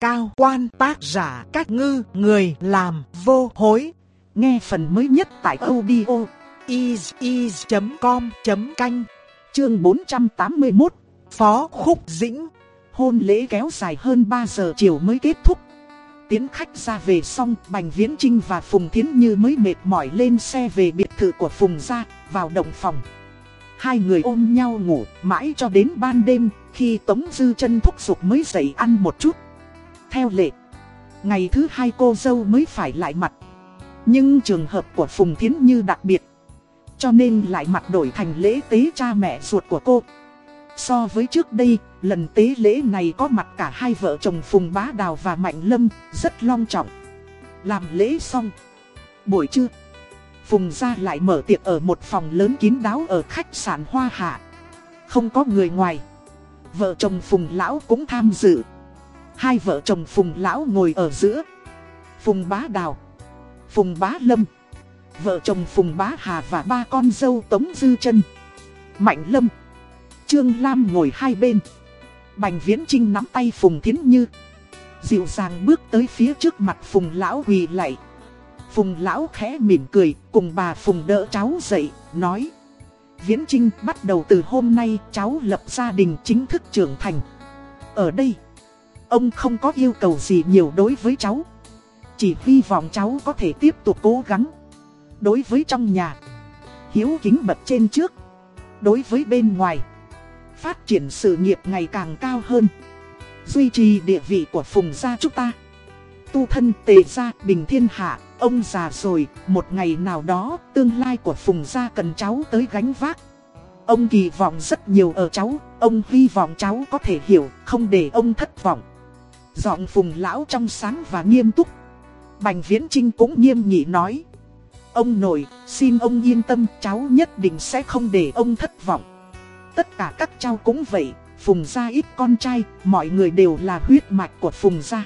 cao quan tác giả các ngư người làm vô hối. Nghe phần mới nhất tại audio is.com.canh chương 481 Phó Khúc Dĩnh Hôn lễ kéo dài hơn 3 giờ chiều mới kết thúc. Tiến khách ra về xong, Bành Viễn Trinh và Phùng Thiến Như mới mệt mỏi lên xe về biệt thự của Phùng gia, vào động phòng. Hai người ôm nhau ngủ, mãi cho đến ban đêm, khi Tống Dư chân thúc giục mới dậy ăn một chút. Theo lệ, ngày thứ hai cô dâu mới phải lại mặt. Nhưng trường hợp của Phùng Thiến Như đặc biệt, cho nên lại mặt đổi thành lễ tế cha mẹ ruột của cô. So với trước đây, lần tế lễ này có mặt cả hai vợ chồng Phùng Bá Đào và Mạnh Lâm, rất long trọng. Làm lễ xong. Buổi trưa, Phùng gia lại mở tiệc ở một phòng lớn kín đáo ở khách sạn Hoa Hạ. Không có người ngoài. Vợ chồng Phùng Lão cũng tham dự. Hai vợ chồng Phùng Lão ngồi ở giữa. Phùng Bá Đào, Phùng Bá Lâm, vợ chồng Phùng Bá Hà và ba con dâu Tống Dư chân Mạnh Lâm, Trương Lam ngồi hai bên. Bành Viễn Trinh nắm tay Phùng Thiến Như. Dịu dàng bước tới phía trước mặt Phùng Lão quỳ lại Phùng Lão khẽ mỉm cười, cùng bà Phùng đỡ cháu dậy, nói. Viễn Trinh bắt đầu từ hôm nay cháu lập gia đình chính thức trưởng thành. Ở đây, ông không có yêu cầu gì nhiều đối với cháu. Chỉ hy vọng cháu có thể tiếp tục cố gắng. Đối với trong nhà, hiếu kính bậc trên trước. Đối với bên ngoài, phát triển sự nghiệp ngày càng cao hơn. Duy trì địa vị của phùng gia chúng ta. Tu thân tề gia bình thiên hạ, ông già rồi, một ngày nào đó tương lai của phùng gia cần cháu tới gánh vác. Ông kỳ vọng rất nhiều ở cháu, ông hy vọng cháu có thể hiểu, không để ông thất vọng. Giọng phùng lão trong sáng và nghiêm túc. Bành Viễn Trinh cũng nghiêm nghị nói. Ông nội, xin ông yên tâm, cháu nhất định sẽ không để ông thất vọng. Tất cả các cháu cũng vậy, Phùng gia ít con trai, mọi người đều là huyết mạch của Phùng gia.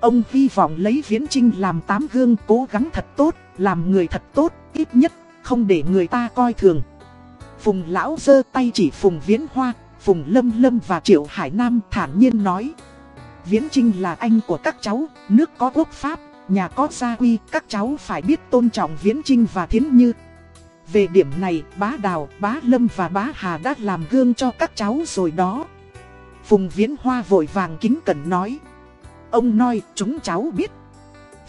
Ông hy vọng lấy Viễn Trinh làm tám gương cố gắng thật tốt, làm người thật tốt, ít nhất, không để người ta coi thường. Phùng lão giơ tay chỉ Phùng Viễn Hoa, Phùng Lâm Lâm và Triệu Hải Nam thản nhiên nói. Viễn Trinh là anh của các cháu, nước có quốc pháp, nhà có gia quy, các cháu phải biết tôn trọng Viễn Trinh và Thiến Như. Về điểm này, bá Đào, bá Lâm và bá Hà đã làm gương cho các cháu rồi đó. Phùng Viễn Hoa vội vàng kính cẩn nói. Ông nói, chúng cháu biết.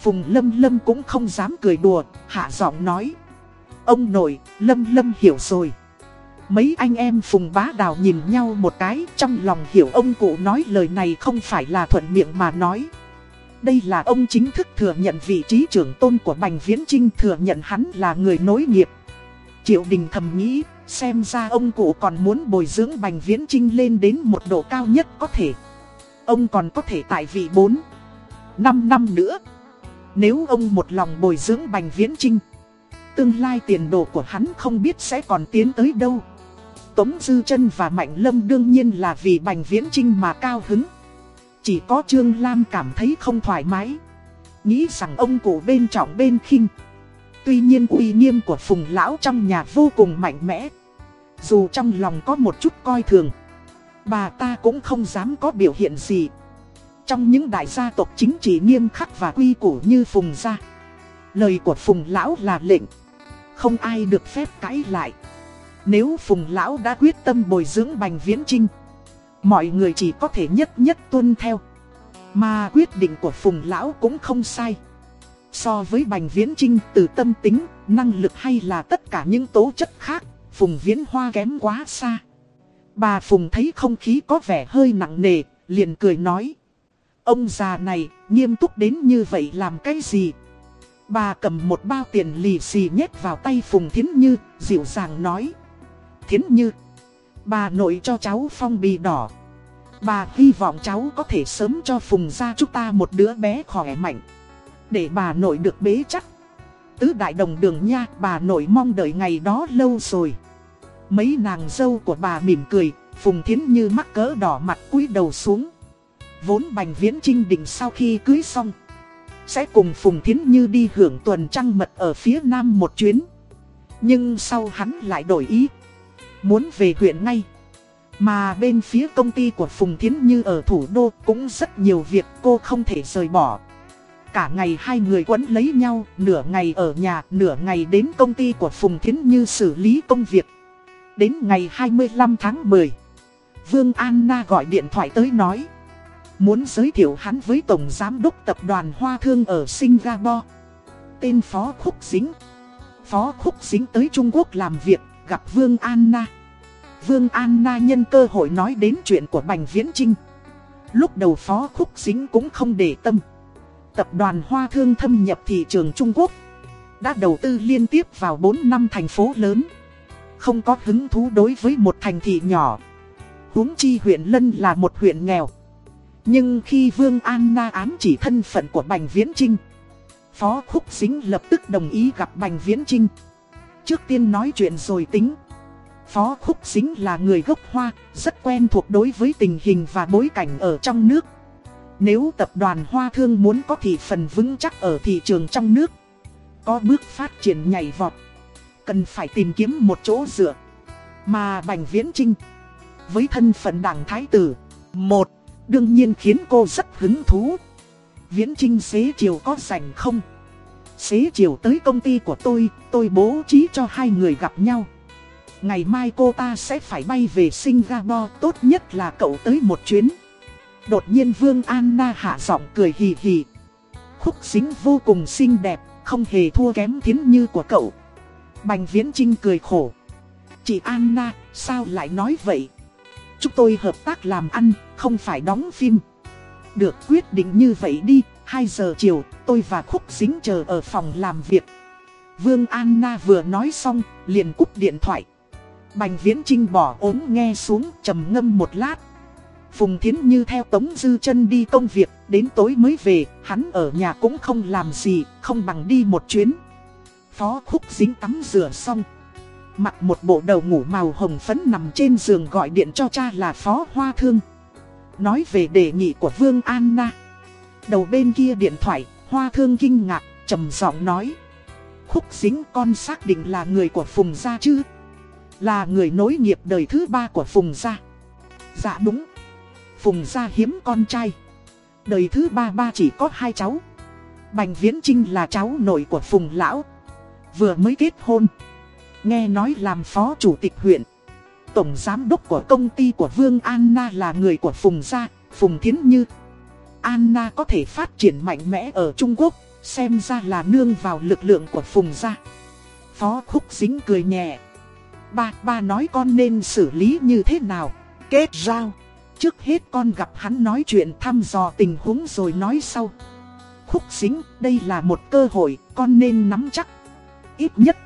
Phùng Lâm Lâm cũng không dám cười đùa, hạ giọng nói. Ông nội, Lâm Lâm hiểu rồi. Mấy anh em Phùng Bá Đào nhìn nhau một cái, trong lòng hiểu ông cụ nói lời này không phải là thuận miệng mà nói. Đây là ông chính thức thừa nhận vị trí trưởng tôn của Bành Viễn Trinh thừa nhận hắn là người nối nghiệp. Triệu Đình thầm nghĩ, xem ra ông cụ còn muốn bồi dưỡng Bành Viễn Trinh lên đến một độ cao nhất có thể. Ông còn có thể tại vị 4, 5 năm nữa. Nếu ông một lòng bồi dưỡng Bành Viễn Trinh, tương lai tiền đồ của hắn không biết sẽ còn tiến tới đâu. Tống Dư chân và Mạnh Lâm đương nhiên là vì Bành Viễn Trinh mà cao hứng. Chỉ có Trương Lam cảm thấy không thoải mái. Nghĩ rằng ông cụ bên trọng bên khinh. Tuy nhiên uy nghiêm của Phùng Lão trong nhà vô cùng mạnh mẽ. Dù trong lòng có một chút coi thường. Bà ta cũng không dám có biểu hiện gì. Trong những đại gia tộc chính trị nghiêm khắc và quy củ như Phùng gia. Lời của Phùng Lão là lệnh. Không ai được phép cãi lại. Nếu Phùng Lão đã quyết tâm bồi dưỡng Bành Viễn Trinh Mọi người chỉ có thể nhất nhất tuân theo. Mà quyết định của Phùng Lão cũng không sai. So với Bành Viễn Trinh từ tâm tính, năng lực hay là tất cả những tố chất khác Phùng Viễn Hoa kém quá xa. Bà Phùng thấy không khí có vẻ hơi nặng nề, liền cười nói. Ông già này nghiêm túc đến như vậy làm cái gì? Bà cầm một bao tiền lì xì nhét vào tay Phùng Thiến Như, dịu dàng nói. Thiến Như. Bà nội cho cháu phong bì đỏ. Bà hy vọng cháu có thể sớm cho Phùng ra chúng ta một đứa bé khỏe mạnh. Để bà nội được bế chắc. Tứ đại đồng đường nha, Bà nội mong đợi ngày đó lâu rồi. Mấy nàng dâu của bà mỉm cười, Phùng Thiến Như mắc cỡ đỏ mặt cúi đầu xuống. Vốn Bành Viễn Trinh định sau khi cưới xong, Sẽ cùng Phùng Thiến Như đi hưởng tuần trăng mật ở phía nam một chuyến. Nhưng sau hắn lại đổi ý Muốn về huyện ngay Mà bên phía công ty của Phùng Thiến Như ở thủ đô cũng rất nhiều việc cô không thể rời bỏ. Cả ngày hai người quấn lấy nhau, nửa ngày ở nhà, nửa ngày đến công ty của Phùng Thiến Như xử lý công việc. Đến ngày 25 tháng 10, Vương Anna gọi điện thoại tới nói. Muốn giới thiệu hắn với Tổng Giám đốc Tập đoàn Hoa Thương ở Singapore. Tên Phó Khúc Dính. Phó Khúc Dính tới Trung Quốc làm việc, gặp Vương Anna. Vương Anna nhân cơ hội nói đến chuyện của Bành Viễn Trinh. Lúc đầu Phó Khúc Dính cũng không để tâm. Tập đoàn Hoa Thương thâm nhập thị trường Trung Quốc. Đã đầu tư liên tiếp vào 4 năm thành phố lớn. Không có hứng thú đối với một thành thị nhỏ. huống chi huyện Lân là một huyện nghèo. Nhưng khi Vương Anna ám chỉ thân phận của Bành Viễn Trinh. Phó Khúc Dính lập tức đồng ý gặp Bành Viễn Trinh. Trước tiên nói chuyện rồi tính. Phó Khúc Dính là người gốc Hoa, rất quen thuộc đối với tình hình và bối cảnh ở trong nước. Nếu tập đoàn Hoa Thương muốn có thị phần vững chắc ở thị trường trong nước, có bước phát triển nhảy vọt, cần phải tìm kiếm một chỗ dựa. Mà Bành Viễn Trinh, với thân phận đảng Thái Tử, một, đương nhiên khiến cô rất hứng thú. Viễn Trinh xế chiều có rảnh không? Xế chiều tới công ty của tôi, tôi bố trí cho hai người gặp nhau. Ngày mai cô ta sẽ phải bay về Singapore, tốt nhất là cậu tới một chuyến. Đột nhiên Vương Anna hạ giọng cười hì hì. Khúc xính vô cùng xinh đẹp, không hề thua kém thiến như của cậu. Bành Viễn Trinh cười khổ. Chị Anna, sao lại nói vậy? Chúng tôi hợp tác làm ăn, không phải đóng phim. Được quyết định như vậy đi, 2 giờ chiều, tôi và Khúc Dính chờ ở phòng làm việc. Vương Anna vừa nói xong, liền cúp điện thoại. Bành Viễn Trinh bỏ ốm nghe xuống, trầm ngâm một lát. Phùng Thiến Như theo Tống Dư chân đi công việc, đến tối mới về, hắn ở nhà cũng không làm gì, không bằng đi một chuyến. Phó Khúc Dính tắm rửa xong. Mặc một bộ đầu ngủ màu hồng phấn nằm trên giường gọi điện cho cha là Phó Hoa Thương. Nói về đề nghị của Vương Anna. Đầu bên kia điện thoại, Hoa Thương kinh ngạc, trầm giọng nói. Khúc dính con xác định là người của Phùng Gia chứ? Là người nối nghiệp đời thứ ba của Phùng Gia. Dạ đúng. Phùng Gia hiếm con trai. Đời thứ ba ba chỉ có hai cháu. Bành Viễn Trinh là cháu nội của Phùng Lão. Vừa mới kết hôn. Nghe nói làm phó chủ tịch huyện. Tổng giám đốc của công ty của Vương Anna là người của Phùng Gia, Phùng Thiến Như. Anna có thể phát triển mạnh mẽ ở Trung Quốc, xem ra là nương vào lực lượng của Phùng Gia. Phó Khúc Dính cười nhẹ. Ba, ba nói con nên xử lý như thế nào? Kết giao. Trước hết con gặp hắn nói chuyện thăm dò tình huống rồi nói sau. Khúc Dính, đây là một cơ hội, con nên nắm chắc. Ít nhất,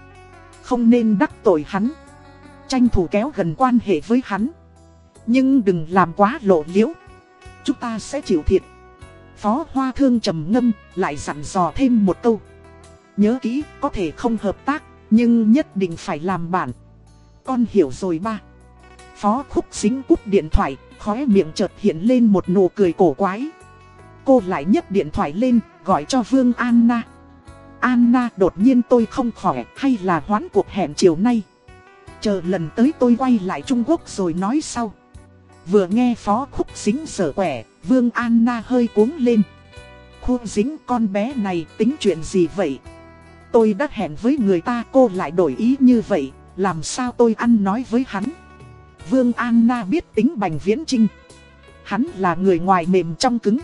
không nên đắc tội hắn. Tranh thủ kéo gần quan hệ với hắn. Nhưng đừng làm quá lộ liễu. Chúng ta sẽ chịu thiệt. Phó Hoa Thương trầm ngâm, lại dặn dò thêm một câu. Nhớ kỹ, có thể không hợp tác, nhưng nhất định phải làm bản. Con hiểu rồi ba. Phó Khúc xính cúp điện thoại, khóe miệng chợt hiện lên một nụ cười cổ quái. Cô lại nhấc điện thoại lên, gọi cho Vương Anna. Anna đột nhiên tôi không khỏe hay là hoãn cuộc hẹn chiều nay. Chờ lần tới tôi quay lại Trung Quốc rồi nói sau. Vừa nghe phó khúc xính sở quẻ, Vương Anna hơi cuống lên. Khu dính con bé này tính chuyện gì vậy? Tôi đã hẹn với người ta cô lại đổi ý như vậy, làm sao tôi ăn nói với hắn? Vương Anna biết tính bành viễn trinh. Hắn là người ngoài mềm trong cứng.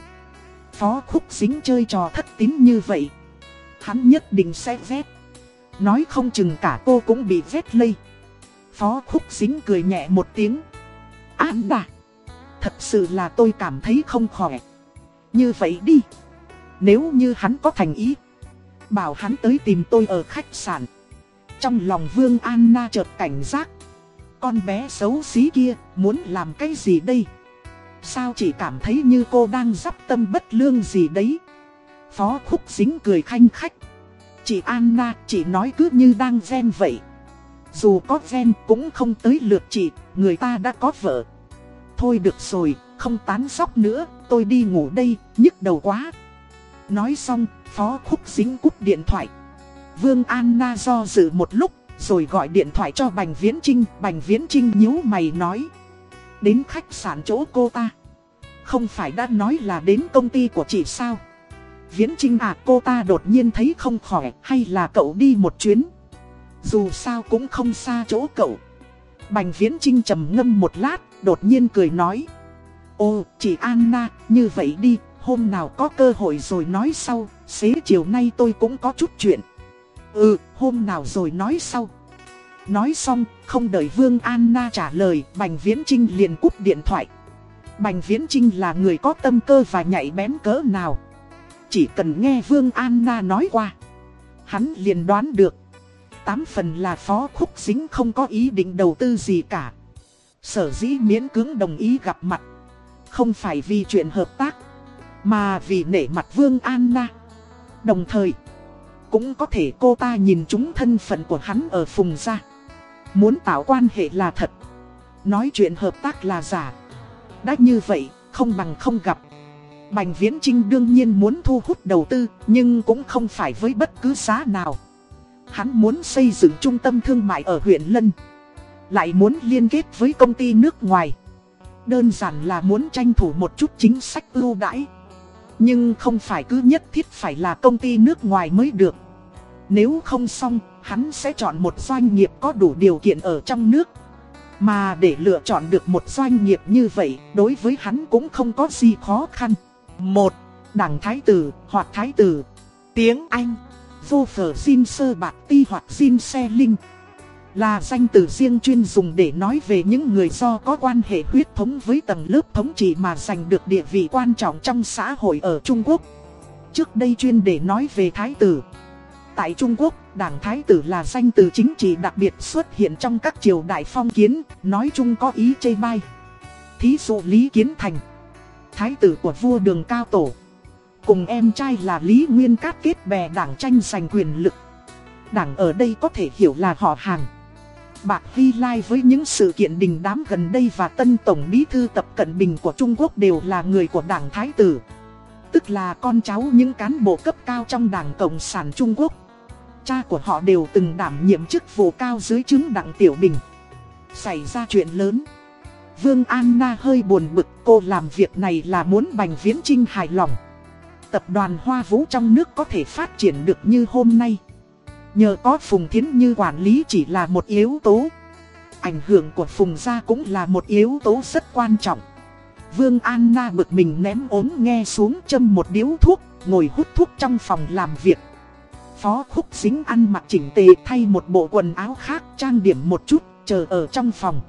Phó khúc dính chơi trò thất tín như vậy. Hắn nhất định sẽ vét. Nói không chừng cả cô cũng bị vét lây. Phó khúc dính cười nhẹ một tiếng. An đà. Thật sự là tôi cảm thấy không khỏe. Như vậy đi. Nếu như hắn có thành ý. Bảo hắn tới tìm tôi ở khách sạn. Trong lòng Vương Anna chợt cảnh giác. Con bé xấu xí kia, muốn làm cái gì đây? Sao chỉ cảm thấy như cô đang dắp tâm bất lương gì đấy? Phó khúc dính cười khanh khách. Chị Anna chỉ nói cứ như đang ghen vậy. Dù có ghen cũng không tới lượt chị, người ta đã có vợ. Thôi được rồi, không tán sóc nữa, tôi đi ngủ đây, nhức đầu quá. Nói xong, Phó Khúc dính cúp điện thoại. Vương Anna do dự một lúc, rồi gọi điện thoại cho Bành Viễn Trinh. Bành Viễn Trinh nhíu mày nói. Đến khách sạn chỗ cô ta Không phải đã nói là đến công ty của chị sao Viễn Trinh à cô ta đột nhiên thấy không khỏe hay là cậu đi một chuyến dù sao cũng không xa chỗ cậu Bành Viễn Trinh trầm ngâm một lát đột nhiên cười nói Ô chị Anna như vậy đi Hôm nào có cơ hội rồi nói sau Xế chiều nay tôi cũng có chút chuyện Ừ hôm nào rồi nói sau Nói xong, không đợi Vương Anna trả lời, Bành Viễn Trinh liền cúp điện thoại. Bành Viễn Trinh là người có tâm cơ và nhạy bén cỡ nào. Chỉ cần nghe Vương Anna nói qua. Hắn liền đoán được. Tám phần là Phó Khúc Dính không có ý định đầu tư gì cả. Sở dĩ miễn cưỡng đồng ý gặp mặt. Không phải vì chuyện hợp tác. Mà vì nể mặt Vương Anna. Đồng thời, cũng có thể cô ta nhìn chúng thân phận của hắn ở phùng gia. Muốn tạo quan hệ là thật Nói chuyện hợp tác là giả Đã như vậy, không bằng không gặp Bành Viễn Trinh đương nhiên muốn thu hút đầu tư Nhưng cũng không phải với bất cứ giá nào Hắn muốn xây dựng trung tâm thương mại ở huyện Lân Lại muốn liên kết với công ty nước ngoài Đơn giản là muốn tranh thủ một chút chính sách ưu đãi Nhưng không phải cứ nhất thiết phải là công ty nước ngoài mới được Nếu không xong hắn sẽ chọn một doanh nghiệp có đủ điều kiện ở trong nước. Mà để lựa chọn được một doanh nghiệp như vậy, đối với hắn cũng không có gì khó khăn. Một, đảng thái tử hoặc thái tử. Tiếng Anh, vô phở xin sơ bạc ti hoặc xin xe linh. Là danh từ riêng chuyên dùng để nói về những người do có quan hệ huyết thống với tầng lớp thống trị mà giành được địa vị quan trọng trong xã hội ở Trung Quốc. Trước đây chuyên để nói về thái tử. Tại Trung Quốc, đảng Thái tử là danh từ chính trị đặc biệt xuất hiện trong các triều đại phong kiến, nói chung có ý chê bai. Thí dụ Lý Kiến Thành, Thái tử của vua đường cao tổ, cùng em trai là Lý Nguyên Cát kết bè đảng tranh giành quyền lực. Đảng ở đây có thể hiểu là họ hàng. Bạc Vi Lai với những sự kiện đình đám gần đây và tân tổng bí thư tập cận bình của Trung Quốc đều là người của đảng Thái tử. Tức là con cháu những cán bộ cấp cao trong đảng Cộng sản Trung Quốc. Cha của họ đều từng đảm nhiệm chức vụ cao dưới chứng đặng Tiểu Bình. Xảy ra chuyện lớn. Vương Anna hơi buồn bực, cô làm việc này là muốn Bành Viễn Trinh hài lòng. Tập đoàn Hoa Vũ trong nước có thể phát triển được như hôm nay. Nhờ có Phùng Thiến Như quản lý chỉ là một yếu tố. Ảnh hưởng của Phùng Gia cũng là một yếu tố rất quan trọng. Vương Anna bực mình ném ốm nghe xuống châm một điếu thuốc, ngồi hút thuốc trong phòng làm việc. Phó Khúc Dính ăn mặc chỉnh tề thay một bộ quần áo khác trang điểm một chút, chờ ở trong phòng.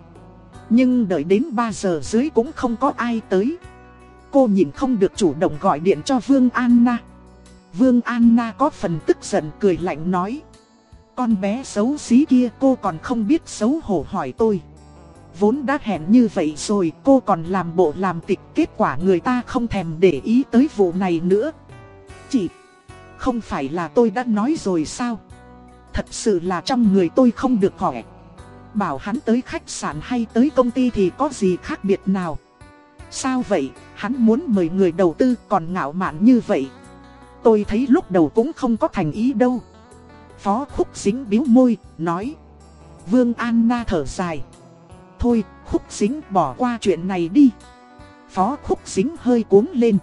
Nhưng đợi đến 3 giờ dưới cũng không có ai tới. Cô nhìn không được chủ động gọi điện cho Vương Anna. Vương Anna có phần tức giận cười lạnh nói. Con bé xấu xí kia cô còn không biết xấu hổ hỏi tôi. Vốn đã hẹn như vậy rồi cô còn làm bộ làm tịch kết quả người ta không thèm để ý tới vụ này nữa. Chị, không phải là tôi đã nói rồi sao? Thật sự là trong người tôi không được khỏe. Bảo hắn tới khách sạn hay tới công ty thì có gì khác biệt nào? Sao vậy, hắn muốn mời người đầu tư còn ngạo mạn như vậy? Tôi thấy lúc đầu cũng không có thành ý đâu. Phó Khúc Dính biếu môi, nói. Vương Anna thở dài. Thôi, Khúc Dính bỏ qua chuyện này đi. Phó Khúc Dính hơi cuống lên.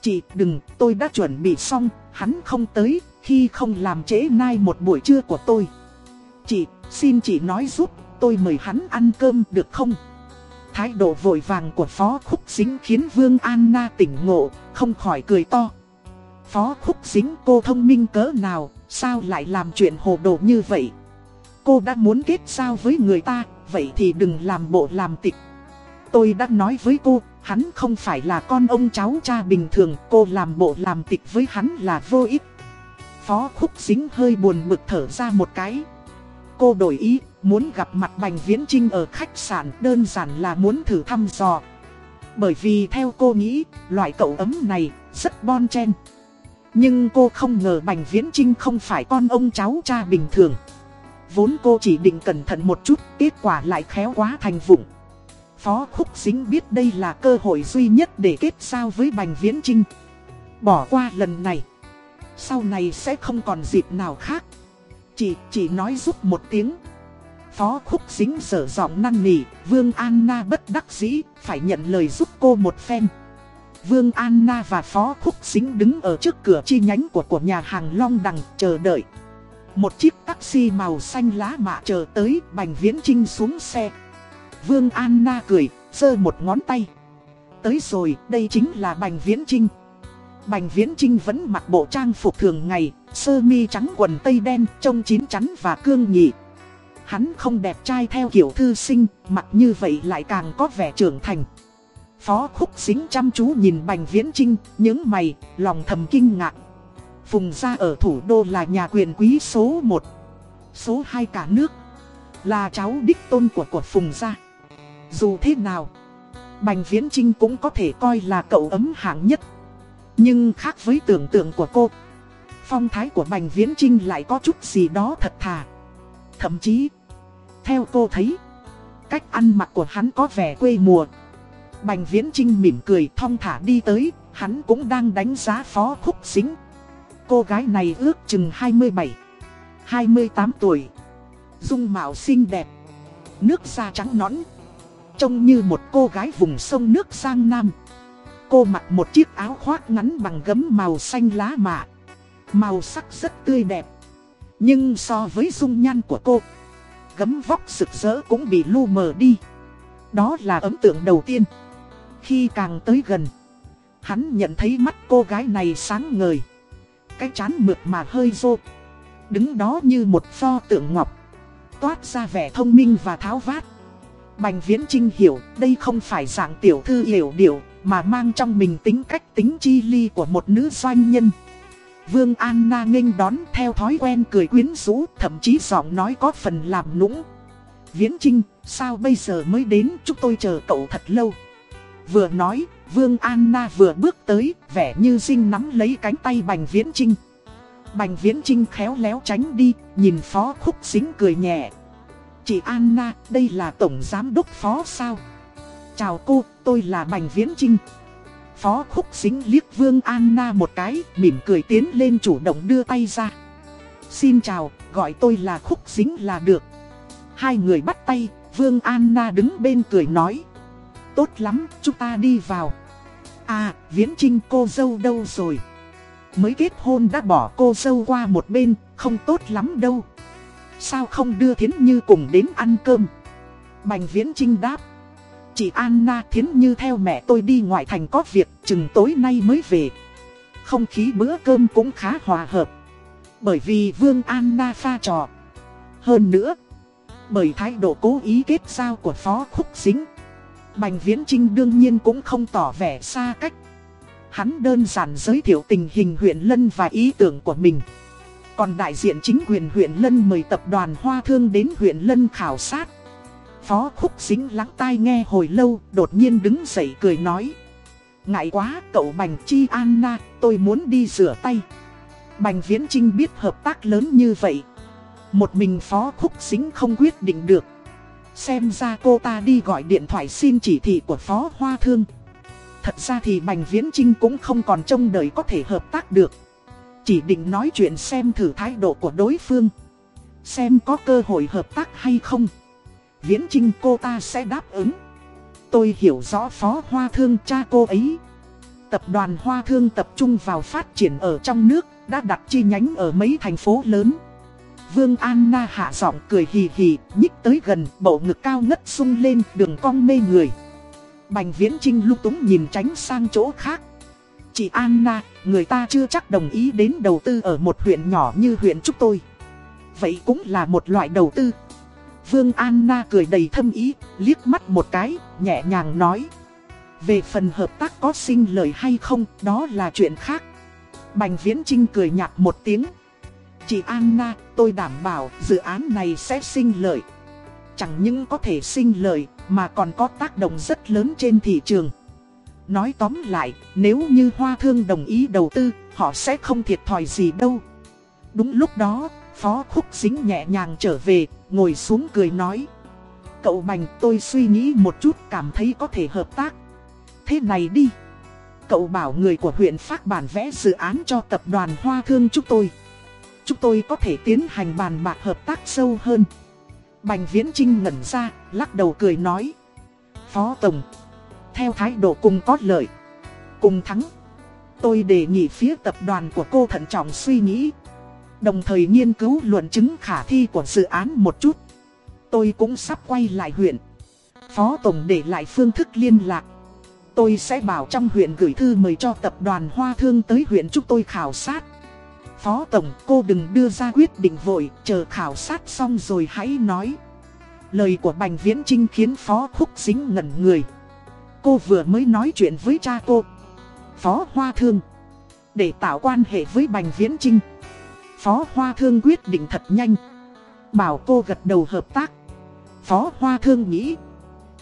Chị đừng, tôi đã chuẩn bị xong, hắn không tới, khi không làm trễ nai một buổi trưa của tôi. Chị, xin chị nói giúp, tôi mời hắn ăn cơm được không? Thái độ vội vàng của Phó Khúc Dính khiến Vương Anna tỉnh ngộ, không khỏi cười to. Phó Khúc Dính cô thông minh cỡ nào, sao lại làm chuyện hồ đồ như vậy? Cô đã muốn kết giao với người ta, vậy thì đừng làm bộ làm tịch. Tôi đã nói với cô, hắn không phải là con ông cháu cha bình thường, cô làm bộ làm tịch với hắn là vô ích. Phó Khúc Dính hơi buồn bực thở ra một cái. Cô đổi ý, muốn gặp mặt Bành Viễn Trinh ở khách sạn đơn giản là muốn thử thăm dò. Bởi vì theo cô nghĩ, loại cậu ấm này rất bon chen. Nhưng cô không ngờ Bành Viễn Trinh không phải con ông cháu cha bình thường. Vốn cô chỉ định cẩn thận một chút, kết quả lại khéo quá thành vụng. Phó Khúc Dính biết đây là cơ hội duy nhất để kết giao với Bành Viễn Trinh. Bỏ qua lần này. Sau này sẽ không còn dịp nào khác chị chỉ nói giúp một tiếng. Phó khúc dính sở giọng năn nỉ, Vương Anna bất đắc dĩ, phải nhận lời giúp cô một phen. Vương Anna và Phó khúc dính đứng ở trước cửa chi nhánh của của nhà hàng Long Đằng chờ đợi. Một chiếc taxi màu xanh lá mạ chờ tới, Bành Viễn Trinh xuống xe. Vương Anna cười, giơ một ngón tay. Tới rồi, đây chính là Bành Viễn Trinh. Bành Viễn Trinh vẫn mặc bộ trang phục thường ngày, sơ mi trắng quần tây đen, trông chín chắn và cương nghị. Hắn không đẹp trai theo kiểu thư sinh, mặc như vậy lại càng có vẻ trưởng thành. Phó khúc xính chăm chú nhìn Bành Viễn Trinh, những mày, lòng thầm kinh ngạc. Phùng gia ở thủ đô là nhà quyền quý số 1, số 2 cả nước, là cháu đích tôn của của Phùng gia. Dù thế nào, Bành Viễn Trinh cũng có thể coi là cậu ấm hạng nhất. Nhưng khác với tưởng tượng của cô, phong thái của Bành Viễn Trinh lại có chút gì đó thật thà. Thậm chí, theo cô thấy, cách ăn mặc của hắn có vẻ quê mùa. Bành Viễn Trinh mỉm cười thong thả đi tới, hắn cũng đang đánh giá phó khúc xính. Cô gái này ước chừng 27, 28 tuổi. Dung mạo xinh đẹp, nước da trắng nõn. Trông như một cô gái vùng sông nước sang Nam. Cô mặc một chiếc áo khoác ngắn bằng gấm màu xanh lá mạ. Màu sắc rất tươi đẹp. Nhưng so với dung nhan của cô, gấm vóc rực rỡ cũng bị lu mờ đi. Đó là ấn tượng đầu tiên. Khi càng tới gần, hắn nhận thấy mắt cô gái này sáng ngời. Cái chán mượt mà hơi rô. Đứng đó như một pho tượng ngọc. Toát ra vẻ thông minh và tháo vát. Bành Viễn Trinh hiểu đây không phải dạng tiểu thư hiểu điệu mà mang trong mình tính cách tính chi ly của một nữ doanh nhân. Vương Anna nghênh đón theo thói quen cười quyến rũ, thậm chí giọng nói có phần làm nũng. Viễn Trinh, sao bây giờ mới đến, chúng tôi chờ cậu thật lâu. Vừa nói, Vương Anna vừa bước tới, vẻ như sinh nắm lấy cánh tay Bành Viễn Trinh. Bành Viễn Trinh khéo léo tránh đi, nhìn Phó Khúc Xính cười nhẹ. Chị Anna, đây là Tổng Giám Đốc Phó sao? Chào cô, tôi là Bành Viễn Trinh. Phó Khúc Xính liếc Vương Anna một cái, mỉm cười tiến lên chủ động đưa tay ra. Xin chào, gọi tôi là Khúc Xính là được. Hai người bắt tay, Vương Anna đứng bên cười nói. Tốt lắm, chúng ta đi vào. À, Viễn Trinh cô dâu đâu rồi? Mới kết hôn đã bỏ cô dâu qua một bên, không tốt lắm đâu. Sao không đưa Thiến Như cùng đến ăn cơm? Bành Viễn Trinh đáp. Chị Anna Thiến Như theo mẹ tôi đi ngoại thành có việc, chừng tối nay mới về. Không khí bữa cơm cũng khá hòa hợp. Bởi vì Vương Anna pha trò. Hơn nữa, bởi thái độ cố ý kết giao của Phó Khúc Dính. Bành Viễn Trinh đương nhiên cũng không tỏ vẻ xa cách. Hắn đơn giản giới thiệu tình hình huyện Lân và ý tưởng của mình. Còn đại diện chính quyền huyện Lân mời tập đoàn Hoa Thương đến huyện Lân khảo sát. Phó Khúc Dính lắng tai nghe hồi lâu, đột nhiên đứng dậy cười nói. Ngại quá, cậu Bành Chi Anna, tôi muốn đi rửa tay. Bành Viễn Trinh biết hợp tác lớn như vậy. Một mình Phó Khúc Dính không quyết định được. Xem ra cô ta đi gọi điện thoại xin chỉ thị của Phó Hoa Thương. Thật ra thì Bành Viễn Trinh cũng không còn trông đợi có thể hợp tác được. Chỉ định nói chuyện xem thử thái độ của đối phương. Xem có cơ hội hợp tác hay không. Viễn Trinh cô ta sẽ đáp ứng. Tôi hiểu rõ Phó Hoa Thương cha cô ấy. Tập đoàn Hoa Thương tập trung vào phát triển ở trong nước, đã đặt chi nhánh ở mấy thành phố lớn. Vương Anna hạ giọng cười hì hì, nhích tới gần, bộ ngực cao ngất sung lên, đường cong mê người. Bành Viễn Trinh lúc túng nhìn tránh sang chỗ khác. Chị Anna, người ta chưa chắc đồng ý đến đầu tư ở một huyện nhỏ như huyện chúng tôi. Vậy cũng là một loại đầu tư. Vương Anna cười đầy thâm ý, liếc mắt một cái, nhẹ nhàng nói. Về phần hợp tác có sinh lời hay không, đó là chuyện khác. Bành Viễn Trinh cười nhạt một tiếng. Chị Anna, tôi đảm bảo dự án này sẽ sinh lợi. Chẳng những có thể sinh lợi, mà còn có tác động rất lớn trên thị trường. Nói tóm lại, nếu như Hoa Thương đồng ý đầu tư, họ sẽ không thiệt thòi gì đâu. Đúng lúc đó, Phó Khúc Dính nhẹ nhàng trở về, ngồi xuống cười nói. Cậu Bành tôi suy nghĩ một chút cảm thấy có thể hợp tác. Thế này đi. Cậu bảo người của huyện phát bản vẽ dự án cho tập đoàn Hoa Thương chúng tôi. Chúng tôi có thể tiến hành bàn bạc hợp tác sâu hơn. Bành Viễn Trinh ngẩn ra, lắc đầu cười nói. Phó Tổng, theo thái độ cùng có lợi, cùng thắng. Tôi đề nghị phía tập đoàn của cô thận trọng suy nghĩ. Đồng thời nghiên cứu luận chứng khả thi của dự án một chút. Tôi cũng sắp quay lại huyện. Phó Tổng để lại phương thức liên lạc. Tôi sẽ bảo trong huyện gửi thư mời cho tập đoàn Hoa Thương tới huyện chúng tôi khảo sát. Phó Tổng, cô đừng đưa ra quyết định vội, chờ khảo sát xong rồi hãy nói. Lời của Bành Viễn Trinh khiến Phó Khúc Dính ngẩn người. Cô vừa mới nói chuyện với cha cô. Phó Hoa Thương. Để tạo quan hệ với Bành Viễn Trinh. Phó Hoa Thương quyết định thật nhanh. Bảo cô gật đầu hợp tác. Phó Hoa Thương nghĩ.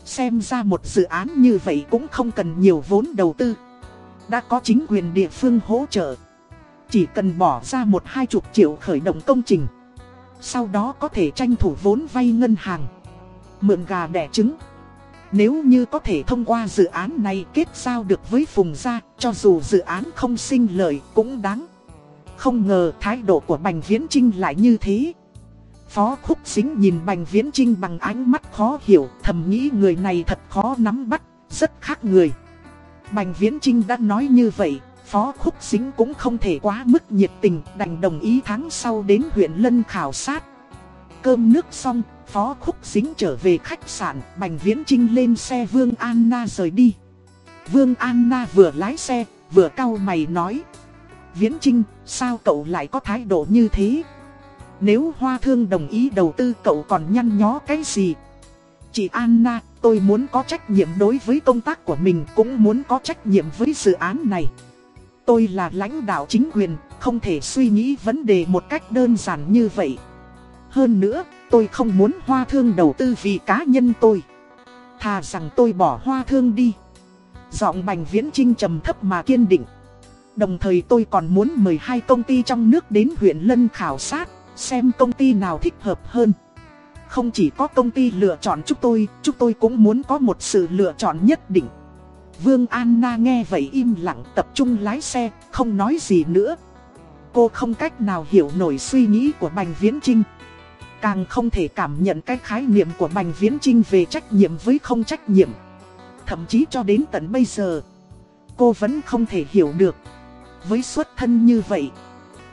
Xem ra một dự án như vậy cũng không cần nhiều vốn đầu tư. Đã có chính quyền địa phương hỗ trợ. Chỉ cần bỏ ra một hai chục triệu khởi động công trình. Sau đó có thể tranh thủ vốn vay ngân hàng. Mượn gà đẻ trứng. Nếu như có thể thông qua dự án này kết giao được với Phùng Gia, cho dù dự án không sinh lợi cũng đáng. Không ngờ thái độ của Bành Viễn Trinh lại như thế. Phó Khúc Sính nhìn Bành Viễn Trinh bằng ánh mắt khó hiểu, thầm nghĩ người này thật khó nắm bắt, rất khác người. Bành Viễn Trinh đã nói như vậy, Phó Khúc Sính cũng không thể quá mức nhiệt tình, đành đồng ý tháng sau đến huyện Lân khảo sát. Cơm nước xong, Phó Khúc Sính trở về khách sạn, Bành Viễn Trinh lên xe Vương Anna rời đi. Vương Anna vừa lái xe, vừa cau mày nói. Viễn Trinh, sao cậu lại có thái độ như thế? Nếu Hoa Thương đồng ý đầu tư cậu còn nhăn nhó cái gì? Chị Anna, tôi muốn có trách nhiệm đối với công tác của mình cũng muốn có trách nhiệm với dự án này. Tôi là lãnh đạo chính quyền, không thể suy nghĩ vấn đề một cách đơn giản như vậy. Hơn nữa, tôi không muốn hoa thương đầu tư vì cá nhân tôi. Thà rằng tôi bỏ hoa thương đi. Giọng bành viễn trinh trầm thấp mà kiên định. Đồng thời tôi còn muốn mời hai công ty trong nước đến huyện Lân khảo sát, xem công ty nào thích hợp hơn. Không chỉ có công ty lựa chọn chúng tôi, chúng tôi cũng muốn có một sự lựa chọn nhất định. Vương Anna nghe vậy im lặng tập trung lái xe, không nói gì nữa. Cô không cách nào hiểu nổi suy nghĩ của Bành Viễn Trinh. Càng không thể cảm nhận cái khái niệm của Bành Viễn Trinh về trách nhiệm với không trách nhiệm. Thậm chí cho đến tận bây giờ, cô vẫn không thể hiểu được. Với xuất thân như vậy,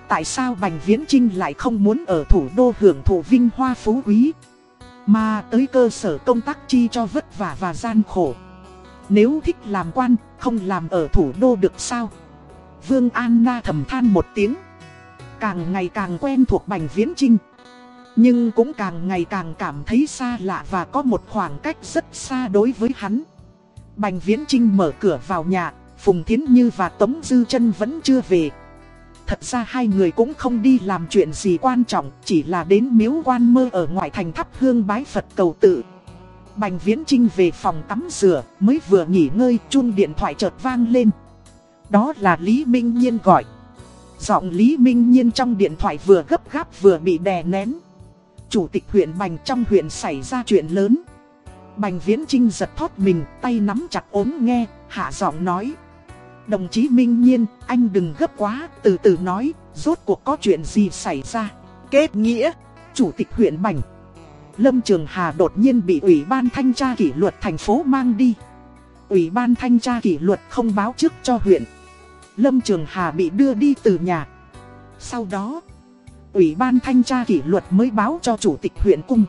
tại sao Bành Viễn Trinh lại không muốn ở thủ đô hưởng thụ vinh hoa phú quý, mà tới cơ sở công tác chi cho vất vả và gian khổ. Nếu thích làm quan, không làm ở thủ đô được sao? Vương Anna thầm than một tiếng. Càng ngày càng quen thuộc Bành Viễn Trinh. Nhưng cũng càng ngày càng cảm thấy xa lạ và có một khoảng cách rất xa đối với hắn. Bành Viễn Trinh mở cửa vào nhà, Phùng Thiến Như và Tống Dư chân vẫn chưa về. Thật ra hai người cũng không đi làm chuyện gì quan trọng, chỉ là đến miếu quan mơ ở ngoại thành thắp hương bái Phật cầu tự. Bành Viễn Trinh về phòng tắm rửa, mới vừa nghỉ ngơi, chuông điện thoại chợt vang lên. Đó là Lý Minh Nhiên gọi. Giọng Lý Minh Nhiên trong điện thoại vừa gấp gáp vừa bị đè nén. Chủ tịch huyện Bành trong huyện xảy ra chuyện lớn. Bành Viễn Trinh giật thoát mình, tay nắm chặt ốm nghe, hạ giọng nói. Đồng chí Minh Nhiên, anh đừng gấp quá, từ từ nói, rốt cuộc có chuyện gì xảy ra. Kết nghĩa, Chủ tịch huyện Bành. Lâm Trường Hà đột nhiên bị Ủy ban Thanh tra kỷ luật thành phố mang đi. Ủy ban Thanh tra kỷ luật không báo trước cho huyện. Lâm Trường Hà bị đưa đi từ nhà. Sau đó, Ủy ban Thanh tra kỷ luật mới báo cho Chủ tịch huyện cung.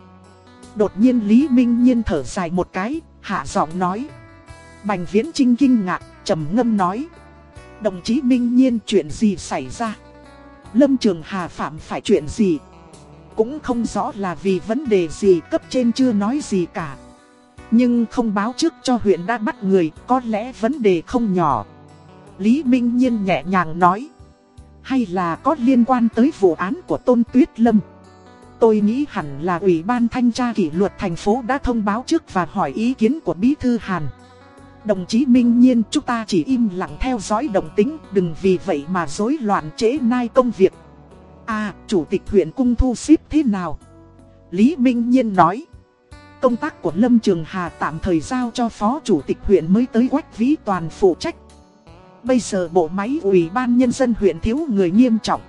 Đột nhiên Lý Minh Nhiên thở dài một cái, hạ giọng nói. Bành Viễn Trinh kinh ngạc, trầm ngâm nói. Đồng chí Minh Nhiên chuyện gì xảy ra? Lâm Trường Hà phạm phải chuyện gì? Cũng không rõ là vì vấn đề gì cấp trên chưa nói gì cả. Nhưng không báo trước cho huyện đã bắt người, có lẽ vấn đề không nhỏ. Lý Minh Nhiên nhẹ nhàng nói. Hay là có liên quan tới vụ án của Tôn Tuyết Lâm. Tôi nghĩ hẳn là Ủy ban Thanh tra kỷ luật thành phố đã thông báo trước và hỏi ý kiến của Bí Thư Hàn. Đồng chí Minh Nhiên chúng ta chỉ im lặng theo dõi đồng tính, đừng vì vậy mà rối loạn trễ nai công việc. À, chủ tịch huyện cung thu xếp thế nào? Lý Minh Nhiên nói. Công tác của Lâm Trường Hà tạm thời giao cho phó chủ tịch huyện mới tới quách vĩ toàn phụ trách. Bây giờ bộ máy ủy ban nhân dân huyện thiếu người nghiêm trọng.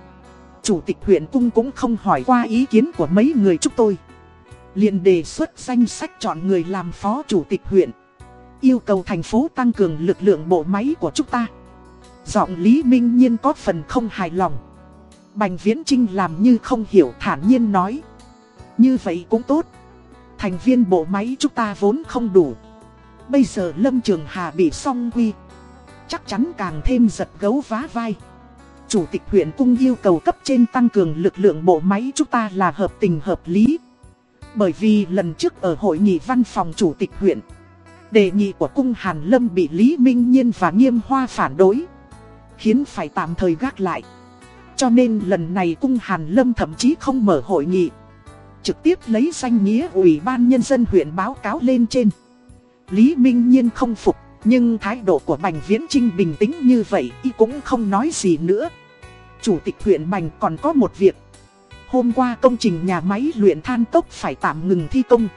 Chủ tịch huyện cung cũng không hỏi qua ý kiến của mấy người chúng tôi. liền đề xuất danh sách chọn người làm phó chủ tịch huyện. Yêu cầu thành phố tăng cường lực lượng bộ máy của chúng ta. Giọng Lý Minh Nhiên có phần không hài lòng. Bành Viễn Trinh làm như không hiểu thản nhiên nói. Như vậy cũng tốt. Thành viên bộ máy chúng ta vốn không đủ. Bây giờ Lâm Trường Hà bị song quy. Chắc chắn càng thêm giật gấu vá vai. Chủ tịch huyện cung yêu cầu cấp trên tăng cường lực lượng bộ máy chúng ta là hợp tình hợp lý. Bởi vì lần trước ở hội nghị văn phòng chủ tịch huyện, đề nghị của cung Hàn Lâm bị Lý Minh Nhiên và Nghiêm Hoa phản đối, khiến phải tạm thời gác lại. Cho nên lần này cung Hàn Lâm thậm chí không mở hội nghị, trực tiếp lấy danh nghĩa Ủy ban Nhân dân huyện báo cáo lên trên. Lý Minh Nhiên không phục, nhưng thái độ của Bành Viễn Trinh bình tĩnh như vậy, y cũng không nói gì nữa. Chủ tịch huyện Bành còn có một việc. Hôm qua công trình nhà máy luyện than tốc phải tạm ngừng thi công.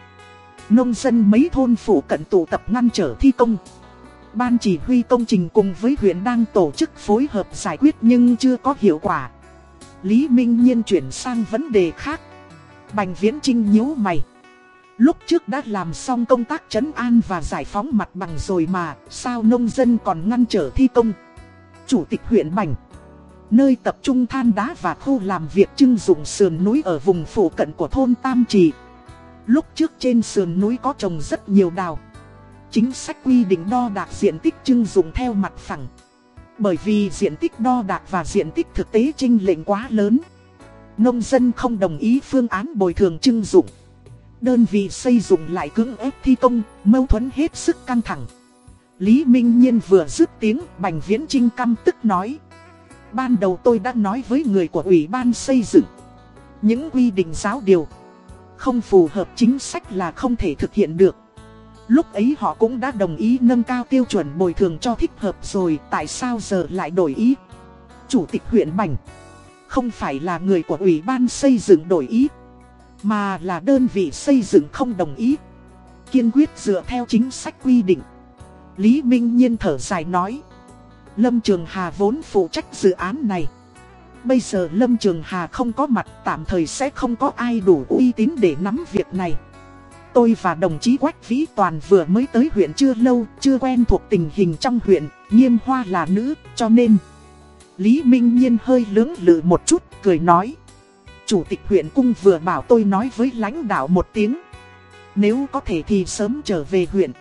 Nông dân mấy thôn phủ cận tụ tập ngăn trở thi công. Ban chỉ huy công trình cùng với huyện đang tổ chức phối hợp giải quyết nhưng chưa có hiệu quả. Lý Minh Nhiên chuyển sang vấn đề khác. Bành Viễn Trinh nhíu mày. Lúc trước đã làm xong công tác trấn an và giải phóng mặt bằng rồi mà, sao nông dân còn ngăn trở thi công? Chủ tịch huyện Bành Nơi tập trung than đá và khu làm việc trưng dụng sườn núi ở vùng phụ cận của thôn Tam Trì. Lúc trước trên sườn núi có trồng rất nhiều đào. Chính sách quy định đo đạc diện tích trưng dụng theo mặt phẳng. Bởi vì diện tích đo đạc và diện tích thực tế trinh lệnh quá lớn. Nông dân không đồng ý phương án bồi thường trưng dụng. Đơn vị xây dựng lại cưỡng ép thi công, mâu thuẫn hết sức căng thẳng. Lý Minh Nhiên vừa dứt tiếng, Bành Viễn Trinh căm tức nói. Ban đầu tôi đã nói với người của Ủy ban xây dựng. Những quy định giáo điều không phù hợp chính sách là không thể thực hiện được. Lúc ấy họ cũng đã đồng ý nâng cao tiêu chuẩn bồi thường cho thích hợp rồi, tại sao giờ lại đổi ý? Chủ tịch huyện Bành không phải là người của Ủy ban xây dựng đổi ý, mà là đơn vị xây dựng không đồng ý. Kiên quyết dựa theo chính sách quy định. Lý Minh Nhiên thở dài nói. Lâm Trường Hà vốn phụ trách dự án này. Bây giờ Lâm Trường Hà không có mặt tạm thời sẽ không có ai đủ uy tín để nắm việc này. Tôi và đồng chí Quách Vĩ Toàn vừa mới tới huyện chưa lâu, chưa quen thuộc tình hình trong huyện, nghiêm hoa là nữ, cho nên... Lý Minh Nhiên hơi lưỡng lự một chút, cười nói. Chủ tịch huyện cung vừa bảo tôi nói với lãnh đạo một tiếng. Nếu có thể thì sớm trở về huyện.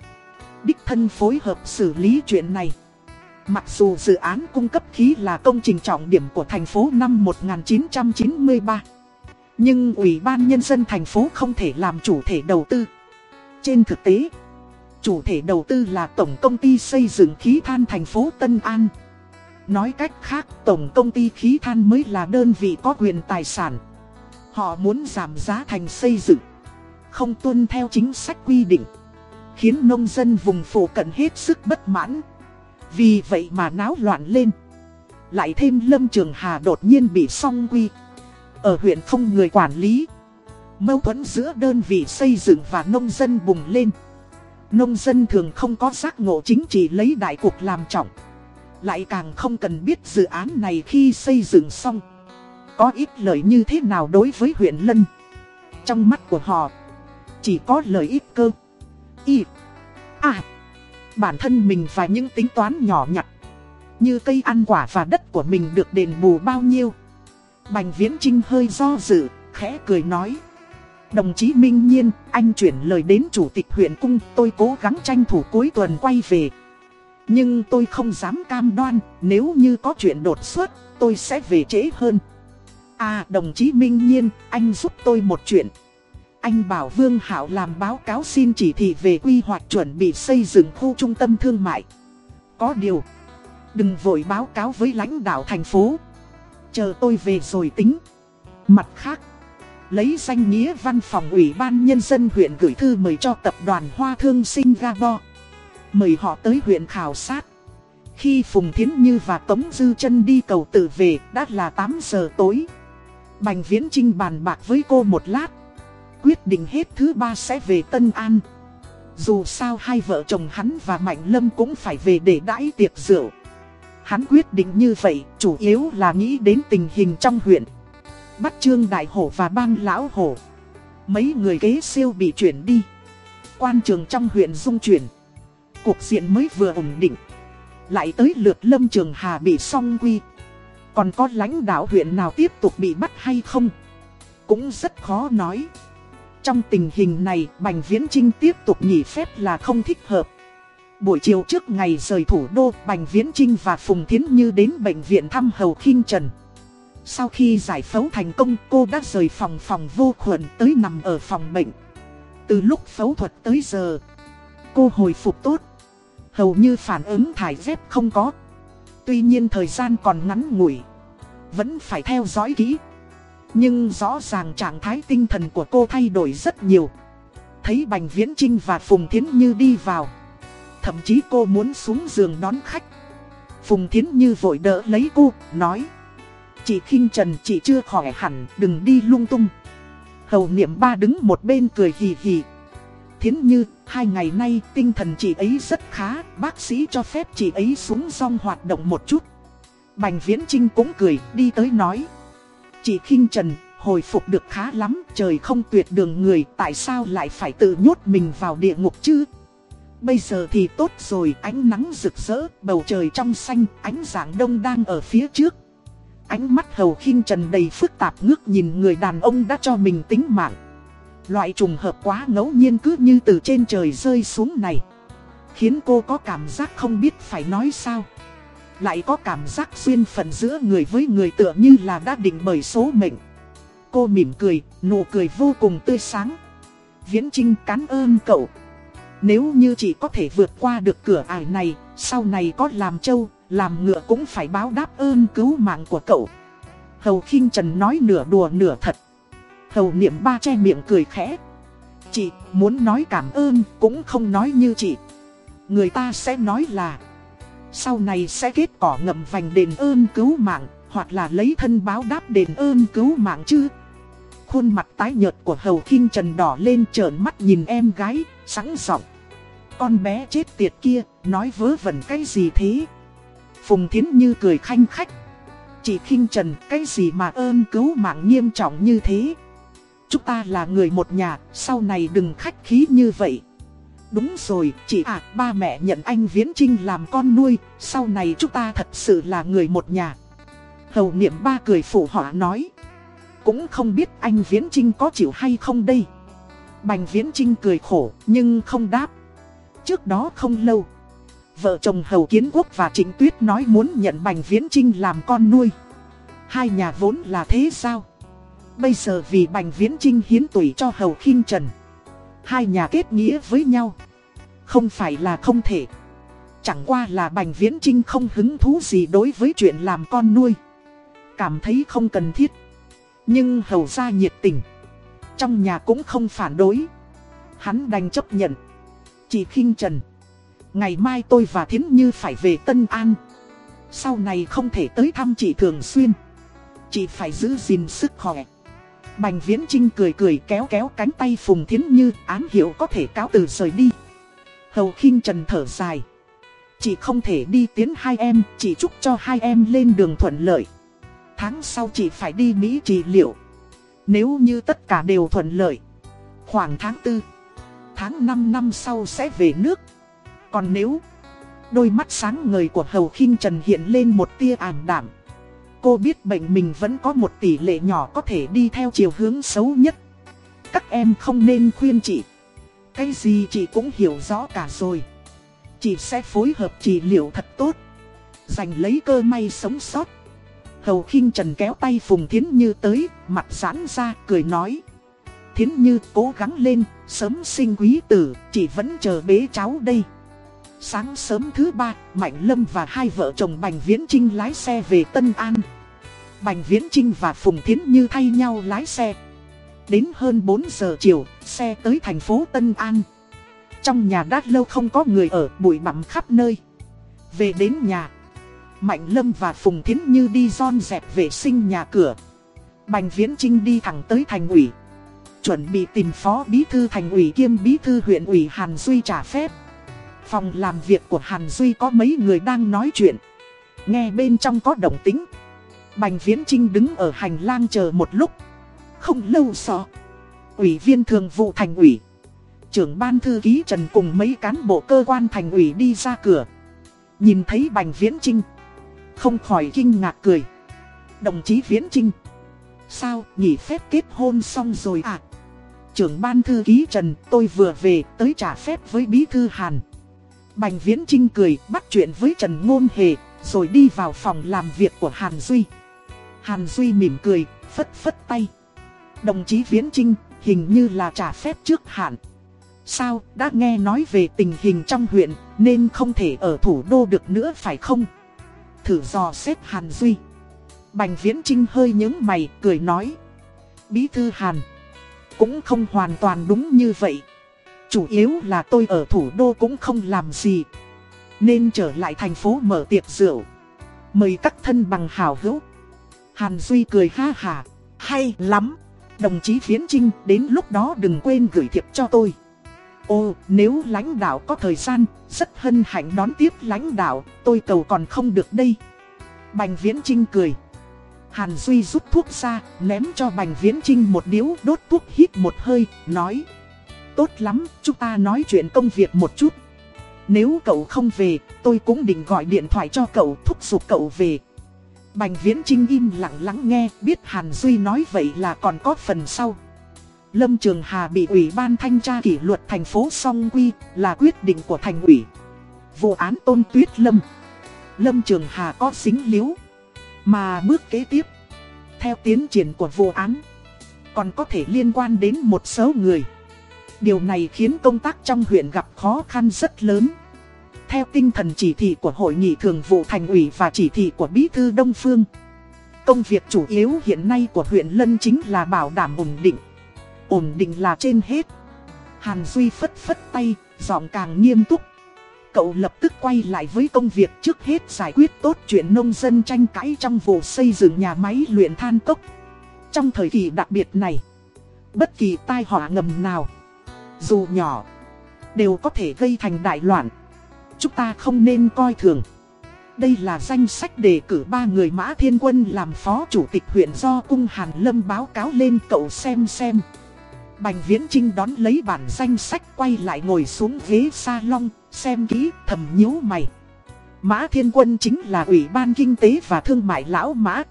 Đích thân phối hợp xử lý chuyện này. Mặc dù dự án cung cấp khí là công trình trọng điểm của thành phố năm 1993 Nhưng Ủy ban Nhân dân thành phố không thể làm chủ thể đầu tư. Trên thực tế, Chủ thể đầu tư là Tổng Công ty Xây dựng Khí than thành phố Tân An. Nói cách khác, Tổng Công ty Khí than mới là đơn vị có quyền tài sản. Họ muốn giảm giá thành xây dựng, Không tuân theo chính sách quy định, Khiến nông dân vùng phụ cận hết sức bất mãn vì vậy mà náo loạn lên. Lại thêm Lâm Trường Hà đột nhiên bị song quy. Ở huyện không người quản lý. Mâu thuẫn giữa đơn vị xây dựng và nông dân bùng lên. Nông dân thường không có giác ngộ chính trị lấy đại cuộc làm trọng. Lại càng không cần biết dự án này khi xây dựng xong. Có ít lợi như thế nào đối với huyện Lân. Trong mắt của họ, chỉ có lợi ích cơ. Y. Bản thân mình và những tính toán nhỏ nhặt. Như cây ăn quả và đất của mình được đền bù bao nhiêu? Bành Viễn Trinh hơi do dự, khẽ cười nói. Đồng chí Minh Nhiên, anh chuyển lời đến Chủ tịch huyện cung Tôi cố gắng tranh thủ cuối tuần quay về. Nhưng tôi không dám cam đoan Nếu như có chuyện đột xuất, tôi sẽ về trễ hơn. À đồng chí Minh Nhiên, anh giúp tôi một chuyện anh bảo Vương Hảo làm báo cáo xin chỉ thị về quy hoạch chuẩn bị xây dựng khu trung tâm thương mại. Có điều, đừng vội báo cáo với lãnh đạo thành phố. Chờ tôi về rồi tính. Mặt khác, lấy danh nghĩa văn phòng ủy ban nhân dân huyện gửi thư mời cho tập đoàn Hoa Thương Singapore. Mời họ tới huyện khảo sát. Khi Phùng Thiến Như và Tống Dư chân đi cầu tự về đã là 8 giờ tối. Bành Viễn Trinh bàn bạc với cô một lát quyết định hết thứ ba sẽ về Tân An. Dù sao hai vợ chồng hắn và Mạnh Lâm cũng phải về để đãi tiệc rượu. Hắn quyết định như vậy, chủ yếu là nghĩ đến tình hình trong huyện. Bắt Trương Đại Hổ và bang Lão Hổ. Mấy người kế siêu bị chuyển đi. Quan trường trong huyện dung chuyển. Cuộc diện mới vừa ổn định. Lại tới lượt Lâm Trường Hà bị song quy. Còn có lãnh đạo huyện nào tiếp tục bị bắt hay không? Cũng rất khó nói. Trong tình hình này, Bành Viễn Trinh tiếp tục nghỉ phép là không thích hợp. Buổi chiều trước ngày rời thủ đô, Bành Viễn Trinh và Phùng Thiến Như đến bệnh viện thăm Hầu Kinh Trần. Sau khi giải phẫu thành công, cô đã rời phòng phòng vô khuẩn tới nằm ở phòng bệnh. Từ lúc phẫu thuật tới giờ, cô hồi phục tốt. Hầu như phản ứng thải dép không có. Tuy nhiên thời gian còn ngắn ngủi, vẫn phải theo dõi kỹ. Nhưng rõ ràng trạng thái tinh thần của cô thay đổi rất nhiều. Thấy Bành Viễn Trinh và Phùng Thiến Như đi vào. Thậm chí cô muốn xuống giường đón khách. Phùng Thiến Như vội đỡ lấy cô, nói. Chị khinh Trần chị chưa khỏi hẳn, đừng đi lung tung. Hầu niệm ba đứng một bên cười hì hì. Thiến Như, hai ngày nay tinh thần chị ấy rất khá, bác sĩ cho phép chị ấy xuống song hoạt động một chút. Bành Viễn Trinh cũng cười, đi tới nói. Chị khinh Trần, hồi phục được khá lắm, trời không tuyệt đường người, tại sao lại phải tự nhốt mình vào địa ngục chứ? Bây giờ thì tốt rồi, ánh nắng rực rỡ, bầu trời trong xanh, ánh dạng đông đang ở phía trước. Ánh mắt hầu khinh trần đầy phức tạp ngước nhìn người đàn ông đã cho mình tính mạng. Loại trùng hợp quá ngẫu nhiên cứ như từ trên trời rơi xuống này. Khiến cô có cảm giác không biết phải nói sao. Lại có cảm giác duyên phận giữa người với người tựa như là đã định bởi số mệnh. Cô mỉm cười, nụ cười vô cùng tươi sáng. Viễn Trinh cán ơn cậu. Nếu như chị có thể vượt qua được cửa ải này, sau này có làm trâu, làm ngựa cũng phải báo đáp ơn cứu mạng của cậu. Hầu khinh Trần nói nửa đùa nửa thật. Hầu niệm ba che miệng cười khẽ. Chị muốn nói cảm ơn cũng không nói như chị. Người ta sẽ nói là sau này sẽ kết cỏ ngậm vành đền ơn cứu mạng hoặc là lấy thân báo đáp đền ơn cứu mạng chứ. Khuôn mặt tái nhợt của Hầu Kinh Trần đỏ lên trợn mắt nhìn em gái, sẵn giọng. Con bé chết tiệt kia, nói vớ vẩn cái gì thế? Phùng Thiến Như cười khanh khách. Chị kinh Trần, cái gì mà ơn cứu mạng nghiêm trọng như thế? Chúng ta là người một nhà, sau này đừng khách khí như vậy. Đúng rồi, chị à, ba mẹ nhận anh Viễn Trinh làm con nuôi, sau này chúng ta thật sự là người một nhà. Hầu niệm ba cười phụ họa nói. Cũng không biết anh Viễn Trinh có chịu hay không đây. Bành Viễn Trinh cười khổ, nhưng không đáp. Trước đó không lâu, vợ chồng Hầu Kiến Quốc và Trịnh Tuyết nói muốn nhận Bành Viễn Trinh làm con nuôi. Hai nhà vốn là thế sao? Bây giờ vì Bành Viễn Trinh hiến tùy cho Hầu khinh Trần. Hai nhà kết nghĩa với nhau. Không phải là không thể. Chẳng qua là Bành Viễn Trinh không hứng thú gì đối với chuyện làm con nuôi. Cảm thấy không cần thiết. Nhưng hầu ra nhiệt tình. Trong nhà cũng không phản đối. Hắn đành chấp nhận. Chị khinh Trần. Ngày mai tôi và Thiến Như phải về Tân An. Sau này không thể tới thăm chị thường xuyên. Chị phải giữ gìn sức khỏe. Bành Viễn Trinh cười cười kéo kéo cánh tay Phùng Thiến Như án hiểu có thể cáo từ rời đi. Hầu khinh Trần thở dài. Chị không thể đi tiến hai em, chị chúc cho hai em lên đường thuận lợi. Tháng sau chị phải đi Mỹ trị liệu. Nếu như tất cả đều thuận lợi. Khoảng tháng 4, tháng 5 năm sau sẽ về nước. Còn nếu đôi mắt sáng ngời của Hầu khinh Trần hiện lên một tia ảm đảm Cô biết bệnh mình vẫn có một tỷ lệ nhỏ có thể đi theo chiều hướng xấu nhất. Các em không nên khuyên chị. Cái gì chị cũng hiểu rõ cả rồi. Chị sẽ phối hợp trị liệu thật tốt. Giành lấy cơ may sống sót. Hầu khinh Trần kéo tay Phùng Thiến Như tới, mặt giãn ra, cười nói. Thiến Như cố gắng lên, sớm sinh quý tử, chị vẫn chờ bế cháu đây. Sáng sớm thứ ba, Mạnh Lâm và hai vợ chồng Bành Viễn Trinh lái xe về Tân An. Bành Viễn Trinh và Phùng Thiến Như thay nhau lái xe. Đến hơn 4 giờ chiều, xe tới thành phố Tân An. Trong nhà đã lâu không có người ở, bụi bặm khắp nơi. Về đến nhà, Mạnh Lâm và Phùng Thiến Như đi don dẹp vệ sinh nhà cửa. Bành Viễn Trinh đi thẳng tới thành ủy. Chuẩn bị tìm phó bí thư thành ủy kiêm bí thư huyện ủy Hàn Duy trả phép. Phòng làm việc của Hàn Duy có mấy người đang nói chuyện. Nghe bên trong có động tính. Bành Viễn Trinh đứng ở hành lang chờ một lúc. Không lâu sau. Ủy viên thường vụ thành ủy, Trưởng ban thư ký Trần cùng mấy cán bộ cơ quan thành ủy đi ra cửa Nhìn thấy Bành Viễn Trinh Không khỏi kinh ngạc cười Đồng chí Viễn Trinh Sao nghỉ phép kết hôn xong rồi à Trưởng ban thư ký Trần, tôi vừa về, tới trả phép với bí thư Hàn Bành Viễn Trinh cười, bắt chuyện với Trần Ngôn Hề, Rồi đi vào phòng làm việc của Hàn Duy. Hàn Duy mỉm cười, phất phất tay. Đồng chí Viễn Trinh hình như là trả phép trước hạn. Sao, đã nghe nói về tình hình trong huyện, Nên không thể ở thủ đô được nữa phải không? Thử dò xét Hàn Duy. Bành Viễn Trinh hơi nhướng mày, cười nói. Bí thư Hàn, Cũng không hoàn toàn đúng như vậy. Chủ yếu là tôi ở thủ đô cũng không làm gì Nên trở lại thành phố mở tiệc rượu Mời các thân bằng hào hữu Hàn Duy cười ha hà Hay lắm Đồng chí Viễn Trinh đến lúc đó đừng quên gửi thiệp cho tôi Ô, nếu lãnh đạo có thời gian, rất hân hạnh đón tiếp lãnh đạo, tôi cầu còn không được đây. Bành Viễn Trinh cười. Hàn Duy rút thuốc ra, ném cho Bành Viễn Trinh một điếu đốt thuốc hít một hơi, nói. Tốt lắm, chúng ta nói chuyện công việc một chút. Nếu cậu không về, tôi cũng định gọi điện thoại cho cậu thúc giục cậu về. Bành Viễn Trinh im lặng lắng nghe, biết Hàn Duy nói vậy là còn có phần sau. Lâm Trường Hà bị Ủy ban Thanh tra kỷ luật thành phố song quy là quyết định của thành ủy. Vụ án tôn tuyết Lâm. Lâm Trường Hà có xính liếu. Mà bước kế tiếp, theo tiến triển của vụ án, còn có thể liên quan đến một số người. Điều này khiến công tác trong huyện gặp khó khăn rất lớn. Theo tinh thần chỉ thị của Hội nghị Thường vụ Thành ủy và chỉ thị của Bí thư Đông Phương. Công việc chủ yếu hiện nay của huyện Lân chính là bảo đảm ổn định. Ổn định là trên hết. Hàn Duy phất phất tay, giọng càng nghiêm túc. Cậu lập tức quay lại với công việc trước hết giải quyết tốt chuyện nông dân tranh cãi trong vụ xây dựng nhà máy luyện than cốc. Trong thời kỳ đặc biệt này, bất kỳ tai họa ngầm nào, dù nhỏ, đều có thể gây thành đại loạn. Chúng ta không nên coi thường. Đây là danh sách đề cử ba người Mã Thiên Quân làm phó chủ tịch huyện do Cung Hàn Lâm báo cáo lên cậu xem xem. Bành Viễn Trinh đón lấy bản danh sách quay lại ngồi xuống ghế salon, xem kỹ, thầm nhíu mày. Mã Thiên Quân chính là Ủy ban Kinh tế và Thương mại Lão Mã.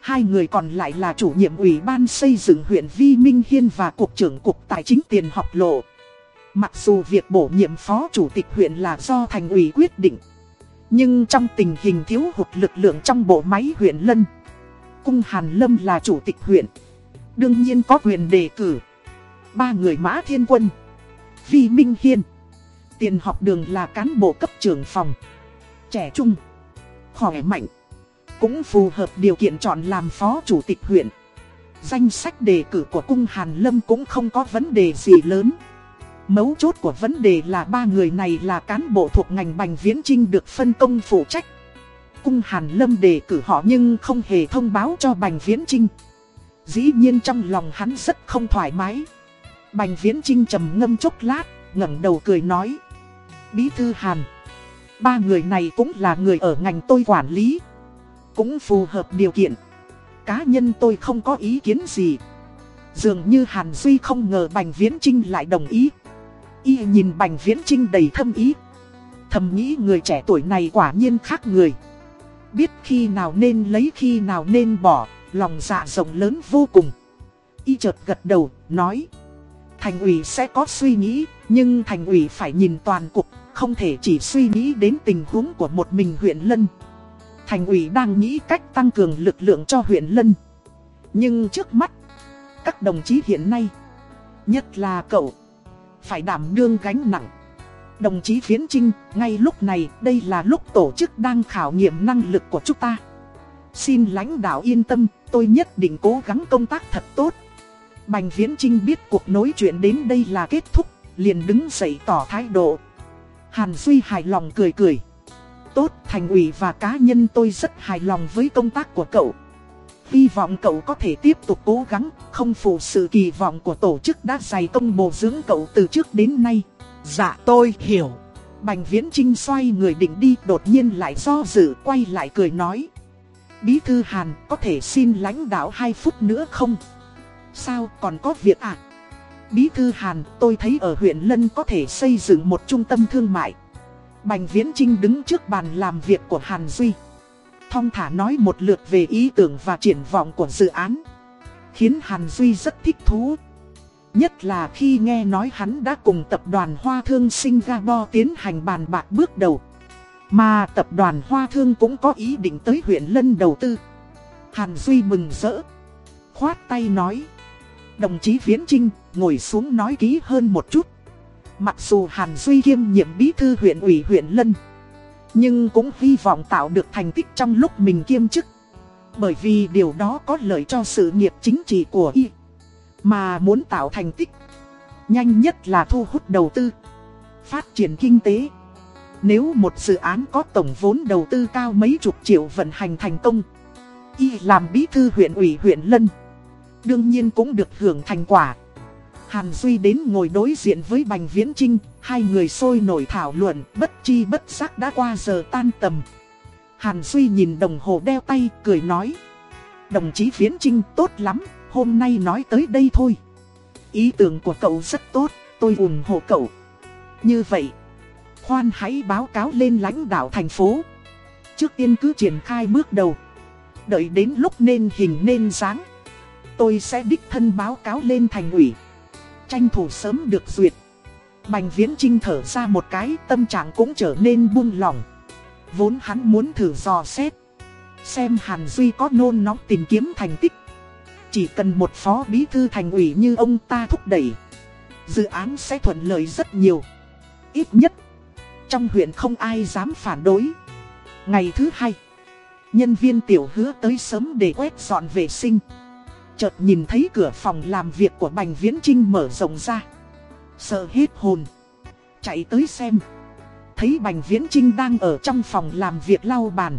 Hai người còn lại là chủ nhiệm Ủy ban xây dựng huyện Vi Minh Hiên và Cục trưởng Cục Tài chính Tiền học lộ. Mặc dù việc bổ nhiệm phó chủ tịch huyện là do thành ủy quyết định. Nhưng trong tình hình thiếu hụt lực lượng trong bộ máy huyện Lân, Cung Hàn Lâm là chủ tịch huyện. Đương nhiên có quyền đề cử. Ba người Mã Thiên Quân, Vi Minh Hiên, Tiền học đường là cán bộ cấp trưởng phòng. Trẻ trung, khỏe mạnh, cũng phù hợp điều kiện chọn làm phó chủ tịch huyện. Danh sách đề cử của cung Hàn Lâm cũng không có vấn đề gì lớn. Mấu chốt của vấn đề là ba người này là cán bộ thuộc ngành Bành Viễn Trinh được phân công phụ trách. Cung Hàn Lâm đề cử họ nhưng không hề thông báo cho Bành Viễn Trinh. Dĩ nhiên trong lòng hắn rất không thoải mái. Bành Viễn Trinh trầm ngâm chốc lát, ngẩng đầu cười nói. Bí thư Hàn. Ba người này cũng là người ở ngành tôi quản lý. Cũng phù hợp điều kiện. Cá nhân tôi không có ý kiến gì. Dường như Hàn Duy không ngờ Bành Viễn Trinh lại đồng ý. Y nhìn Bành Viễn Trinh đầy thâm ý. Thầm nghĩ người trẻ tuổi này quả nhiên khác người. Biết khi nào nên lấy khi nào nên bỏ, lòng dạ rộng lớn vô cùng. Y chợt gật đầu, nói. Thành ủy sẽ có suy nghĩ, nhưng thành ủy phải nhìn toàn cục, không thể chỉ suy nghĩ đến tình huống của một mình huyện Lân. Thành ủy đang nghĩ cách tăng cường lực lượng cho huyện Lân. Nhưng trước mắt, các đồng chí hiện nay, nhất là cậu, phải đảm đương gánh nặng. Đồng chí Viễn Trinh, ngay lúc này đây là lúc tổ chức đang khảo nghiệm năng lực của chúng ta. Xin lãnh đạo yên tâm, tôi nhất định cố gắng công tác thật tốt. Bành Viễn Trinh biết cuộc nói chuyện đến đây là kết thúc, liền đứng dậy tỏ thái độ. Hàn Duy hài lòng cười cười. Tốt, thành ủy và cá nhân tôi rất hài lòng với công tác của cậu. Hy vọng cậu có thể tiếp tục cố gắng, không phụ sự kỳ vọng của tổ chức đã dày công bồi dưỡng cậu từ trước đến nay. Dạ tôi hiểu. Bành Viễn Trinh xoay người định đi đột nhiên lại do dự quay lại cười nói. Bí thư Hàn có thể xin lãnh đạo 2 phút nữa không? Sao còn có việc à? Bí thư Hàn, tôi thấy ở huyện Lân có thể xây dựng một trung tâm thương mại. Bành Viễn Trinh đứng trước bàn làm việc của Hàn Duy. Thong thả nói một lượt về ý tưởng và triển vọng của dự án. Khiến Hàn Duy rất thích thú. Nhất là khi nghe nói hắn đã cùng tập đoàn Hoa Thương Singapore tiến hành bàn bạc bước đầu. Mà tập đoàn Hoa Thương cũng có ý định tới huyện Lân đầu tư. Hàn Duy mừng rỡ. Khoát tay nói. Đồng chí Viễn Trinh ngồi xuống nói ký hơn một chút. Mặc dù Hàn Duy kiêm nhiệm bí thư huyện ủy huyện Lân. Nhưng cũng hy vọng tạo được thành tích trong lúc mình kiêm chức. Bởi vì điều đó có lợi cho sự nghiệp chính trị của y. Mà muốn tạo thành tích. Nhanh nhất là thu hút đầu tư. Phát triển kinh tế. Nếu một dự án có tổng vốn đầu tư cao mấy chục triệu vận hành thành công. Y làm bí thư huyện ủy huyện Lân. Đương nhiên cũng được hưởng thành quả. Hàn Duy đến ngồi đối diện với Bành Viễn Trinh, hai người sôi nổi thảo luận, bất chi bất giác đã qua giờ tan tầm. Hàn Duy nhìn đồng hồ đeo tay, cười nói. Đồng chí Viễn Trinh tốt lắm, hôm nay nói tới đây thôi. Ý tưởng của cậu rất tốt, tôi ủng hộ cậu. Như vậy, khoan hãy báo cáo lên lãnh đạo thành phố. Trước tiên cứ triển khai bước đầu. Đợi đến lúc nên hình nên dáng. Tôi sẽ đích thân báo cáo lên thành ủy tranh thủ sớm được duyệt. Bành Viễn Trinh thở ra một cái, tâm trạng cũng trở nên buông lỏng. Vốn hắn muốn thử dò xét. Xem Hàn Duy có nôn nóng tìm kiếm thành tích. Chỉ cần một phó bí thư thành ủy như ông ta thúc đẩy. Dự án sẽ thuận lợi rất nhiều. Ít nhất, trong huyện không ai dám phản đối. Ngày thứ hai, nhân viên tiểu hứa tới sớm để quét dọn vệ sinh chợt nhìn thấy cửa phòng làm việc của Bành Viễn Trinh mở rộng ra. Sợ hết hồn. Chạy tới xem. Thấy Bành Viễn Trinh đang ở trong phòng làm việc lau bàn.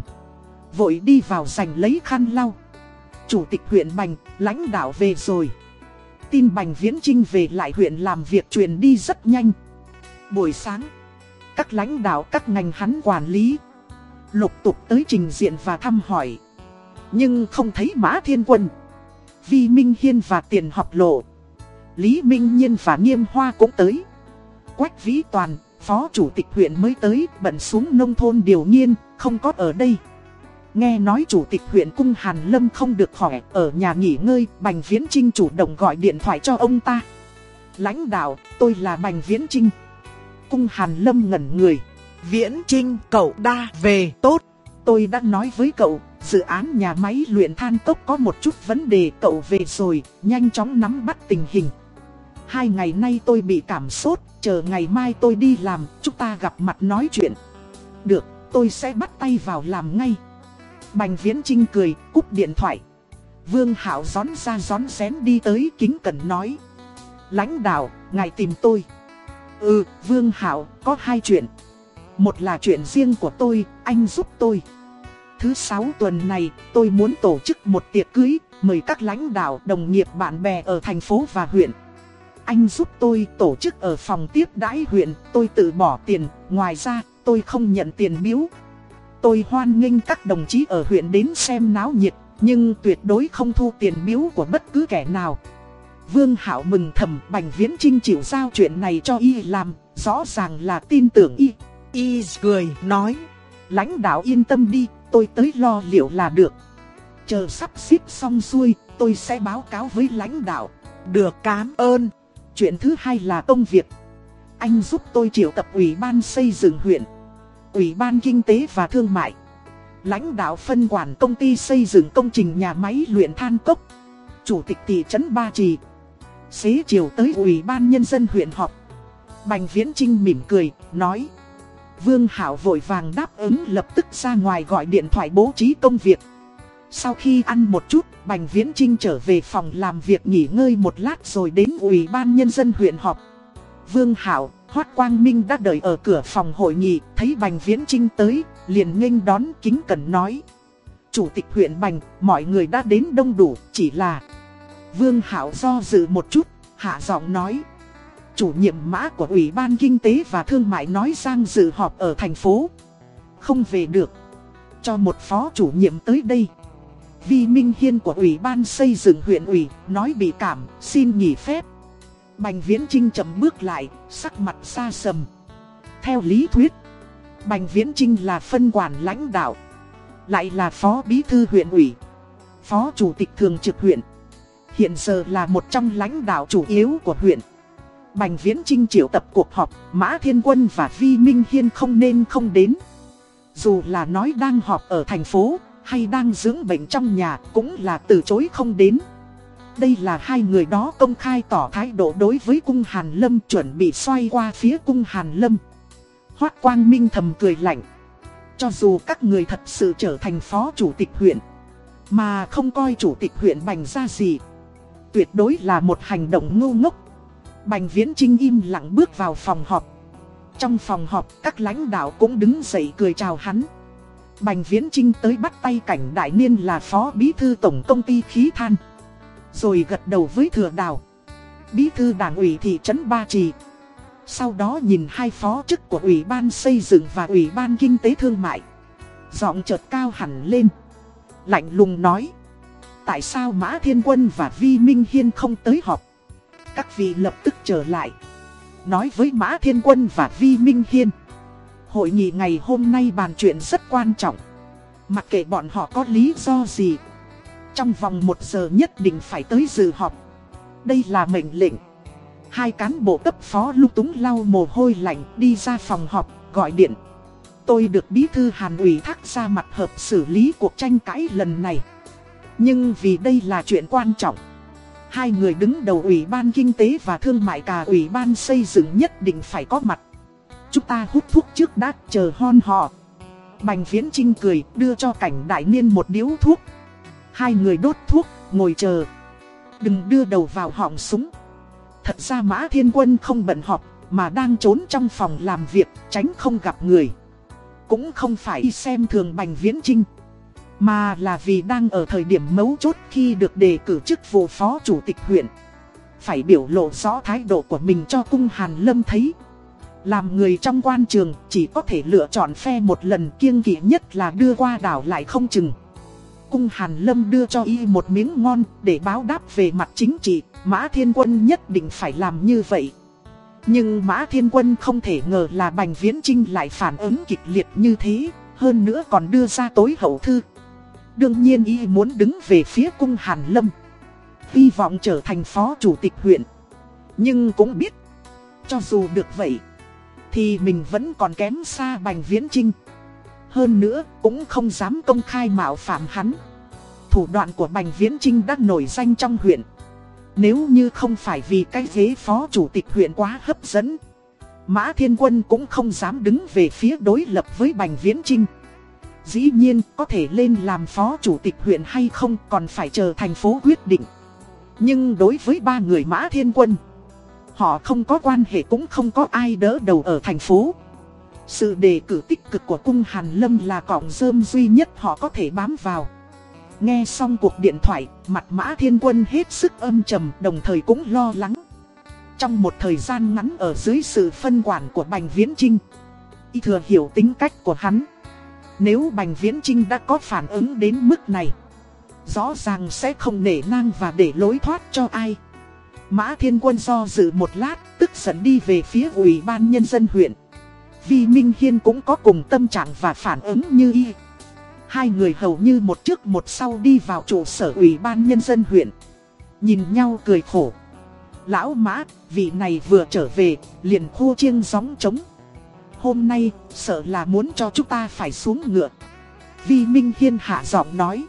Vội đi vào giành lấy khăn lau. Chủ tịch huyện Bành, lãnh đạo về rồi. Tin Bành Viễn Trinh về lại huyện làm việc truyền đi rất nhanh. Buổi sáng, các lãnh đạo các ngành hắn quản lý. Lục tục tới trình diện và thăm hỏi. Nhưng không thấy Mã Thiên Quân. Vi Minh Hiên và Tiền Học Lộ. Lý Minh Nhiên và Nghiêm Hoa cũng tới. Quách Vĩ Toàn, Phó Chủ tịch huyện mới tới, bận xuống nông thôn điều nghiên, không có ở đây. Nghe nói Chủ tịch huyện Cung Hàn Lâm không được khỏe, ở nhà nghỉ ngơi, Bành Viễn Trinh chủ động gọi điện thoại cho ông ta. Lãnh đạo, tôi là Bành Viễn Trinh. Cung Hàn Lâm ngẩn người. Viễn Trinh, cậu đa về tốt. Tôi đã nói với cậu, Dự án nhà máy luyện than tốc có một chút vấn đề cậu về rồi, nhanh chóng nắm bắt tình hình. Hai ngày nay tôi bị cảm sốt, chờ ngày mai tôi đi làm, chúng ta gặp mặt nói chuyện. Được, tôi sẽ bắt tay vào làm ngay. Bành Viễn Trinh cười, cúp điện thoại. Vương Hảo gión ra gión xén đi tới kính cẩn nói. Lãnh đạo, ngài tìm tôi. Ừ, Vương Hảo, có hai chuyện. Một là chuyện riêng của tôi, anh giúp tôi. Thứ sáu tuần này, tôi muốn tổ chức một tiệc cưới, mời các lãnh đạo, đồng nghiệp bạn bè ở thành phố và huyện. Anh giúp tôi tổ chức ở phòng tiếp đãi huyện, tôi tự bỏ tiền, ngoài ra, tôi không nhận tiền biếu. Tôi hoan nghênh các đồng chí ở huyện đến xem náo nhiệt, nhưng tuyệt đối không thu tiền biếu của bất cứ kẻ nào. Vương Hảo mừng thầm Bành Viễn Trinh chịu giao chuyện này cho y làm, rõ ràng là tin tưởng y. Y cười, nói, lãnh đạo yên tâm đi, tôi tới lo liệu là được. Chờ sắp xếp xong xuôi, tôi sẽ báo cáo với lãnh đạo. Được cảm ơn. Chuyện thứ hai là công việc. Anh giúp tôi triệu tập ủy ban xây dựng huyện, ủy ban kinh tế và thương mại. Lãnh đạo phân quản công ty xây dựng công trình nhà máy luyện than cốc. Chủ tịch thị trấn Ba Trì. Xế chiều tới ủy ban nhân dân huyện họp. Bành Viễn Trinh mỉm cười, nói. Vương Hảo vội vàng đáp ứng lập tức ra ngoài gọi điện thoại bố trí công việc. Sau khi ăn một chút, Bành Viễn Trinh trở về phòng làm việc nghỉ ngơi một lát rồi đến Ủy ban Nhân dân huyện họp. Vương Hảo, Hoát Quang Minh đã đợi ở cửa phòng hội nghị, thấy Bành Viễn Trinh tới, liền nghênh đón kính cẩn nói. Chủ tịch huyện Bành, mọi người đã đến đông đủ, chỉ là... Vương Hảo do dự một chút, hạ giọng nói chủ nhiệm mã của Ủy ban Kinh tế và Thương mại nói Giang dự họp ở thành phố. Không về được. Cho một phó chủ nhiệm tới đây. Vi Minh Hiên của Ủy ban xây dựng huyện ủy nói bị cảm, xin nghỉ phép. Bành Viễn Trinh chậm bước lại, sắc mặt xa sầm. Theo lý thuyết, Bành Viễn Trinh là phân quản lãnh đạo, lại là phó bí thư huyện ủy, phó chủ tịch thường trực huyện. Hiện giờ là một trong lãnh đạo chủ yếu của huyện. Bành Viễn Trinh triệu tập cuộc họp, Mã Thiên Quân và Vi Minh Hiên không nên không đến. Dù là nói đang họp ở thành phố, hay đang dưỡng bệnh trong nhà cũng là từ chối không đến. Đây là hai người đó công khai tỏ thái độ đối với cung Hàn Lâm chuẩn bị xoay qua phía cung Hàn Lâm. Hoác Quang Minh thầm cười lạnh. Cho dù các người thật sự trở thành phó chủ tịch huyện, mà không coi chủ tịch huyện bành ra gì, tuyệt đối là một hành động ngu ngốc. Bành Viễn Trinh im lặng bước vào phòng họp. Trong phòng họp, các lãnh đạo cũng đứng dậy cười chào hắn. Bành Viễn Trinh tới bắt tay cảnh đại niên là phó bí thư tổng công ty khí than. Rồi gật đầu với thừa đào. Bí thư đảng ủy thị trấn Ba Trì. Sau đó nhìn hai phó chức của Ủy ban xây dựng và Ủy ban kinh tế thương mại. Giọng chợt cao hẳn lên. Lạnh lùng nói. Tại sao Mã Thiên Quân và Vi Minh Hiên không tới họp? Các vị lập tức trở lại. Nói với Mã Thiên Quân và Vi Minh Hiên. Hội nghị ngày hôm nay bàn chuyện rất quan trọng. Mặc kệ bọn họ có lý do gì. Trong vòng một giờ nhất định phải tới dự họp. Đây là mệnh lệnh. Hai cán bộ cấp phó lúc túng lau mồ hôi lạnh đi ra phòng họp, gọi điện. Tôi được bí thư Hàn ủy thác ra mặt hợp xử lý cuộc tranh cãi lần này. Nhưng vì đây là chuyện quan trọng. Hai người đứng đầu Ủy ban Kinh tế và Thương mại cả Ủy ban xây dựng nhất định phải có mặt. Chúng ta hút thuốc trước đã chờ hon họ. Bành Viễn Trinh cười đưa cho cảnh đại niên một điếu thuốc. Hai người đốt thuốc, ngồi chờ. Đừng đưa đầu vào họng súng. Thật ra Mã Thiên Quân không bận họp, mà đang trốn trong phòng làm việc, tránh không gặp người. Cũng không phải xem thường Bành Viễn Trinh. Mà là vì đang ở thời điểm mấu chốt khi được đề cử chức vụ phó chủ tịch huyện. Phải biểu lộ rõ thái độ của mình cho cung Hàn Lâm thấy. Làm người trong quan trường chỉ có thể lựa chọn phe một lần kiêng kỵ nhất là đưa qua đảo lại không chừng. Cung Hàn Lâm đưa cho y một miếng ngon để báo đáp về mặt chính trị, Mã Thiên Quân nhất định phải làm như vậy. Nhưng Mã Thiên Quân không thể ngờ là Bành Viễn Trinh lại phản ứng kịch liệt như thế, hơn nữa còn đưa ra tối hậu thư. Đương nhiên y muốn đứng về phía cung Hàn Lâm. Hy vọng trở thành phó chủ tịch huyện. Nhưng cũng biết, cho dù được vậy, thì mình vẫn còn kém xa Bành Viễn Trinh. Hơn nữa, cũng không dám công khai mạo phạm hắn. Thủ đoạn của Bành Viễn Trinh đã nổi danh trong huyện. Nếu như không phải vì cái ghế phó chủ tịch huyện quá hấp dẫn, Mã Thiên Quân cũng không dám đứng về phía đối lập với Bành Viễn Trinh. Dĩ nhiên có thể lên làm phó chủ tịch huyện hay không còn phải chờ thành phố quyết định. Nhưng đối với ba người Mã Thiên Quân, họ không có quan hệ cũng không có ai đỡ đầu ở thành phố. Sự đề cử tích cực của cung Hàn Lâm là cọng rơm duy nhất họ có thể bám vào. Nghe xong cuộc điện thoại, mặt Mã Thiên Quân hết sức âm trầm đồng thời cũng lo lắng. Trong một thời gian ngắn ở dưới sự phân quản của Bành Viễn Trinh, y thừa hiểu tính cách của hắn. Nếu Bành Viễn Trinh đã có phản ứng đến mức này, rõ ràng sẽ không nể nang và để lối thoát cho ai. Mã Thiên Quân do dự một lát, tức giận đi về phía Ủy ban Nhân dân huyện. Vi Minh Hiên cũng có cùng tâm trạng và phản ứng như y. Hai người hầu như một trước một sau đi vào trụ sở Ủy ban Nhân dân huyện. Nhìn nhau cười khổ. Lão Mã, vị này vừa trở về, liền khu chiêng gióng trống. Hôm nay, sợ là muốn cho chúng ta phải xuống ngựa. Vi Minh Hiên hạ giọng nói.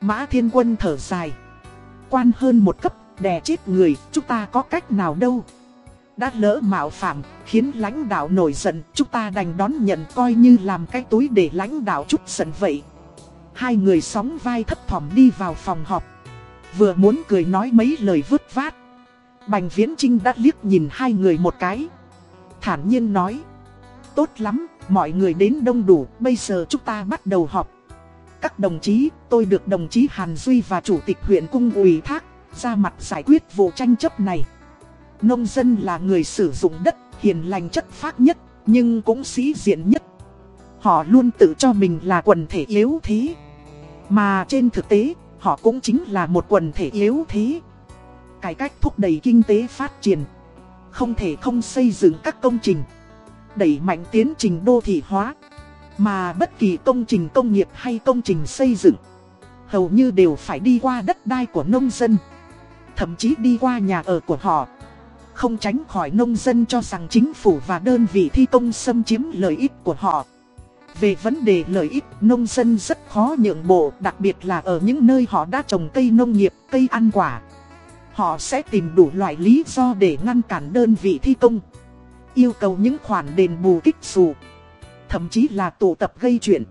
Mã Thiên Quân thở dài. Quan hơn một cấp, đè chết người, chúng ta có cách nào đâu. Đã lỡ mạo phạm, khiến lãnh đạo nổi giận, chúng ta đành đón nhận coi như làm cái túi để lãnh đạo chút giận vậy. Hai người sóng vai thấp thỏm đi vào phòng họp. Vừa muốn cười nói mấy lời vứt vát. Bành Viễn Trinh đã liếc nhìn hai người một cái. Thản nhiên nói. Tốt lắm, mọi người đến đông đủ, bây giờ chúng ta bắt đầu họp. Các đồng chí, tôi được đồng chí Hàn Duy và Chủ tịch huyện cung ủy thác, ra mặt giải quyết vụ tranh chấp này. Nông dân là người sử dụng đất, hiền lành chất phác nhất, nhưng cũng sĩ diện nhất. Họ luôn tự cho mình là quần thể yếu thế. Mà trên thực tế, họ cũng chính là một quần thể yếu thế. cải cách thúc đẩy kinh tế phát triển. Không thể không xây dựng các công trình, đẩy mạnh tiến trình đô thị hóa. Mà bất kỳ công trình công nghiệp hay công trình xây dựng, hầu như đều phải đi qua đất đai của nông dân. Thậm chí đi qua nhà ở của họ. Không tránh khỏi nông dân cho rằng chính phủ và đơn vị thi công xâm chiếm lợi ích của họ. Về vấn đề lợi ích, nông dân rất khó nhượng bộ, đặc biệt là ở những nơi họ đã trồng cây nông nghiệp, cây ăn quả. Họ sẽ tìm đủ loại lý do để ngăn cản đơn vị thi công. Yêu cầu những khoản đền bù kích dù Thậm chí là tụ tập gây chuyện.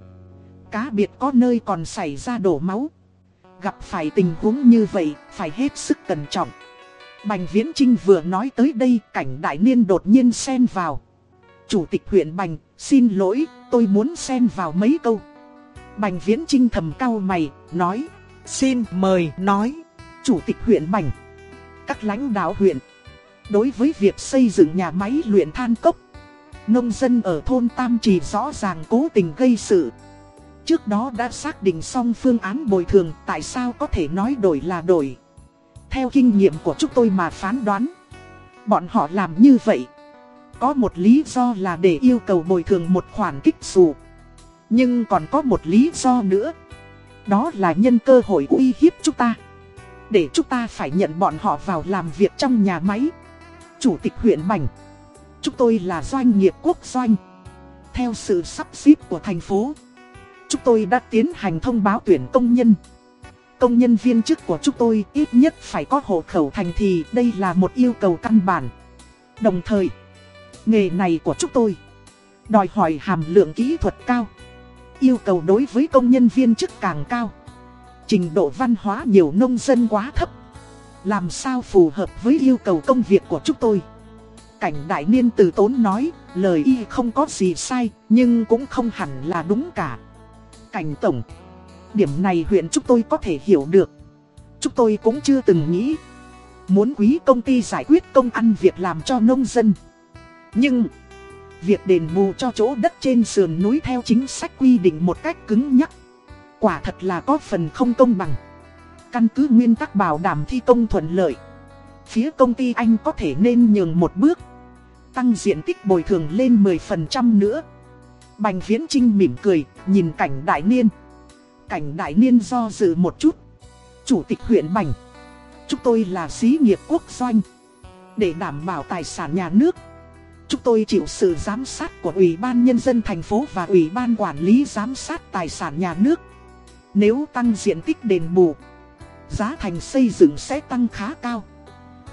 Cá biệt có nơi còn xảy ra đổ máu. Gặp phải tình huống như vậy, phải hết sức cẩn trọng. Bành Viễn Trinh vừa nói tới đây, cảnh đại niên đột nhiên xen vào. Chủ tịch huyện Bành, xin lỗi, tôi muốn xen vào mấy câu. Bành Viễn Trinh thầm cao mày, nói, xin mời nói, Chủ tịch huyện Bành. Các lãnh đạo huyện, đối với việc xây dựng nhà máy luyện than cốc, nông dân ở thôn Tam Trì rõ ràng cố tình gây sự. Trước đó đã xác định xong phương án bồi thường tại sao có thể nói đổi là đổi. Theo kinh nghiệm của chúng tôi mà phán đoán, bọn họ làm như vậy có một lý do là để yêu cầu bồi thường một khoản kích dù. Nhưng còn có một lý do nữa. Đó là nhân cơ hội uy hiếp chúng ta. Để chúng ta phải nhận bọn họ vào làm việc trong nhà máy. Chủ tịch huyện Bành. Chúng tôi là doanh nghiệp quốc doanh. Theo sự sắp xếp của thành phố. Chúng tôi đã tiến hành thông báo tuyển công nhân. Công nhân viên chức của chúng tôi ít nhất phải có hộ khẩu thành thì đây là một yêu cầu căn bản. Đồng thời, Nghề này của chúng tôi Đòi hỏi hàm lượng kỹ thuật cao, Yêu cầu đối với công nhân viên chức càng cao Trình độ văn hóa nhiều nông dân quá thấp làm sao phù hợp với yêu cầu công việc của chúng tôi Cảnh đại niên từ tốn nói Lời y không có gì sai Nhưng cũng không hẳn là đúng cả Cảnh tổng Điểm này huyện chúng tôi có thể hiểu được Chúng tôi cũng chưa từng nghĩ Muốn quý công ty giải quyết công ăn việc làm cho nông dân nhưng, việc đền bù cho chỗ đất trên sườn núi theo chính sách quy định một cách cứng nhắc. Quả thật là có phần không công bằng. Căn cứ nguyên tắc bảo đảm thi công thuận lợi. Phía công ty anh có thể nên nhường một bước. Tăng diện tích bồi thường lên 10% nữa. Bành Viễn Trinh mỉm cười, nhìn cảnh đại niên. Cảnh đại niên do dự một chút. Chủ tịch huyện Bành. Chúng tôi là xí nghiệp quốc doanh. Để đảm bảo tài sản nhà nước Chúng tôi chịu sự giám sát của Ủy ban Nhân dân thành phố và Ủy ban Quản lý Giám sát Tài sản nhà nước. Nếu tăng diện tích đền bù, giá thành xây dựng sẽ tăng khá cao.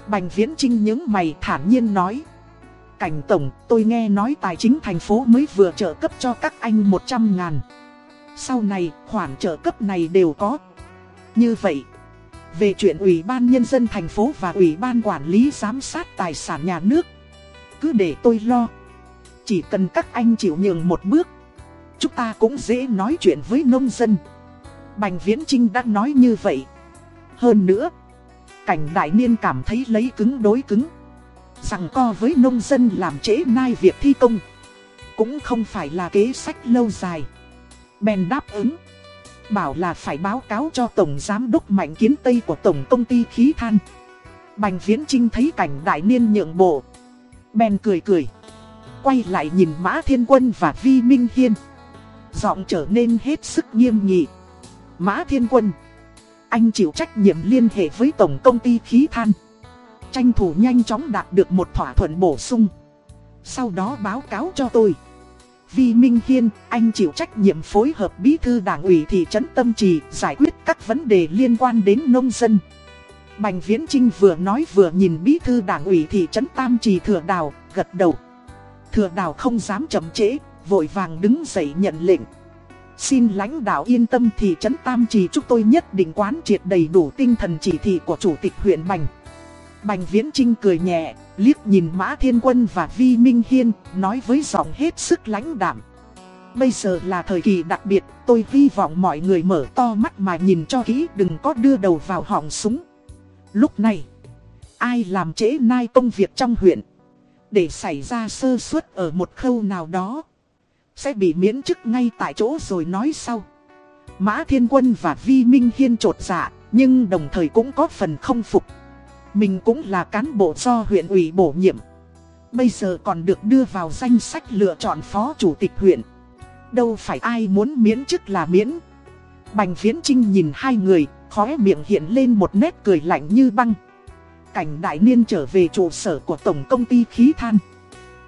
Bành Viễn Trinh những mày thản nhiên nói. Cảnh Tổng, tôi nghe nói tài chính thành phố mới vừa trợ cấp cho các anh 100 ngàn. Sau này, khoản trợ cấp này đều có. Như vậy, về chuyện Ủy ban Nhân dân thành phố và Ủy ban Quản lý Giám sát Tài sản nhà nước, cứ để tôi lo. Chỉ cần các anh chịu nhường một bước, chúng ta cũng dễ nói chuyện với nông dân. Bành Viễn Trinh đã nói như vậy. Hơn nữa, cảnh đại niên cảm thấy lấy cứng đối cứng. Rằng co với nông dân làm trễ nai việc thi công. Cũng không phải là kế sách lâu dài. Bèn đáp ứng. Bảo là phải báo cáo cho Tổng Giám đốc Mạnh Kiến Tây của Tổng Công ty Khí Than. Bành Viễn Trinh thấy cảnh đại niên nhượng bộ, bèn cười cười. Quay lại nhìn Mã Thiên Quân và Vi Minh Hiên. Giọng trở nên hết sức nghiêm nghị. Mã Thiên Quân. Anh chịu trách nhiệm liên hệ với Tổng Công ty Khí Than. Tranh thủ nhanh chóng đạt được một thỏa thuận bổ sung. Sau đó báo cáo cho tôi. Vi Minh Hiên, anh chịu trách nhiệm phối hợp bí thư đảng ủy thị trấn Tâm Trì giải quyết các vấn đề liên quan đến nông dân. Bành Viễn Trinh vừa nói vừa nhìn bí thư đảng ủy thị trấn Tam Trì Thừa Đào, gật đầu. Thừa Đào không dám chậm trễ, vội vàng đứng dậy nhận lệnh. Xin lãnh đạo yên tâm thị trấn Tam Trì chúng tôi nhất định quán triệt đầy đủ tinh thần chỉ thị của Chủ tịch huyện Bành. Bành Viễn Trinh cười nhẹ, liếc nhìn Mã Thiên Quân và Vi Minh Hiên, nói với giọng hết sức lãnh đạm. Bây giờ là thời kỳ đặc biệt, tôi hy vọng mọi người mở to mắt mà nhìn cho kỹ đừng có đưa đầu vào họng súng. Lúc này, ai làm trễ nai công việc trong huyện, để xảy ra sơ suất ở một khâu nào đó, sẽ bị miễn chức ngay tại chỗ rồi nói sau. Mã Thiên Quân và Vi Minh Hiên trột dạ, nhưng đồng thời cũng có phần không phục. Mình cũng là cán bộ do huyện ủy bổ nhiệm. Bây giờ còn được đưa vào danh sách lựa chọn phó chủ tịch huyện. Đâu phải ai muốn miễn chức là miễn. Bành Viễn Trinh nhìn hai người, khóe miệng hiện lên một nét cười lạnh như băng. Cảnh đại niên trở về trụ sở của tổng công ty khí than.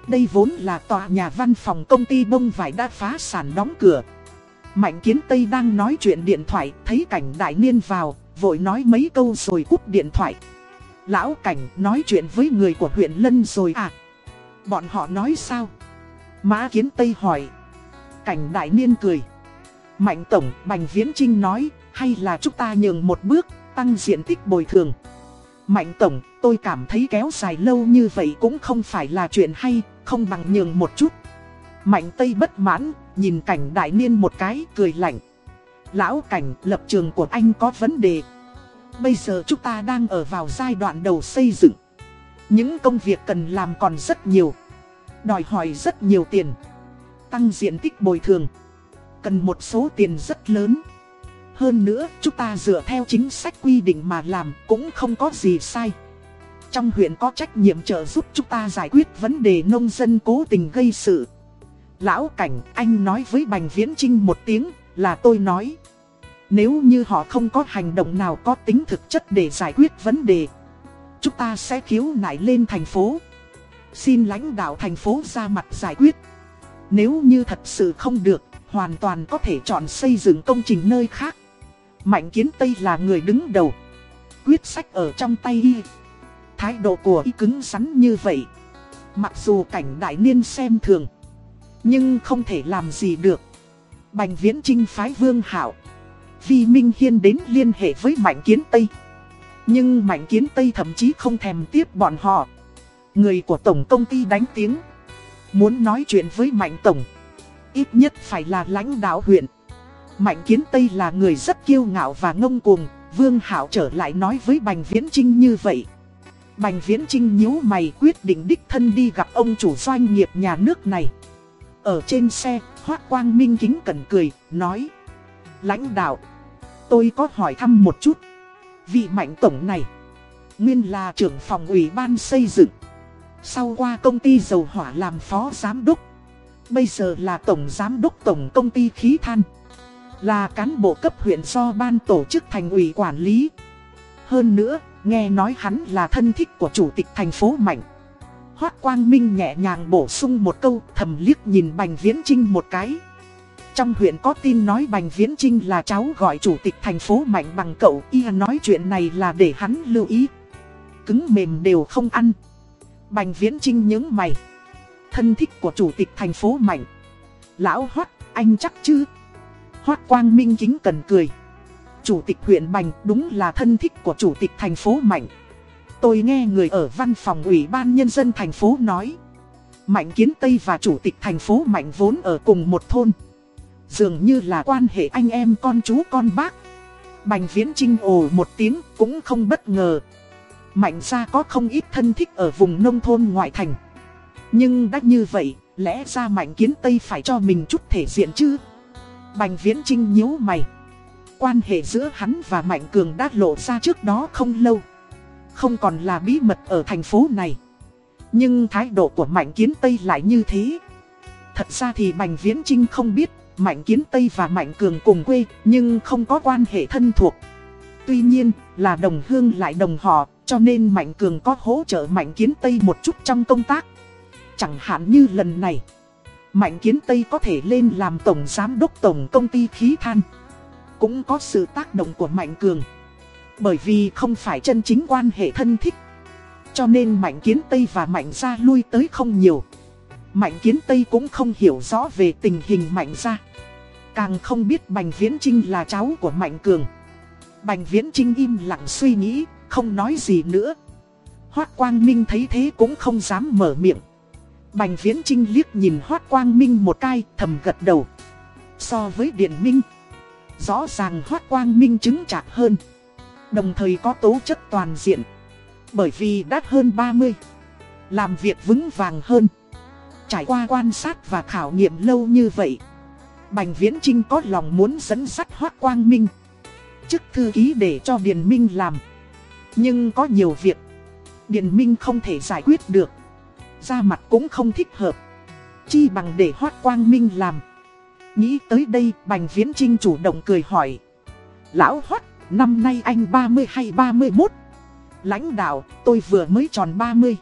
Đây vốn là tòa nhà văn phòng công ty bông vải đã phá sản đóng cửa Mạnh Kiến Tây đang nói chuyện điện thoại, thấy cảnh đại niên vào, vội nói mấy câu rồi cúp điện thoại. Lão cảnh nói chuyện với người của huyện Lân rồi à? Bọn họ nói sao? Mã Kiến Tây hỏi. Cảnh đại niên cười. Mạnh Tổng, Bành Viễn Trinh nói, hay là chúng ta nhường một bước, tăng diện tích bồi thường. Mạnh Tổng, tôi cảm thấy kéo dài lâu như vậy cũng không phải là chuyện hay, không bằng nhường một chút. Mạnh Tây bất mãn, nhìn cảnh đại niên một cái, cười lạnh. Lão cảnh, lập trường của anh có vấn đề. Bây giờ chúng ta đang ở vào giai đoạn đầu xây dựng. Những công việc cần làm còn rất nhiều. Đòi hỏi rất nhiều tiền. Tăng diện tích bồi thường. Cần một số tiền rất lớn. Hơn nữa, chúng ta dựa theo chính sách quy định mà làm cũng không có gì sai. Trong huyện có trách nhiệm trợ giúp chúng ta giải quyết vấn đề nông dân cố tình gây sự. Lão cảnh, anh nói với Bành Viễn Trinh một tiếng, là tôi nói. Nếu như họ không có hành động nào có tính thực chất để giải quyết vấn đề, chúng ta sẽ khiếu nại lên thành phố. Xin lãnh đạo thành phố ra mặt giải quyết. Nếu như thật sự không được, hoàn toàn có thể chọn xây dựng công trình nơi khác. Mạnh Kiến Tây là người đứng đầu. Quyết sách ở trong tay y. Thái độ của y cứng rắn như vậy. Mặc dù cảnh đại niên xem thường. Nhưng không thể làm gì được. Bành Viễn Trinh phái Vương Hảo. Vi Minh Hiên đến liên hệ với Mạnh Kiến Tây. Nhưng Mạnh Kiến Tây thậm chí không thèm tiếp bọn họ. Người của Tổng Công ty đánh tiếng. Muốn nói chuyện với Mạnh Tổng. Ít nhất phải là lãnh đạo huyện. Mạnh Kiến Tây là người rất kiêu ngạo và ngông cuồng. Vương Hảo trở lại nói với Bành Viễn Trinh như vậy. Bành Viễn Trinh nhíu mày quyết định đích thân đi gặp ông chủ doanh nghiệp nhà nước này. Ở trên xe, Hoác Quang Minh kính cẩn cười, nói. Lãnh đạo, tôi có hỏi thăm một chút. Vị mạnh tổng này Nguyên là trưởng phòng ủy ban xây dựng. Sau qua công ty dầu hỏa làm phó giám đốc. Bây giờ là tổng giám đốc tổng công ty khí than. Là cán bộ cấp huyện do ban tổ chức thành ủy quản lý. Hơn nữa, nghe nói hắn là thân thích của chủ tịch thành phố Mạnh Hoác Quang Minh nhẹ nhàng bổ sung một câu thầm liếc nhìn Bành Viễn Trinh một cái. Trong huyện có tin nói Bành Viễn Trinh là cháu gọi chủ tịch thành phố mạnh bằng cậu y nói chuyện này là để hắn lưu ý. Cứng mềm đều không ăn. Bành Viễn Trinh nhớ mày. Thân thích của chủ tịch thành phố mạnh. Lão Hoác, anh chắc chứ? Hoác Quang Minh kính cần cười. Chủ tịch huyện Bành đúng là thân thích của chủ tịch thành phố mạnh. Tôi nghe người ở văn phòng ủy ban nhân dân thành phố nói. Mạnh Kiến Tây và chủ tịch thành phố Mạnh vốn ở cùng một thôn. Dường như là quan hệ anh em con chú con bác. Bành Viễn Trinh ồ một tiếng cũng không bất ngờ. Mạnh ra có không ít thân thích ở vùng nông thôn ngoại thành. Nhưng đã như vậy, lẽ ra Mạnh Kiến Tây phải cho mình chút thể diện chứ? Bành Viễn Trinh nhíu mày. Quan hệ giữa hắn và Mạnh Cường đã lộ ra trước đó không lâu. Không còn là bí mật ở thành phố này. Nhưng thái độ của Mạnh Kiến Tây lại như thế. Thật ra thì Bành Viễn Trinh không biết Mạnh Kiến Tây và Mạnh Cường cùng quê, Nhưng không có quan hệ thân thuộc. Tuy nhiên, là đồng hương lại đồng họ, Cho nên Mạnh Cường có hỗ trợ Mạnh Kiến Tây một chút trong công tác. Chẳng hạn như lần này, Mạnh Kiến Tây có thể lên làm tổng giám đốc tổng công ty khí than. Cũng có sự tác động của Mạnh Cường. Bởi vì không phải chân chính quan hệ thân thích Cho nên Mạnh Kiến Tây và Mạnh Gia lui tới không nhiều. Mạnh Kiến Tây cũng không hiểu rõ về tình hình Mạnh Gia. Càng không biết Bành Viễn Trinh là cháu của Mạnh Cường. Bành Viễn Trinh im lặng suy nghĩ, không nói gì nữa. Hoác Quang Minh thấy thế cũng không dám mở miệng. Bành Viễn Trinh liếc nhìn Hoác Quang Minh một cái thầm gật đầu. So với Điện Minh Rõ ràng thoát Quang Minh chứng chạc hơn. Đồng thời có tố chất toàn diện. Bởi vì đắt hơn 30 Làm việc vững vàng hơn. Trải qua quan sát và khảo nghiệm lâu như vậy. Bành Viễn Trinh có lòng muốn dẫn dắt Hoác Quang Minh. Chức thư ký để cho Điền Minh làm. Nhưng có nhiều việc. Điền Minh không thể giải quyết được. Ra mặt cũng không thích hợp. Chi bằng để Hoác Quang Minh làm. Nghĩ tới đây, Bành Viễn Trinh chủ động cười hỏi. Lão Hoác, năm nay anh 30 hay 31? Lãnh đạo, tôi vừa mới tròn 30.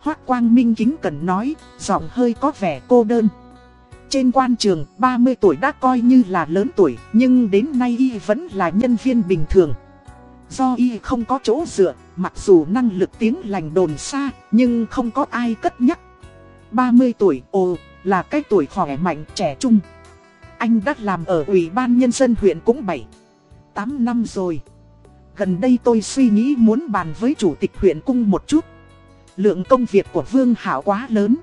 Hoác Quang Minh kính cần nói, giọng hơi có vẻ cô đơn. Trên quan trường, 30 tuổi đã coi như là lớn tuổi, nhưng đến nay y vẫn là nhân viên bình thường. Do y không có chỗ dựa, mặc dù năng lực tiếng lành đồn xa, nhưng không có ai cất nhắc. 30 tuổi, ồ, là cái tuổi khỏe mạnh, trẻ trung. Anh đã làm ở Ủy ban Nhân dân huyện cũng 7, 8 năm rồi. Gần đây tôi suy nghĩ muốn bàn với chủ tịch huyện cung một chút. Lượng công việc của Vương Hảo quá lớn.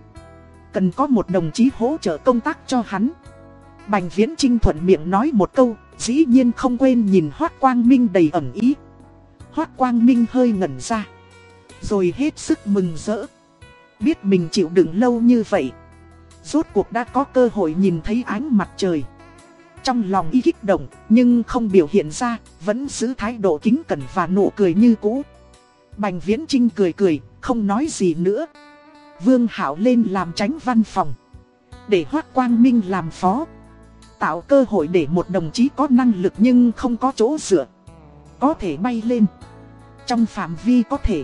Cần có một đồng chí hỗ trợ công tác cho hắn. Bành Viễn Trinh thuận miệng nói một câu, dĩ nhiên không quên nhìn Hoác Quang Minh đầy ẩn ý. Hoác Quang Minh hơi ngẩn ra. Rồi hết sức mừng rỡ. Biết mình chịu đựng lâu như vậy. Rốt cuộc đã có cơ hội nhìn thấy ánh mặt trời. Trong lòng y kích động, nhưng không biểu hiện ra, vẫn giữ thái độ kính cẩn và nụ cười như cũ. Bành Viễn Trinh cười cười, không nói gì nữa. Vương Hảo lên làm tránh văn phòng. Để Hoác Quang Minh làm phó. Tạo cơ hội để một đồng chí có năng lực nhưng không có chỗ dựa. Có thể bay lên. Trong phạm vi có thể.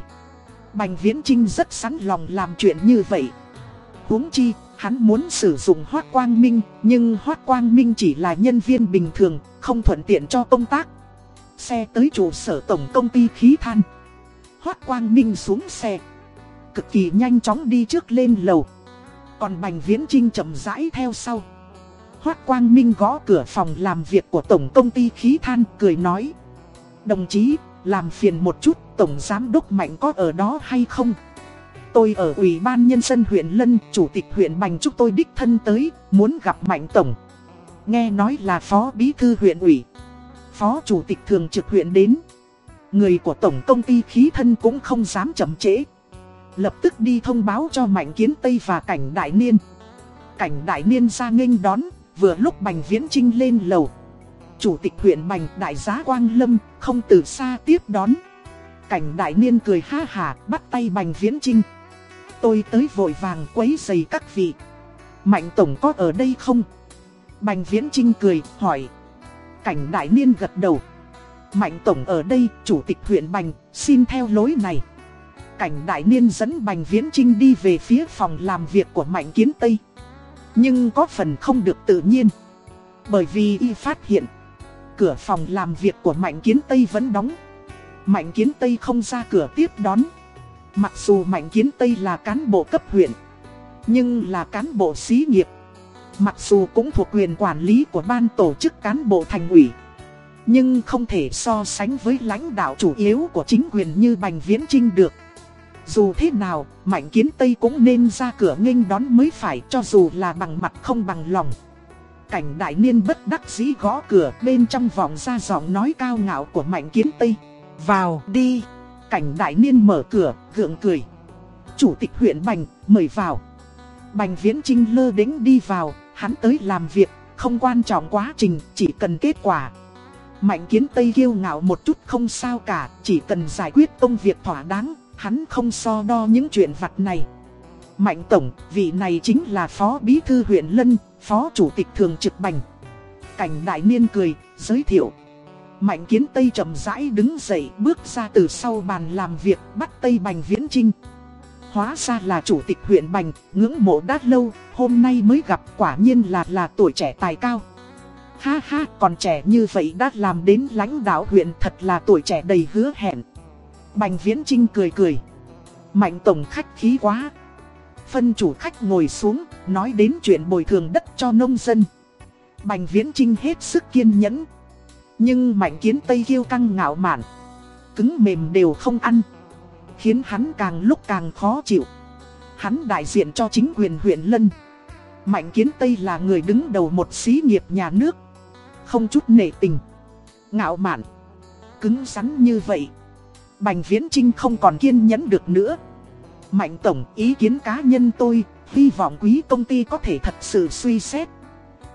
Bành Viễn Trinh rất sẵn lòng làm chuyện như vậy. huống chi, hắn muốn sử dụng Hoác Quang Minh, nhưng Hoác Quang Minh chỉ là nhân viên bình thường, không thuận tiện cho công tác. Xe tới trụ sở tổng công ty khí than. Hoác Quang Minh xuống xe. Cực kỳ nhanh chóng đi trước lên lầu. Còn Bành Viễn Trinh chậm rãi theo sau. Hoác Quang Minh gõ cửa phòng làm việc của tổng công ty khí than cười nói. Đồng chí, làm phiền một chút, tổng giám đốc mạnh có ở đó hay không? Tôi ở Ủy ban Nhân dân huyện Lân, Chủ tịch huyện Bành chúc tôi đích thân tới, muốn gặp Mạnh Tổng. Nghe nói là Phó Bí Thư huyện ủy, Phó Chủ tịch Thường trực huyện đến. Người của Tổng Công ty Khí Thân cũng không dám chậm trễ. Lập tức đi thông báo cho Mạnh Kiến Tây và Cảnh Đại Niên. Cảnh Đại Niên ra nghênh đón, vừa lúc Bành Viễn Trinh lên lầu. Chủ tịch huyện Bành Đại giá Quang Lâm không từ xa tiếp đón. Cảnh Đại Niên cười ha hà bắt tay Bành Viễn Trinh. Tôi tới vội vàng quấy giày các vị. Mạnh Tổng có ở đây không? Bành Viễn Trinh cười, hỏi. Cảnh Đại Niên gật đầu. Mạnh Tổng ở đây, Chủ tịch huyện Bành, xin theo lối này. Cảnh Đại Niên dẫn Bành Viễn Trinh đi về phía phòng làm việc của Mạnh Kiến Tây. Nhưng có phần không được tự nhiên. Bởi vì y phát hiện, cửa phòng làm việc của Mạnh Kiến Tây vẫn đóng. Mạnh Kiến Tây không ra cửa tiếp đón. Mặc dù Mạnh Kiến Tây là cán bộ cấp huyện, nhưng là cán bộ xí nghiệp. Mặc dù cũng thuộc quyền quản lý của ban tổ chức cán bộ thành ủy. Nhưng không thể so sánh với lãnh đạo chủ yếu của chính quyền như Bành Viễn Trinh được. Dù thế nào, Mạnh Kiến Tây cũng nên ra cửa nghênh đón mới phải cho dù là bằng mặt không bằng lòng. Cảnh đại niên bất đắc dĩ gõ cửa bên trong vòng ra giọng nói cao ngạo của Mạnh Kiến Tây. Vào đi! Cảnh đại niên mở cửa, gượng cười. Chủ tịch huyện Bành, mời vào. Bành Viễn Trinh lơ đính đi vào, hắn tới làm việc, không quan trọng quá trình, chỉ cần kết quả. Mạnh kiến Tây kiêu ngạo một chút không sao cả, chỉ cần giải quyết công việc thỏa đáng, hắn không so đo những chuyện vặt này. Mạnh Tổng, vị này chính là Phó Bí Thư huyện Lân, Phó Chủ tịch Thường trực Bành. Cảnh Đại Niên cười, giới thiệu. Mạnh kiến Tây chậm rãi đứng dậy bước ra từ sau bàn làm việc bắt Tây Bành Viễn Trinh. Hóa ra là chủ tịch huyện Bành, ngưỡng mộ đã lâu, hôm nay mới gặp quả nhiên là là tuổi trẻ tài cao. Ha ha, còn trẻ như vậy đã làm đến lãnh đạo huyện thật là tuổi trẻ đầy hứa hẹn. Bành Viễn Trinh cười cười. Mạnh tổng khách khí quá. Phân chủ khách ngồi xuống, nói đến chuyện bồi thường đất cho nông dân. Bành Viễn Trinh hết sức kiên nhẫn, nhưng mạnh kiến Tây kiêu căng ngạo mạn. Cứng mềm đều không ăn. Khiến hắn càng lúc càng khó chịu. Hắn đại diện cho chính quyền huyện Lân. Mạnh kiến Tây là người đứng đầu một xí nghiệp nhà nước. Không chút nể tình. Ngạo mạn. Cứng rắn như vậy. Bành Viễn Trinh không còn kiên nhẫn được nữa. Mạnh Tổng, ý kiến cá nhân tôi, Hy vọng quý công ty có thể thật sự suy xét.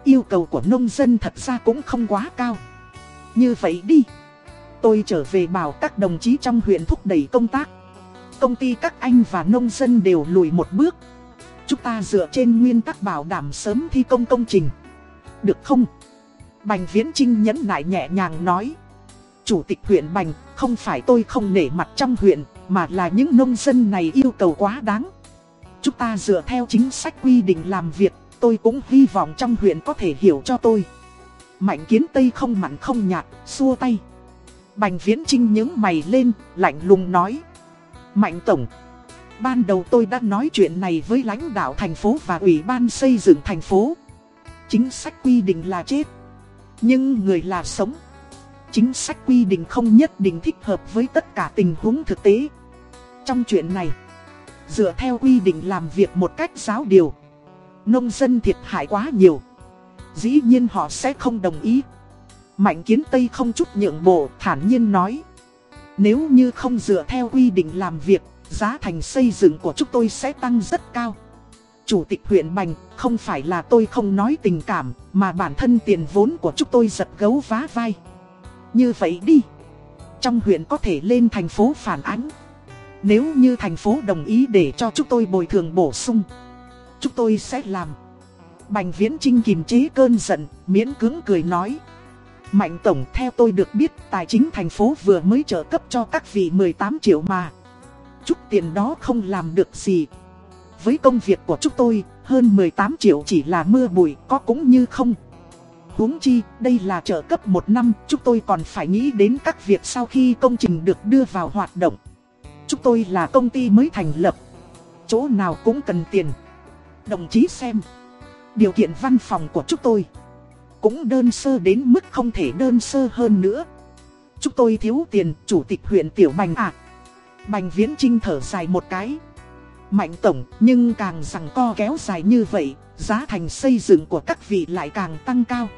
Yêu cầu của nông dân thật ra cũng không quá cao như vậy đi Tôi trở về bảo các đồng chí trong huyện thúc đẩy công tác công ty các anh và nông dân đều lùi một bước. Chúng ta dựa trên nguyên tắc bảo đảm sớm thi công công trình. Được không? Bành Viễn Trinh nhấn nại nhẹ nhàng nói. Chủ tịch huyện Bành, không phải tôi không nể mặt trong huyện, mà là những nông dân này yêu cầu quá đáng. Chúng ta dựa theo chính sách quy định làm việc, tôi cũng hy vọng trong huyện có thể hiểu cho tôi. Mạnh kiến Tây không mặn không nhạt, xua tay. Bành Viễn Trinh nhướng mày lên, lạnh lùng nói. Mạnh Tổng, ban đầu tôi đã nói chuyện này với lãnh đạo thành phố và ủy ban xây dựng thành phố. Chính sách quy định là chết, nhưng người là sống. Chính sách quy định không nhất định thích hợp với tất cả tình huống thực tế. Trong chuyện này, dựa theo quy định làm việc một cách giáo điều, nông dân thiệt hại quá nhiều. Dĩ nhiên họ sẽ không đồng ý. Mạnh kiến Tây không chút nhượng bộ, thản nhiên nói. Nếu như không dựa theo quy định làm việc, giá thành xây dựng của chúng tôi sẽ tăng rất cao. Chủ tịch huyện Bành, không phải là tôi không nói tình cảm, mà bản thân tiền vốn của chúng tôi giật gấu vá vai. Như vậy đi. Trong huyện có thể lên thành phố phản ánh. Nếu như thành phố đồng ý để cho chúng tôi bồi thường bổ sung, chúng tôi sẽ làm. Bành Viễn Trinh kìm chế cơn giận, miễn cứng cười nói. Mạnh Tổng theo tôi được biết tài chính thành phố vừa mới trợ cấp cho các vị 18 triệu mà. Chút tiền đó không làm được gì. Với công việc của chúng tôi, hơn 18 triệu chỉ là mưa bụi có cũng như không. huống chi, đây là trợ cấp một năm, chúng tôi còn phải nghĩ đến các việc sau khi công trình được đưa vào hoạt động. Chúng tôi là công ty mới thành lập. Chỗ nào cũng cần tiền. Đồng chí xem. Điều kiện văn phòng của chúng tôi cũng đơn sơ đến mức không thể đơn sơ hơn nữa. Chúng tôi thiếu tiền, chủ tịch huyện Tiểu Bành à. Bành Viễn Trinh thở dài một cái. Mạnh tổng, nhưng càng rằng co kéo dài như vậy, giá thành xây dựng của các vị lại càng tăng cao.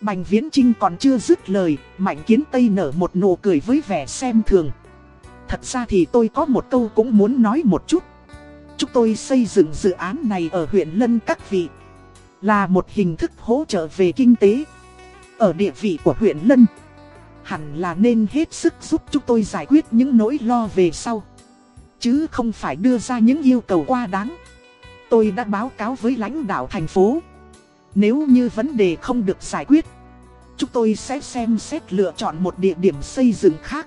Bành Viễn Trinh còn chưa dứt lời, Mạnh Kiến Tây nở một nụ cười với vẻ xem thường. Thật ra thì tôi có một câu cũng muốn nói một chút. Chúng tôi xây dựng dự án này ở huyện Lân các vị. Là một hình thức hỗ trợ về kinh tế. Ở địa vị của huyện Lân. Hẳn là nên hết sức giúp chúng tôi giải quyết những nỗi lo về sau. Chứ không phải đưa ra những yêu cầu quá đáng. Tôi đã báo cáo với lãnh đạo thành phố. Nếu như vấn đề không được giải quyết, chúng tôi sẽ xem xét lựa chọn một địa điểm xây dựng khác.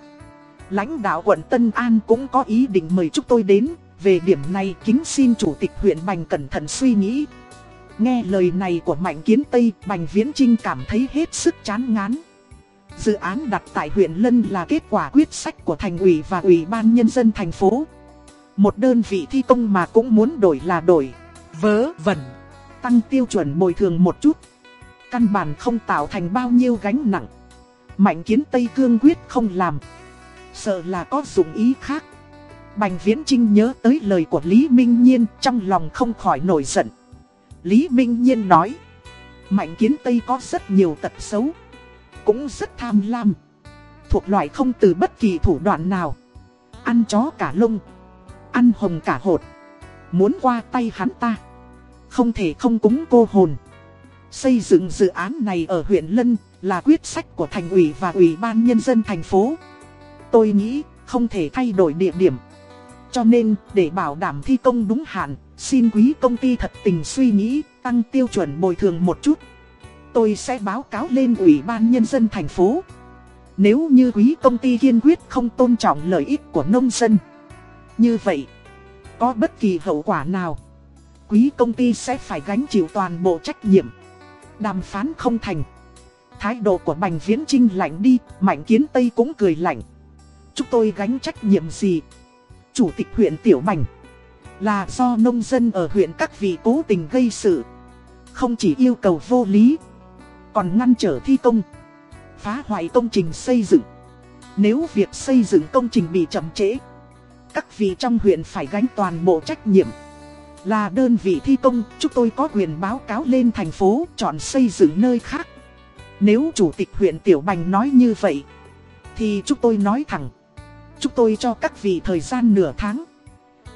Lãnh đạo quận Tân An cũng có ý định mời chúng tôi đến. Về điểm này kính xin chủ tịch huyện Bành cẩn thận suy nghĩ. Nghe lời này của Mạnh Kiến Tây, Bành Viễn Trinh cảm thấy hết sức chán ngán. Dự án đặt tại huyện Lân là kết quả quyết sách của thành ủy và ủy ban nhân dân thành phố. Một đơn vị thi công mà cũng muốn đổi là đổi, vớ vẩn, tăng tiêu chuẩn bồi thường một chút. Căn bản không tạo thành bao nhiêu gánh nặng. Mạnh Kiến Tây cương quyết không làm. Sợ là có dụng ý khác. Bành Viễn Trinh nhớ tới lời của Lý Minh Nhiên trong lòng không khỏi nổi giận. Lý Minh Nhiên nói. Mạnh kiến Tây có rất nhiều tật xấu. Cũng rất tham lam. Thuộc loại không từ bất kỳ thủ đoạn nào. Ăn chó cả lông. Ăn hồng cả hột. Muốn qua tay hắn ta. Không thể không cúng cô hồn. Xây dựng dự án này ở huyện Lân là quyết sách của thành ủy và ủy ban nhân dân thành phố. Tôi nghĩ không thể thay đổi địa điểm. Cho nên, để bảo đảm thi công đúng hạn, xin quý công ty thật tình suy nghĩ, tăng tiêu chuẩn bồi thường một chút. Tôi sẽ báo cáo lên Ủy ban Nhân dân thành phố. Nếu như quý công ty kiên quyết không tôn trọng lợi ích của nông dân. Như vậy, có bất kỳ hậu quả nào, quý công ty sẽ phải gánh chịu toàn bộ trách nhiệm. Đàm phán không thành. Thái độ của Bành Viễn Trinh lạnh đi, Mạnh Kiến Tây cũng cười lạnh. Chúng tôi gánh trách nhiệm gì? Chủ tịch huyện Tiểu Bành là do nông dân ở huyện các vị cố tình gây sự. Không chỉ yêu cầu vô lý, Còn ngăn trở thi công, Phá hoại công trình xây dựng. Nếu việc xây dựng công trình bị chậm trễ, Các vị trong huyện phải gánh toàn bộ trách nhiệm. Là đơn vị thi công, Chúng tôi có quyền báo cáo lên thành phố Chọn xây dựng nơi khác. Nếu chủ tịch huyện Tiểu Bành nói như vậy, Thì chúng tôi nói thẳng, Chúng tôi cho các vị thời gian nửa tháng.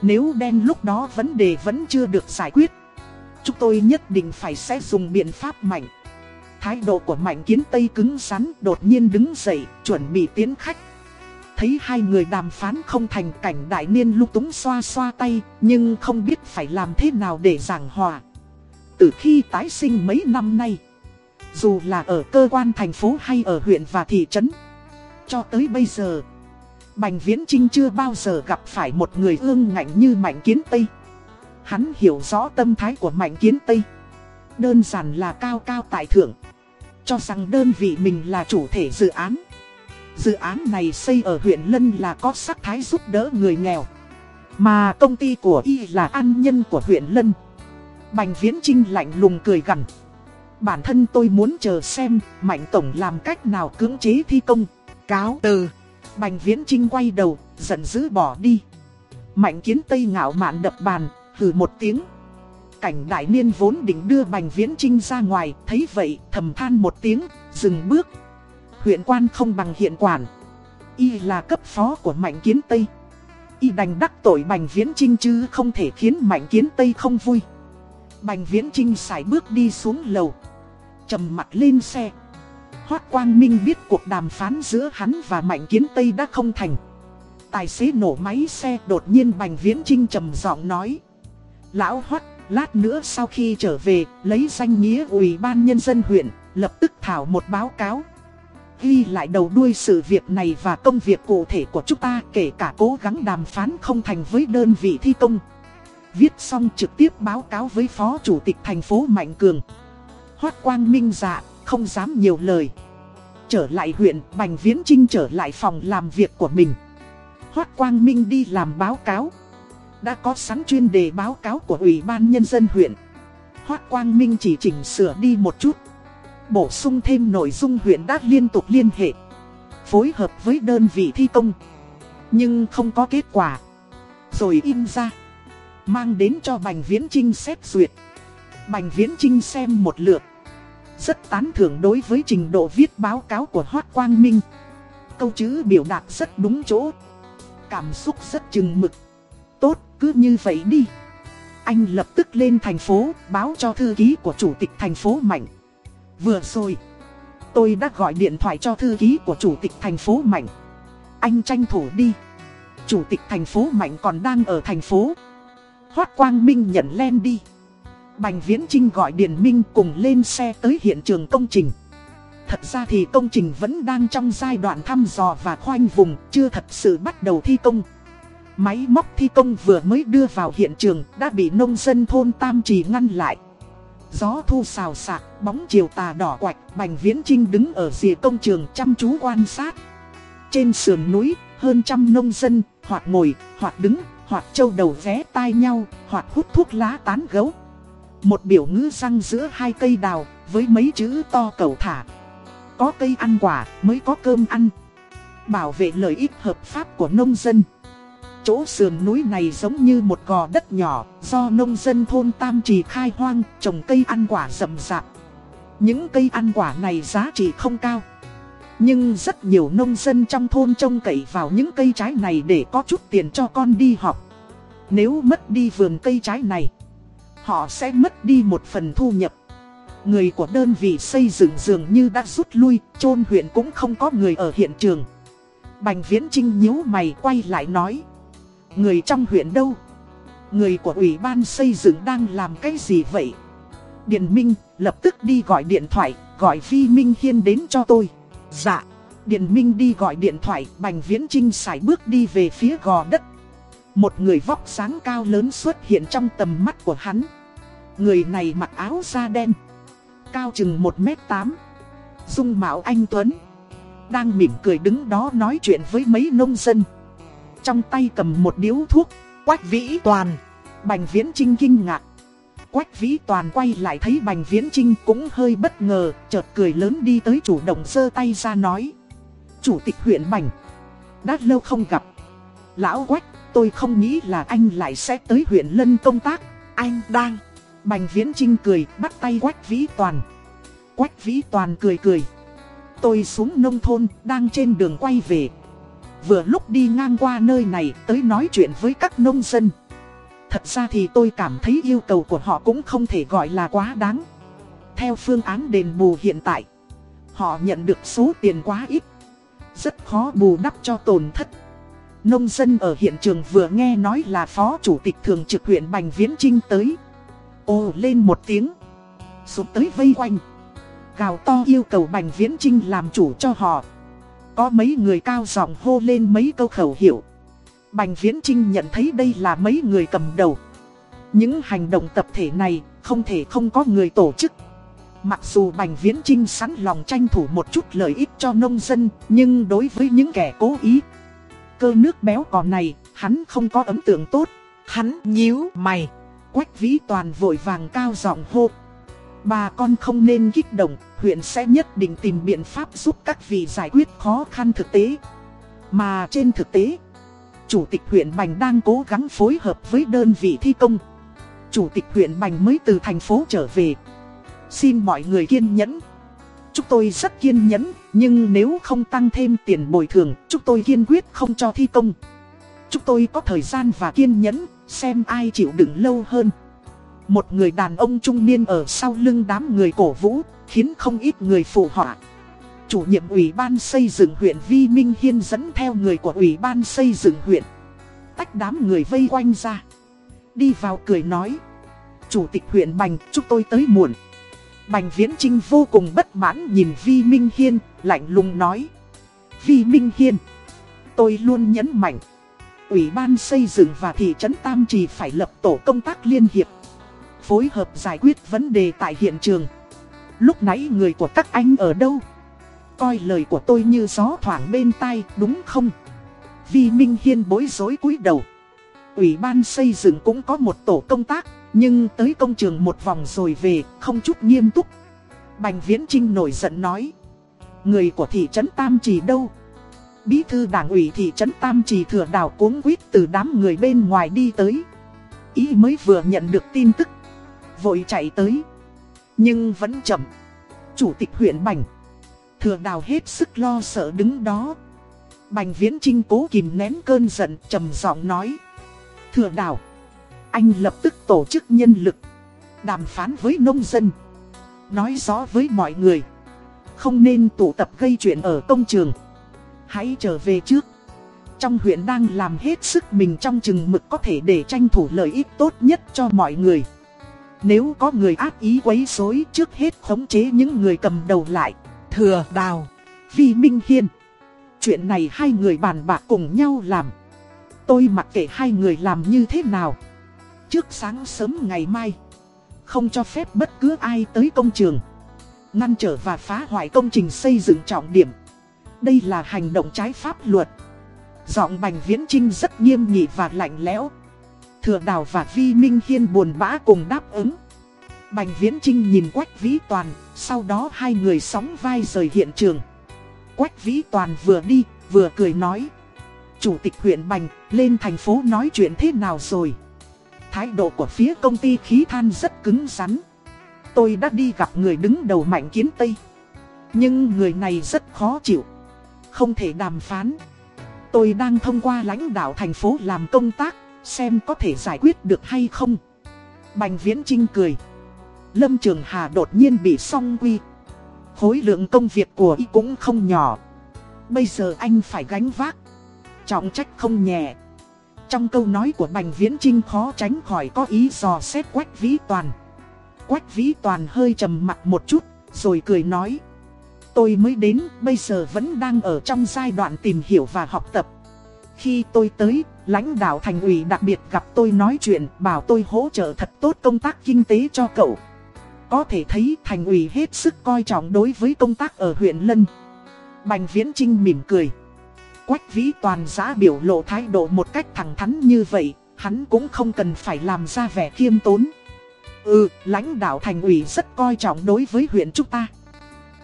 Nếu đen lúc đó vấn đề vẫn chưa được giải quyết, chúng tôi nhất định phải sẽ dùng biện pháp mạnh. Thái độ của Mạnh Kiến Tây cứng rắn đột nhiên đứng dậy, chuẩn bị tiến khách. Thấy hai người đàm phán không thành cảnh đại niên lúc túng xoa xoa tay Nhưng không biết phải làm thế nào để giảng hòa Từ khi tái sinh mấy năm nay Dù là ở cơ quan thành phố hay ở huyện và thị trấn Cho tới bây giờ Bành Viễn Trinh chưa bao giờ gặp phải một người ương ngạnh như Mạnh Kiến Tây. Hắn hiểu rõ tâm thái của Mạnh Kiến Tây. Đơn giản là cao cao tại thượng. Cho rằng đơn vị mình là chủ thể dự án. Dự án này xây ở huyện Lân là có sắc thái giúp đỡ người nghèo. Mà công ty của Y là an nhân của huyện Lân. Bành Viễn Trinh lạnh lùng cười gằn. Bản thân tôi muốn chờ xem Mạnh Tổng làm cách nào cưỡng chế thi công. Cáo từ. Bành Viễn Trinh quay đầu, Giận dữ bỏ đi. Mạnh Kiến Tây ngạo mạn đập bàn, Hừ một tiếng. Cảnh đại niên vốn định đưa Bành Viễn Trinh ra ngoài, Thấy vậy, thầm than một tiếng, Dừng bước. Huyện quan không bằng hiện quản. Y là cấp phó của Mạnh Kiến Tây. Y đành đắc tội Bành Viễn Trinh chứ không thể khiến Mạnh Kiến Tây không vui. Bành Viễn Trinh xài bước đi xuống lầu. Trầm mặt lên xe. Hoác Quang Minh biết cuộc đàm phán giữa hắn và Mạnh Kiến Tây đã không thành Tài xế nổ máy xe đột nhiên Bành Viễn Trinh trầm giọng nói Lão Hoác, lát nữa sau khi trở về, lấy danh nghĩa Ủy ban Nhân dân huyện, lập tức thảo một báo cáo ghi lại đầu đuôi sự việc này và công việc cụ thể của chúng ta kể cả cố gắng đàm phán không thành với đơn vị thi công. Viết xong trực tiếp báo cáo với Phó Chủ tịch thành phố Mạnh Cường. Hoác Quang Minh dạ, không dám nhiều lời. Trở lại huyện, Bành Viễn Trinh trở lại phòng làm việc của mình. Hoác Quang Minh đi làm báo cáo. Đã có sẵn chuyên đề báo cáo của Ủy ban Nhân dân huyện. Hoác Quang Minh chỉ chỉnh sửa đi một chút. Bổ sung thêm nội dung huyện đã liên tục liên hệ Phối hợp với đơn vị thi công Nhưng không có kết quả Rồi in ra Mang đến cho Bành Viễn Trinh xét duyệt Bành Viễn Trinh xem một lượt rất tán thưởng đối với trình độ viết báo cáo của Hoác Quang Minh Câu chữ biểu đạt rất đúng chỗ Cảm xúc rất chừng mực Tốt cứ như vậy đi Anh lập tức lên thành phố báo cho thư ký của chủ tịch thành phố Mạnh Vừa rồi, tôi đã gọi điện thoại cho thư ký của chủ tịch thành phố Mạnh. Anh tranh thủ đi. Chủ tịch thành phố Mạnh còn đang ở thành phố. Hoác Quang Minh nhận len đi. Bành Viễn Trinh gọi Điền Minh cùng lên xe tới hiện trường công trình. Thật ra thì công trình vẫn đang trong giai đoạn thăm dò và khoanh vùng, chưa thật sự bắt đầu thi công. Máy móc thi công vừa mới đưa vào hiện trường đã bị nông dân thôn Tam Trì ngăn lại. Gió thu xào xạc, bóng chiều tà đỏ quạch, Bành Viễn Trinh đứng ở dìa công trường chăm chú quan sát. Trên sườn núi, hơn trăm nông dân, hoặc ngồi, hoặc đứng, hoặc trâu đầu vé tai nhau, hoặc hút thuốc lá tán gấu. Một biểu ngữ răng giữa hai cây đào, với mấy chữ to cầu thả. Có cây ăn quả, mới có cơm ăn. Bảo vệ lợi ích hợp pháp của nông dân. Chỗ sườn núi này giống như một gò đất nhỏ, do nông dân thôn Tam Trì khai hoang, trồng cây ăn quả rậm rạp. Những cây ăn quả này giá trị không cao. Nhưng rất nhiều nông dân trong thôn trông cậy vào những cây trái này để có chút tiền cho con đi học. Nếu mất đi vườn cây trái này, họ sẽ mất đi một phần thu nhập. Người của đơn vị xây dựng dường như đã rút lui, chôn huyện cũng không có người ở hiện trường. Bành Viễn Trinh nhíu mày quay lại nói. Người trong huyện đâu? Người của ủy ban xây dựng đang làm cái gì vậy? Điền Minh lập tức đi gọi điện thoại, gọi Vi Minh Hiên đến cho tôi. Dạ. Điền Minh đi gọi điện thoại, Bành Viễn Trinh sải bước đi về phía gò đất. Một người vóc sáng cao lớn xuất hiện trong tầm mắt của hắn. Người này mặc áo da đen, cao chừng 1m8, dung mạo anh Tuấn. Đang mỉm cười đứng đó nói chuyện với mấy nông dân. Trong tay cầm một điếu thuốc, Quách Vĩ Toàn. Bành Viễn Trinh kinh ngạc. Quách Vĩ Toàn quay lại thấy Bành Viễn Trinh cũng hơi bất ngờ, chợt cười lớn đi tới chủ động giơ tay ra nói. Chủ tịch huyện Bành, đã lâu không gặp. Lão Quách, tôi không nghĩ là anh lại sẽ tới huyện Lân công tác. Anh đang. Bành Viễn Trinh cười, bắt tay Quách Vĩ Toàn. Quách Vĩ Toàn cười cười. Tôi xuống nông thôn, đang trên đường quay về, Vừa lúc đi ngang qua nơi này tới nói chuyện với các nông dân Thật ra thì tôi cảm thấy yêu cầu của họ cũng không thể gọi là quá đáng Theo phương án đền bù hiện tại Họ nhận được số tiền quá ít Rất khó bù đắp cho tổn thất. Nông dân ở hiện trường vừa nghe nói là phó chủ tịch thường trực huyện Bành Viễn Trinh tới. Ồ lên một tiếng. Sụp tới vây quanh. Gào to yêu cầu Bành Viễn Trinh làm chủ cho họ. Có mấy người cao giọng hô lên mấy câu khẩu hiệu. Bành Viễn Trinh nhận thấy đây là mấy người cầm đầu. Những hành động tập thể này không thể không có người tổ chức. Mặc dù Bành Viễn Trinh sẵn lòng tranh thủ một chút lợi ích cho nông dân, nhưng đối với những kẻ cố ý, cơ nước béo cò này, hắn không có ấn tượng tốt. Hắn nhíu mày, quách vĩ toàn vội vàng cao giọng hô. Bà con không nên kích động, huyện sẽ nhất định tìm biện pháp giúp các vị giải quyết khó khăn thực tế. Mà trên thực tế, Chủ tịch huyện Bành đang cố gắng phối hợp với đơn vị thi công. Chủ tịch huyện Bành mới từ thành phố trở về. Xin mọi người kiên nhẫn. Chúng tôi rất kiên nhẫn, nhưng nếu không tăng thêm tiền bồi thường, chúng tôi kiên quyết không cho thi công. Chúng tôi có thời gian và kiên nhẫn, xem ai chịu đựng lâu hơn. Một người đàn ông trung niên ở sau lưng đám người cổ vũ, khiến không ít người phụ họa. Chủ nhiệm Ủy ban xây dựng huyện Vi Minh Hiên dẫn theo người của Ủy ban xây dựng huyện. Tách đám người vây quanh ra. Đi vào cười nói. Chủ tịch huyện Bành, chúc tôi tới muộn. Bành Viễn Trinh vô cùng bất mãn nhìn Vi Minh Hiên, lạnh lùng nói. Vi Minh Hiên, tôi luôn nhấn mạnh. Ủy ban xây dựng và thị trấn Tam Trì phải lập tổ công tác liên hiệp. Phối hợp giải quyết vấn đề tại hiện trường. Lúc nãy người của các anh ở đâu? Coi lời của tôi như gió thoảng bên tai, đúng không? Vi Minh Hiên bối rối cúi đầu. Ủy ban xây dựng cũng có một tổ công tác, nhưng tới công trường một vòng rồi về, không chút nghiêm túc. Bành Viễn Trinh nổi giận nói. Người của thị trấn Tam Trì đâu? Bí thư đảng ủy thị trấn Tam Trì thừa đảo cuống quýt từ đám người bên ngoài đi tới. Ý mới vừa nhận được tin tức. Vội chạy tới. Nhưng vẫn chậm. Chủ tịch huyện Bành. Thừa đào hết sức lo sợ đứng đó. Bành Viễn Trinh cố kìm nén cơn giận trầm giọng nói. Thừa đào. Anh lập tức tổ chức nhân lực. Đàm phán với nông dân. Nói rõ với mọi người. Không nên tụ tập gây chuyện ở công trường. Hãy trở về trước. Trong huyện đang làm hết sức mình trong chừng mực có thể để tranh thủ lợi ích tốt nhất cho mọi người. Nếu có người ác ý quấy rối trước hết khống chế những người cầm đầu lại. Thừa Đào, Vi Minh Hiên. Chuyện này hai người bàn bạc cùng nhau làm. Tôi mặc kệ hai người làm như thế nào. Trước sáng sớm ngày mai, không cho phép bất cứ ai tới công trường. Ngăn trở và phá hoại công trình xây dựng trọng điểm. Đây là hành động trái pháp luật. Giọng Bành Viễn Trinh rất nghiêm nghị và lạnh lẽo. Thừa Đào và Vi Minh Hiên buồn bã cùng đáp ứng. Bành Viễn Trinh nhìn Quách Vĩ Toàn, sau đó hai người sóng vai rời hiện trường. Quách Vĩ Toàn vừa đi, vừa cười nói. Chủ tịch huyện Bành, lên thành phố nói chuyện thế nào rồi? Thái độ của phía công ty khí than rất cứng rắn. Tôi đã đi gặp người đứng đầu mạnh kiến Tây. Nhưng người này rất khó chịu. Không thể đàm phán. Tôi đang thông qua lãnh đạo thành phố làm công tác, xem có thể giải quyết được hay không. Bành Viễn Trinh cười. Lâm Trường Hà đột nhiên bị song quy. Khối lượng công việc của y cũng không nhỏ. Bây giờ anh phải gánh vác. Trọng trách không nhẹ. Trong câu nói của Bành Viễn Trinh khó tránh khỏi có ý dò xét Quách Vĩ Toàn. Quách Vĩ Toàn hơi trầm mặt một chút, rồi cười nói. Tôi mới đến, bây giờ vẫn đang ở trong giai đoạn tìm hiểu và học tập. Khi tôi tới, lãnh đạo thành ủy đặc biệt gặp tôi nói chuyện, bảo tôi hỗ trợ thật tốt công tác kinh tế cho cậu. Có thể thấy thành ủy hết sức coi trọng đối với công tác ở huyện Lân. Bành Viễn Trinh mỉm cười. Quách Vĩ Toàn giã biểu lộ thái độ một cách thẳng thắn như vậy, hắn cũng không cần phải làm ra vẻ khiêm tốn. Ừ, lãnh đạo thành ủy rất coi trọng đối với huyện chúng ta.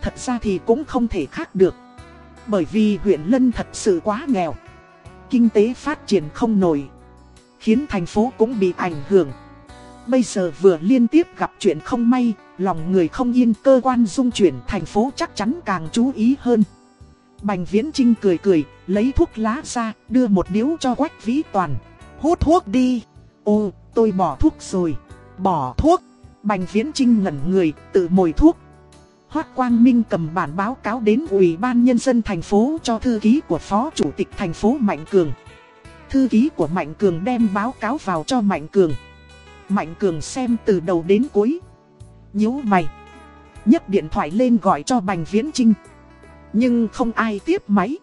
Thật ra thì cũng không thể khác được. Bởi vì huyện Lân thật sự quá nghèo. Kinh tế phát triển không nổi. Khiến thành phố cũng bị ảnh hưởng. Bây giờ vừa liên tiếp gặp chuyện không may, lòng người không yên cơ quan dung chuyển thành phố chắc chắn càng chú ý hơn. Bành Viễn Trinh cười cười, lấy thuốc lá ra, đưa một điếu cho Quách Vĩ Toàn. Hút thuốc đi. Ô, tôi bỏ thuốc rồi. Bỏ thuốc. Bành Viễn Trinh ngẩn người, tự mồi thuốc. Hoác Quang Minh cầm bản báo cáo đến Ủy ban Nhân dân thành phố cho thư ký của Phó Chủ tịch thành phố Mạnh Cường. Thư ký của Mạnh Cường đem báo cáo vào cho Mạnh Cường. Mạnh Cường xem từ đầu đến cuối. nhíu mày. nhấc điện thoại lên gọi cho Bành Viễn Trinh. Nhưng không ai tiếp máy.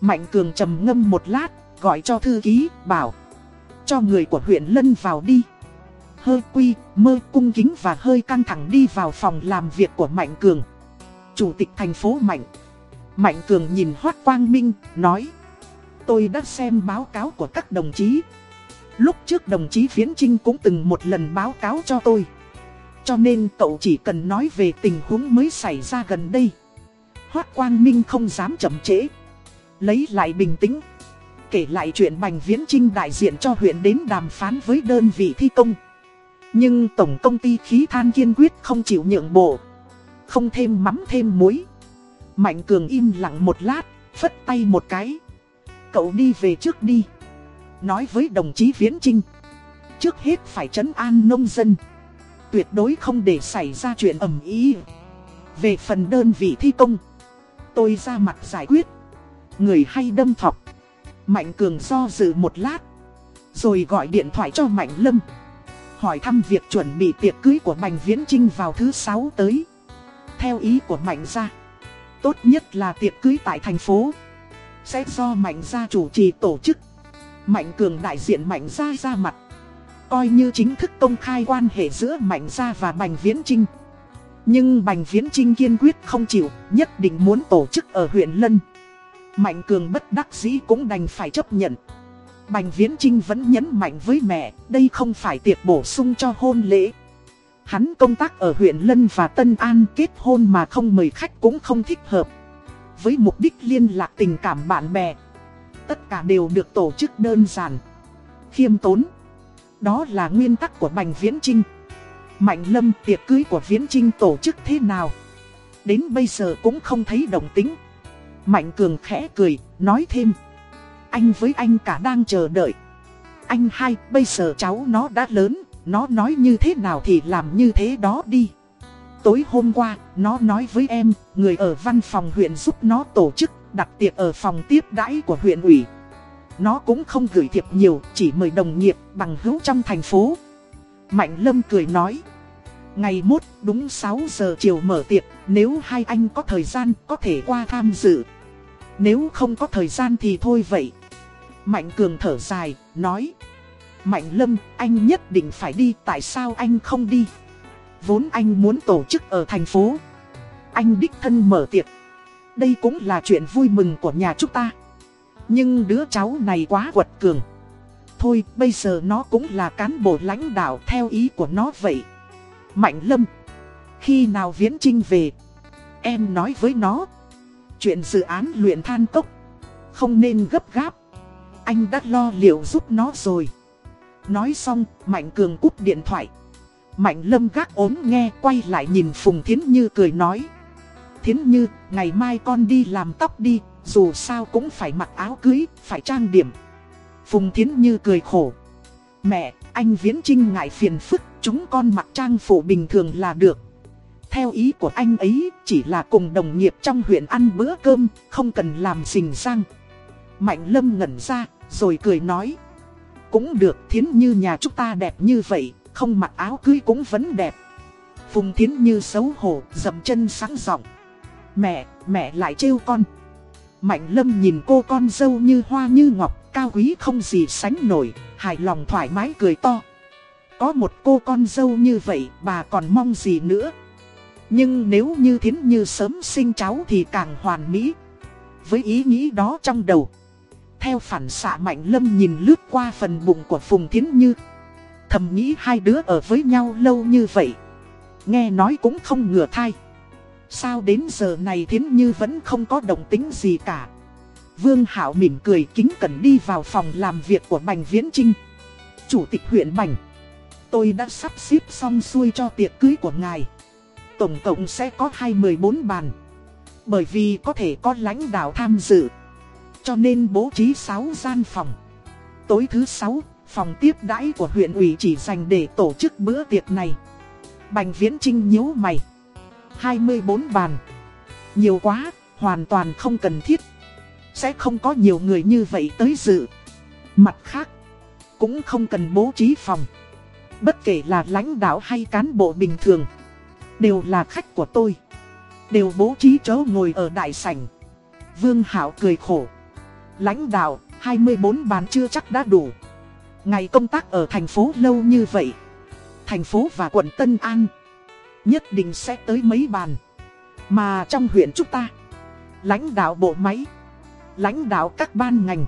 Mạnh Cường trầm ngâm một lát, gọi cho thư ký, bảo. Cho người của huyện Lân vào đi. Hơi quy, mơ cung kính và hơi căng thẳng đi vào phòng làm việc của Mạnh Cường. Chủ tịch thành phố Mạnh. Mạnh Cường nhìn Hoác Quang Minh, nói. Tôi đã xem báo cáo của các đồng chí. Lúc trước đồng chí Viễn Trinh cũng từng một lần báo cáo cho tôi. Cho nên cậu chỉ cần nói về tình huống mới xảy ra gần đây. Hoác Quang Minh không dám chậm trễ. Lấy lại bình tĩnh. Kể lại chuyện Bành Viễn Trinh đại diện cho huyện đến đàm phán với đơn vị thi công. Nhưng tổng công ty khí than kiên quyết không chịu nhượng bộ. Không thêm mắm thêm muối. Mạnh Cường im lặng một lát, phất tay một cái. Cậu đi về trước đi. Nói với đồng chí Viễn Trinh. Trước hết phải trấn an nông dân. Tuyệt đối không để xảy ra chuyện ẩm ý. Về phần đơn vị thi công. Tôi ra mặt giải quyết. Người hay đâm thọc. Mạnh Cường do dự một lát. Rồi gọi điện thoại cho Mạnh Lâm. Hỏi thăm việc chuẩn bị tiệc cưới của Bành Viễn Trinh vào thứ sáu tới. Theo ý của Mạnh Gia. Tốt nhất là tiệc cưới tại thành phố. Sẽ do Mạnh Gia chủ trì tổ chức. Mạnh Cường đại diện Mạnh Gia ra mặt. Coi như chính thức công khai quan hệ giữa Mạnh Gia và Bành Viễn Trinh. Nhưng Bành Viễn Trinh kiên quyết không chịu, nhất định muốn tổ chức ở huyện Lân. Mạnh Cường bất đắc dĩ cũng đành phải chấp nhận. Bành Viễn Trinh vẫn nhấn mạnh với mẹ, đây không phải tiệc bổ sung cho hôn lễ. Hắn công tác ở huyện Lân và Tân An kết hôn mà không mời khách cũng không thích hợp. Với mục đích liên lạc tình cảm bạn bè, tất cả đều được tổ chức đơn giản, khiêm tốn. Đó là nguyên tắc của Bành Viễn Trinh. Mạnh Lâm tiệc cưới của Viễn Trinh tổ chức thế nào? Đến bây giờ cũng không thấy đồng tính. Mạnh Cường khẽ cười, nói thêm. Anh với anh cả đang chờ đợi. Anh hai, bây giờ cháu nó đã lớn, nó nói như thế nào thì làm như thế đó đi. Tối hôm qua, nó nói với em, người ở văn phòng huyện giúp nó tổ chức, đặt tiệc ở phòng tiếp đãi của huyện ủy. Nó cũng không gửi thiệp nhiều, chỉ mời đồng nghiệp bằng hữu trong thành phố. Mạnh Lâm cười nói. Ngày mốt đúng 6 giờ chiều mở tiệc, nếu hai anh có thời gian có thể qua tham dự. Nếu không có thời gian thì thôi vậy. Mạnh Cường thở dài, nói. Mạnh Lâm, anh nhất định phải đi, tại sao anh không đi? Vốn anh muốn tổ chức ở thành phố. Anh đích thân mở tiệc. Đây cũng là chuyện vui mừng của nhà chúng ta. Nhưng đứa cháu này quá quật cường. Thôi, bây giờ nó cũng là cán bộ lãnh đạo theo ý của nó vậy. Mạnh Lâm, khi nào Viễn Trinh về, em nói với nó. Chuyện dự án luyện than tốc. Không nên gấp gáp. Anh đã lo liệu giúp nó rồi. Nói xong, Mạnh Cường cúp điện thoại. Mạnh Lâm gác ốm nghe, quay lại nhìn Phùng Thiến Như cười nói. Thiến Như, ngày mai con đi làm tóc đi, Dù sao cũng phải mặc áo cưới, Phải trang điểm. Phùng Thiến Như cười khổ. Mẹ, anh Viễn Trinh ngại phiền phức, Chúng con mặc trang phục bình thường là được theo ý của anh ấy chỉ là cùng đồng nghiệp trong huyện ăn bữa cơm, không cần làm xình sang. Mạnh lâm ngẩn ra, rồi cười nói. Cũng được thiến như nhà chúng ta đẹp như vậy, không mặc áo cưới cũng vẫn đẹp. Phùng thiến như xấu hổ, dầm chân sáng giọng Mẹ, mẹ lại trêu con. Mạnh lâm nhìn cô con dâu như hoa như ngọc, cao quý không gì sánh nổi, hài lòng thoải mái cười to. Có một cô con dâu như vậy, bà còn mong gì nữa. Nhưng nếu như thiến như sớm sinh cháu thì càng hoàn mỹ. Với ý nghĩ đó trong đầu. Theo phản xạ mạnh lâm nhìn lướt qua phần bụng của Phùng Thiến Như. Thầm nghĩ hai đứa ở với nhau lâu như vậy. Nghe nói cũng không ngừa thai. Sao đến giờ này Thiến Như vẫn không có động tính gì cả. Vương Hảo mỉm cười kính cẩn đi vào phòng làm việc của Bành Viễn Trinh. Chủ tịch huyện Bành. Tôi đã sắp xếp xong xuôi cho tiệc cưới của ngài tổng cộng sẽ có 214 bàn. Bởi vì có thể có lãnh đạo tham dự. Cho nên bố trí 6 gian phòng. Tối thứ 6, phòng tiếp đãi của huyện ủy chỉ dành để tổ chức bữa tiệc này. Bành Viễn Trinh nhíu mày. 24 bàn. Nhiều quá, hoàn toàn không cần thiết. Sẽ không có nhiều người như vậy tới dự. Mặt khác, cũng không cần bố trí phòng. Bất kể là lãnh đạo hay cán bộ bình thường, đều là khách của tôi. Đều bố trí chỗ ngồi ở đại sảnh. Vương Hảo cười khổ. Lãnh đạo, 24 bàn chưa chắc đã đủ. Ngày công tác ở thành phố lâu như vậy. Thành phố và quận Tân An nhất định sẽ tới mấy bàn. Mà trong huyện chúng ta, lãnh đạo bộ máy, lãnh đạo các ban ngành,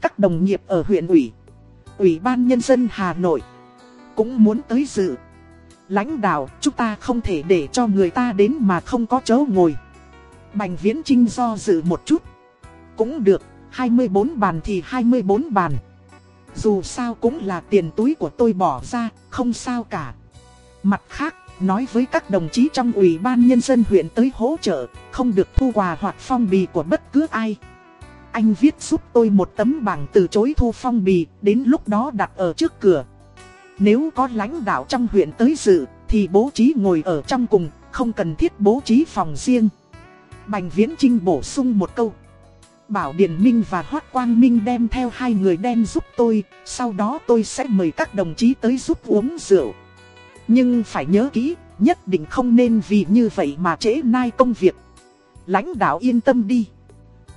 các đồng nghiệp ở huyện ủy, ủy ban nhân dân Hà Nội cũng muốn tới dự. Lãnh đạo chúng ta không thể để cho người ta đến mà không có chỗ ngồi. Bành Viễn Trinh do dự một chút. Cũng được, 24 bàn thì 24 bàn. Dù sao cũng là tiền túi của tôi bỏ ra, không sao cả. Mặt khác, nói với các đồng chí trong ủy ban nhân dân huyện tới hỗ trợ, không được thu quà hoặc phong bì của bất cứ ai. Anh viết giúp tôi một tấm bảng từ chối thu phong bì, đến lúc đó đặt ở trước cửa. Nếu có lãnh đạo trong huyện tới dự, thì bố trí ngồi ở trong cùng, không cần thiết bố trí phòng riêng. Bành Viễn Trinh bổ sung một câu. Bảo Điền Minh và Hoác Quang Minh đem theo hai người đen giúp tôi, sau đó tôi sẽ mời các đồng chí tới giúp uống rượu. Nhưng phải nhớ kỹ, nhất định không nên vì như vậy mà trễ nai công việc. Lãnh đạo yên tâm đi.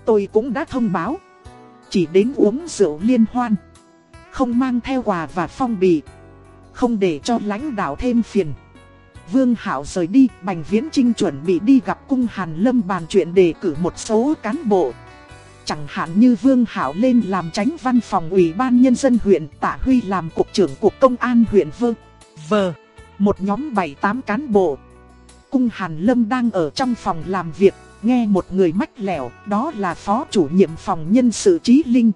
Tôi cũng đã thông báo. Chỉ đến uống rượu liên hoan. Không mang theo quà và phong bì. Không để cho lãnh đạo thêm phiền. Vương Hảo rời đi, Bành Viễn Trinh chuẩn bị đi gặp cung Hàn Lâm bàn chuyện đề cử một số cán bộ. Chẳng hạn như Vương Hảo lên làm tránh văn phòng ủy ban nhân dân huyện Tạ Huy làm cục trưởng cục công an huyện Vơ. Vờ. Một nhóm 7-8 cán bộ. Cung Hàn Lâm đang ở trong phòng làm việc, nghe một người mách lẻo, đó là phó chủ nhiệm phòng nhân sự Trí Linh.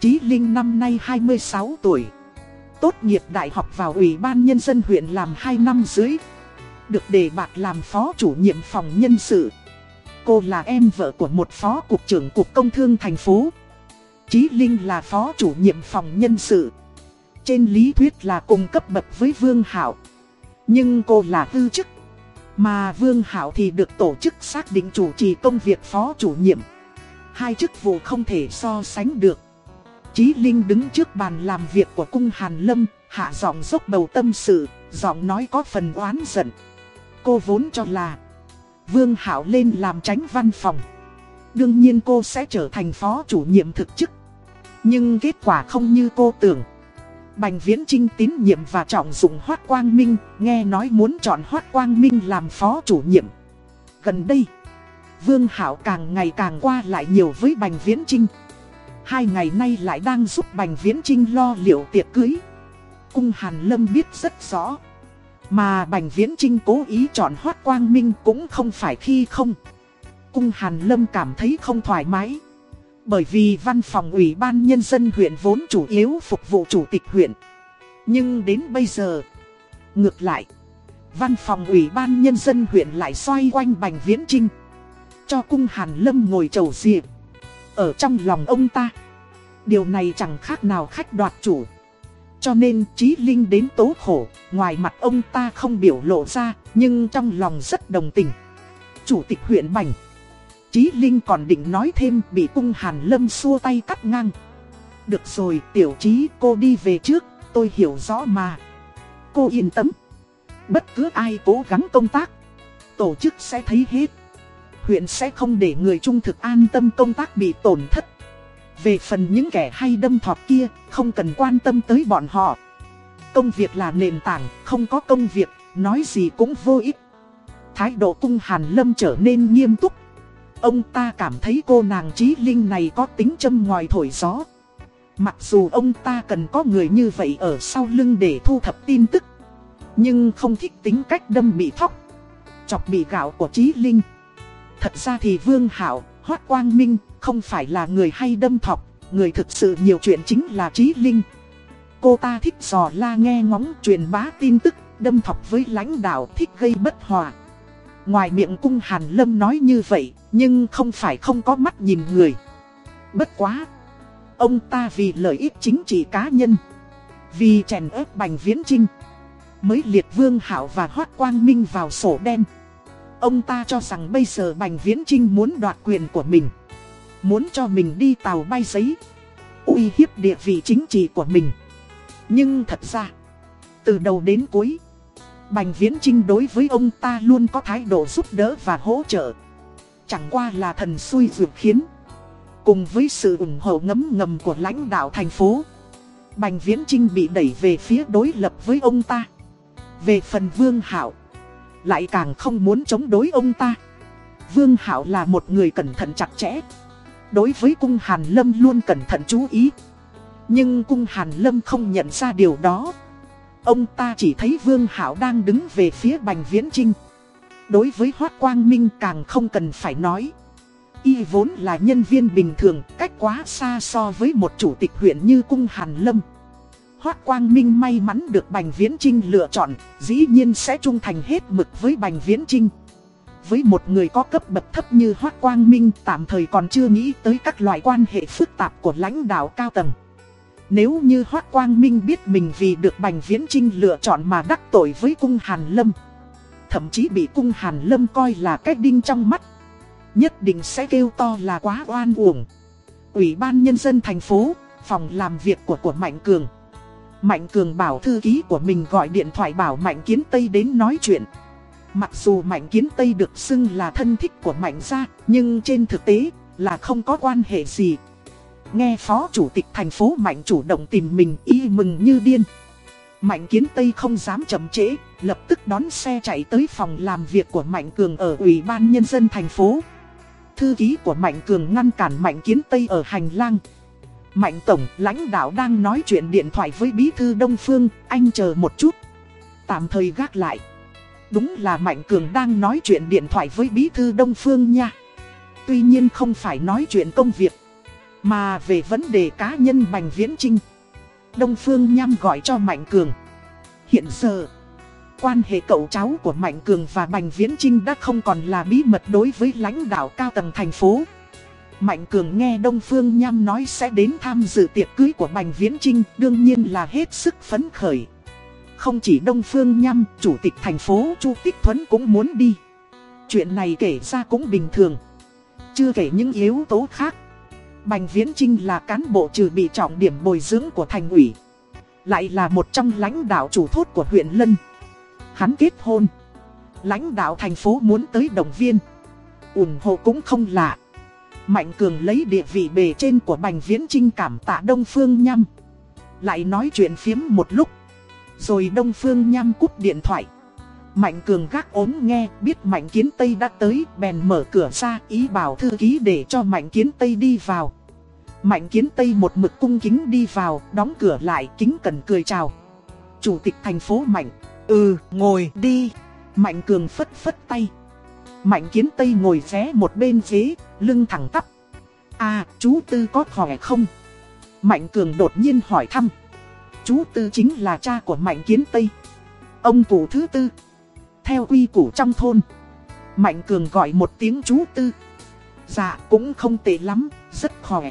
Trí Linh năm nay 26 tuổi. Tốt nghiệp đại học vào Ủy ban Nhân dân huyện làm 2 năm dưới. Được đề bạt làm phó chủ nhiệm phòng nhân sự. Cô là em vợ của một phó cục trưởng cục công thương thành phố. Trí Linh là phó chủ nhiệm phòng nhân sự. Trên lý thuyết là cùng cấp bậc với Vương Hảo. Nhưng cô là tư chức. Mà Vương Hảo thì được tổ chức xác định chủ trì công việc phó chủ nhiệm. Hai chức vụ không thể so sánh được. Chí Linh đứng trước bàn làm việc của cung Hàn Lâm, hạ giọng dốc bầu tâm sự, giọng nói có phần oán giận. Cô vốn cho là Vương Hảo lên làm tránh văn phòng. Đương nhiên cô sẽ trở thành phó chủ nhiệm thực chức. Nhưng kết quả không như cô tưởng. Bành Viễn Trinh tín nhiệm và trọng dụng Hoác Quang Minh, nghe nói muốn chọn Hoác Quang Minh làm phó chủ nhiệm. Gần đây, Vương Hảo càng ngày càng qua lại nhiều với Bành Viễn Trinh. Hai ngày nay lại đang giúp Bành Viễn Trinh lo liệu tiệc cưới. Cung Hàn Lâm biết rất rõ. Mà Bành Viễn Trinh cố ý chọn Hoác Quang Minh cũng không phải khi không. Cung Hàn Lâm cảm thấy không thoải mái. Bởi vì văn phòng ủy ban nhân dân huyện vốn chủ yếu phục vụ chủ tịch huyện. Nhưng đến bây giờ, ngược lại, văn phòng ủy ban nhân dân huyện lại xoay quanh Bành Viễn Trinh. Cho cung Hàn Lâm ngồi chầu diệp. Ở trong lòng ông ta, điều này chẳng khác nào khách đoạt chủ. Cho nên Trí Linh đến tố khổ, ngoài mặt ông ta không biểu lộ ra, nhưng trong lòng rất đồng tình. Chủ tịch huyện Bành Chí Linh còn định nói thêm bị cung Hàn Lâm xua tay cắt ngang. Được rồi tiểu trí cô đi về trước, tôi hiểu rõ mà. Cô yên tâm. Bất cứ ai cố gắng công tác, tổ chức sẽ thấy hết. Huyện sẽ không để người trung thực an tâm công tác bị tổn thất. Về phần những kẻ hay đâm thọt kia, không cần quan tâm tới bọn họ. Công việc là nền tảng, không có công việc, nói gì cũng vô ích. Thái độ cung Hàn Lâm trở nên nghiêm túc, Ông ta cảm thấy cô nàng trí linh này có tính châm ngoài thổi gió. Mặc dù ông ta cần có người như vậy ở sau lưng để thu thập tin tức. Nhưng không thích tính cách đâm bị thóc. Chọc bị gạo của trí linh. Thật ra thì Vương Hảo, Hoác Quang Minh không phải là người hay đâm thọc. Người thực sự nhiều chuyện chính là trí linh. Cô ta thích dò la nghe ngóng truyền bá tin tức, đâm thọc với lãnh đạo thích gây bất hòa. Ngoài miệng cung Hàn Lâm nói như vậy, nhưng không phải không có mắt nhìn người. Bất quá. Ông ta vì lợi ích chính trị cá nhân. Vì chèn ép Bành Viễn Trinh. Mới liệt Vương Hảo và Hoác Quang Minh vào sổ đen. Ông ta cho rằng bây giờ Bành Viễn Trinh muốn đoạt quyền của mình. Muốn cho mình đi tàu bay giấy. Uy hiếp địa vị chính trị của mình. Nhưng thật ra, Từ đầu đến cuối, Bành Viễn Trinh đối với ông ta luôn có thái độ giúp đỡ và hỗ trợ. Chẳng qua là thần xui dược khiến. Cùng với sự ủng hộ ngấm ngầm của lãnh đạo thành phố, Bành Viễn Trinh bị đẩy về phía đối lập với ông ta. Về phần Vương Hảo lại càng không muốn chống đối ông ta. Vương Hảo là một người cẩn thận chặt chẽ. Đối với cung Hàn Lâm luôn cẩn thận chú ý. Nhưng cung Hàn Lâm không nhận ra điều đó. Ông ta chỉ thấy Vương Hảo đang đứng về phía Bành Viễn Trinh Đối với Hoác Quang Minh càng không cần phải nói. Y vốn là nhân viên bình thường, cách quá xa so với một chủ tịch huyện như Cung Hàn Lâm. Hoác Quang Minh may mắn được Bành Viễn Trinh lựa chọn, dĩ nhiên sẽ trung thành hết mực với Bành Viễn Trinh. Với một người có cấp bậc thấp như Hoác Quang Minh tạm thời còn chưa nghĩ tới các loại quan hệ phức tạp của lãnh đạo cao tầng. Nếu như Hoác Quang Minh biết mình vì được Bành Viễn Trinh lựa chọn mà đắc tội với Cung Hàn Lâm. Thậm chí bị Cung Hàn Lâm coi là cái đinh trong mắt nhất định sẽ kêu to là quá oan uổng. Ủy ban Nhân dân thành phố, phòng làm việc của của Mạnh Cường. Mạnh Cường bảo thư ký của mình gọi điện thoại bảo Mạnh Kiến Tây đến nói chuyện. Mặc dù Mạnh Kiến Tây được xưng là thân thích của Mạnh gia, nhưng trên thực tế là không có quan hệ gì. Nghe Phó Chủ tịch thành phố Mạnh chủ động tìm mình y mừng như điên. Mạnh Kiến Tây không dám chậm trễ, lập tức đón xe chạy tới phòng làm việc của Mạnh Cường ở Ủy ban Nhân dân thành phố. Thư ký của Mạnh Cường ngăn cản Mạnh Kiến Tây ở hành lang. Mạnh Tổng lãnh đạo đang nói chuyện điện thoại với Bí Thư Đông Phương, anh chờ một chút. Tạm thời gác lại. Đúng là Mạnh Cường đang nói chuyện điện thoại với Bí Thư Đông Phương nha. Tuy nhiên không phải nói chuyện công việc, mà về vấn đề cá nhân Bành Viễn Trinh. Đông Phương nham gọi cho Mạnh Cường. Hiện giờ... Quan hệ cậu cháu của Mạnh Cường và Bành Viễn Trinh đã không còn là bí mật đối với lãnh đạo cao tầng thành phố. Mạnh Cường nghe Đông Phương Nham nói sẽ đến tham dự tiệc cưới của Bành Viễn Trinh đương nhiên là hết sức phấn khởi. Không chỉ Đông Phương Nham, chủ tịch thành phố Chu Tích Thuấn cũng muốn đi. Chuyện này kể ra cũng bình thường. Chưa kể những yếu tố khác. Bành Viễn Trinh là cán bộ trừ bị trọng điểm bồi dưỡng của thành ủy. Lại là một trong lãnh đạo chủ thốt của huyện Lân. Hắn kết hôn. Lãnh đạo thành phố muốn tới động viên. ủng hộ cũng không lạ. Mạnh Cường lấy địa vị bề trên của Bành Viễn Trinh cảm tạ Đông Phương Nham. Lại nói chuyện phiếm một lúc. Rồi Đông Phương Nham cúp điện thoại. Mạnh Cường gác ốm nghe biết Mạnh Kiến Tây đã tới bèn mở cửa ra ý bảo thư ký để cho Mạnh Kiến Tây đi vào. Mạnh Kiến Tây một mực cung kính đi vào, đóng cửa lại kính cần cười chào. Chủ tịch thành phố Mạnh. Ừ, ngồi đi. Mạnh Cường phất phất tay. Mạnh Kiến Tây ngồi vé một bên ghế, lưng thẳng tắp. À, chú Tư có khỏe không? Mạnh Cường đột nhiên hỏi thăm. Chú Tư chính là cha của Mạnh Kiến Tây. Ông cụ thứ tư. Theo quy củ trong thôn. Mạnh Cường gọi một tiếng chú Tư. Dạ, cũng không tệ lắm, rất khỏe.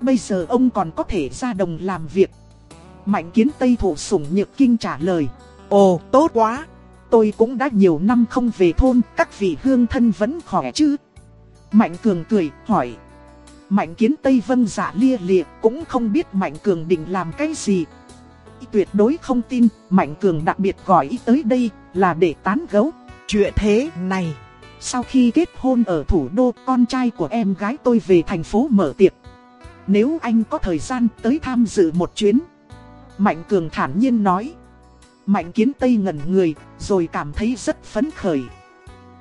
Bây giờ ông còn có thể ra đồng làm việc. Mạnh Kiến Tây thủ sủng nhược kinh trả lời. Ồ, tốt quá. Tôi cũng đã nhiều năm không về thôn, các vị hương thân vẫn khỏe chứ? Mạnh Cường cười, hỏi. Mạnh Kiến Tây vân giả dạ lia lịa, cũng không biết Mạnh Cường định làm cái gì. Tuyệt đối không tin, Mạnh Cường đặc biệt gọi ý tới đây là để tán gấu. Chuyện thế này, sau khi kết hôn ở thủ đô, con trai của em gái tôi về thành phố mở tiệc. Nếu anh có thời gian tới tham dự một chuyến. Mạnh Cường thản nhiên nói. Mạnh kiến Tây ngẩn người, rồi cảm thấy rất phấn khởi.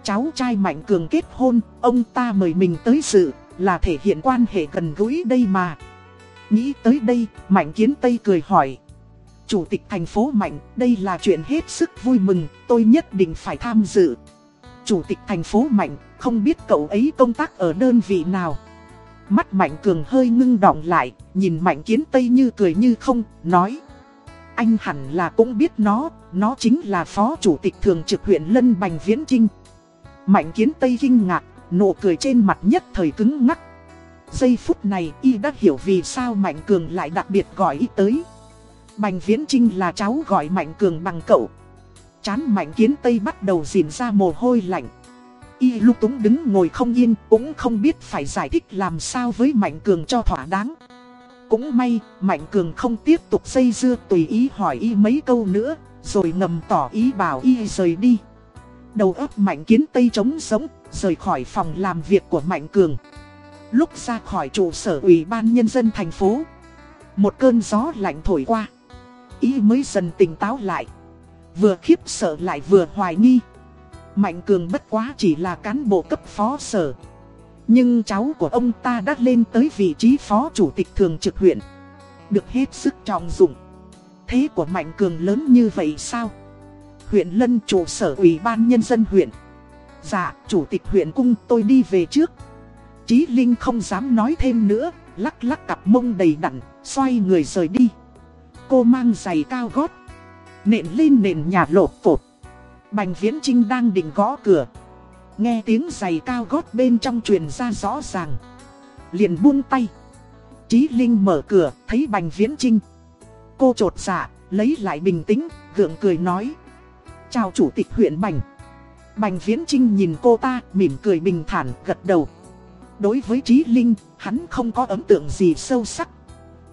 Cháu trai Mạnh Cường kết hôn, ông ta mời mình tới dự, là thể hiện quan hệ gần gũi đây mà. Nghĩ tới đây, Mạnh Kiến Tây cười hỏi. Chủ tịch thành phố Mạnh, đây là chuyện hết sức vui mừng, tôi nhất định phải tham dự. Chủ tịch thành phố Mạnh, không biết cậu ấy công tác ở đơn vị nào. Mắt Mạnh Cường hơi ngưng đọng lại, nhìn Mạnh Kiến Tây như cười như không, nói anh hẳn là cũng biết nó, nó chính là phó chủ tịch thường trực huyện Lân Bành Viễn Trinh. Mạnh kiến Tây kinh ngạc, nụ cười trên mặt nhất thời cứng ngắc. Giây phút này y đã hiểu vì sao Mạnh Cường lại đặc biệt gọi y tới. Bành Viễn Trinh là cháu gọi Mạnh Cường bằng cậu. Chán Mạnh Kiến Tây bắt đầu dìm ra mồ hôi lạnh. Y lúc túng đứng ngồi không yên cũng không biết phải giải thích làm sao với Mạnh Cường cho thỏa đáng. Cũng may, Mạnh Cường không tiếp tục dây dưa tùy ý hỏi Y mấy câu nữa, rồi ngầm tỏ ý bảo Y rời đi. Đầu óc Mạnh Kiến Tây trống sống, rời khỏi phòng làm việc của Mạnh Cường. Lúc ra khỏi trụ sở ủy ban nhân dân thành phố, một cơn gió lạnh thổi qua. Y mới dần tỉnh táo lại. Vừa khiếp sợ lại vừa hoài nghi. Mạnh Cường bất quá chỉ là cán bộ cấp phó sở. Nhưng cháu của ông ta đã lên tới vị trí phó chủ tịch thường trực huyện. Được hết sức trọng dụng. Thế của Mạnh Cường lớn như vậy sao? Huyện Lân trụ sở ủy ban nhân dân huyện. Dạ, chủ tịch huyện cung tôi đi về trước. Chí Linh không dám nói thêm nữa, lắc lắc cặp mông đầy đặn, xoay người rời đi. Cô mang giày cao gót, nện lên nền nhà lộp cột. Bành Viễn Trinh đang định gõ cửa. Nghe tiếng giày cao gót bên trong truyền ra rõ ràng. Liền buông tay. Chí Linh mở cửa, thấy Bành Viễn Trinh. Cô trột dạ, lấy lại bình tĩnh, gượng cười nói. Chào chủ tịch huyện Bành. Bành Viễn Trinh nhìn cô ta, mỉm cười bình thản, gật đầu. Đối với Chí Linh, hắn không có ấn tượng gì sâu sắc.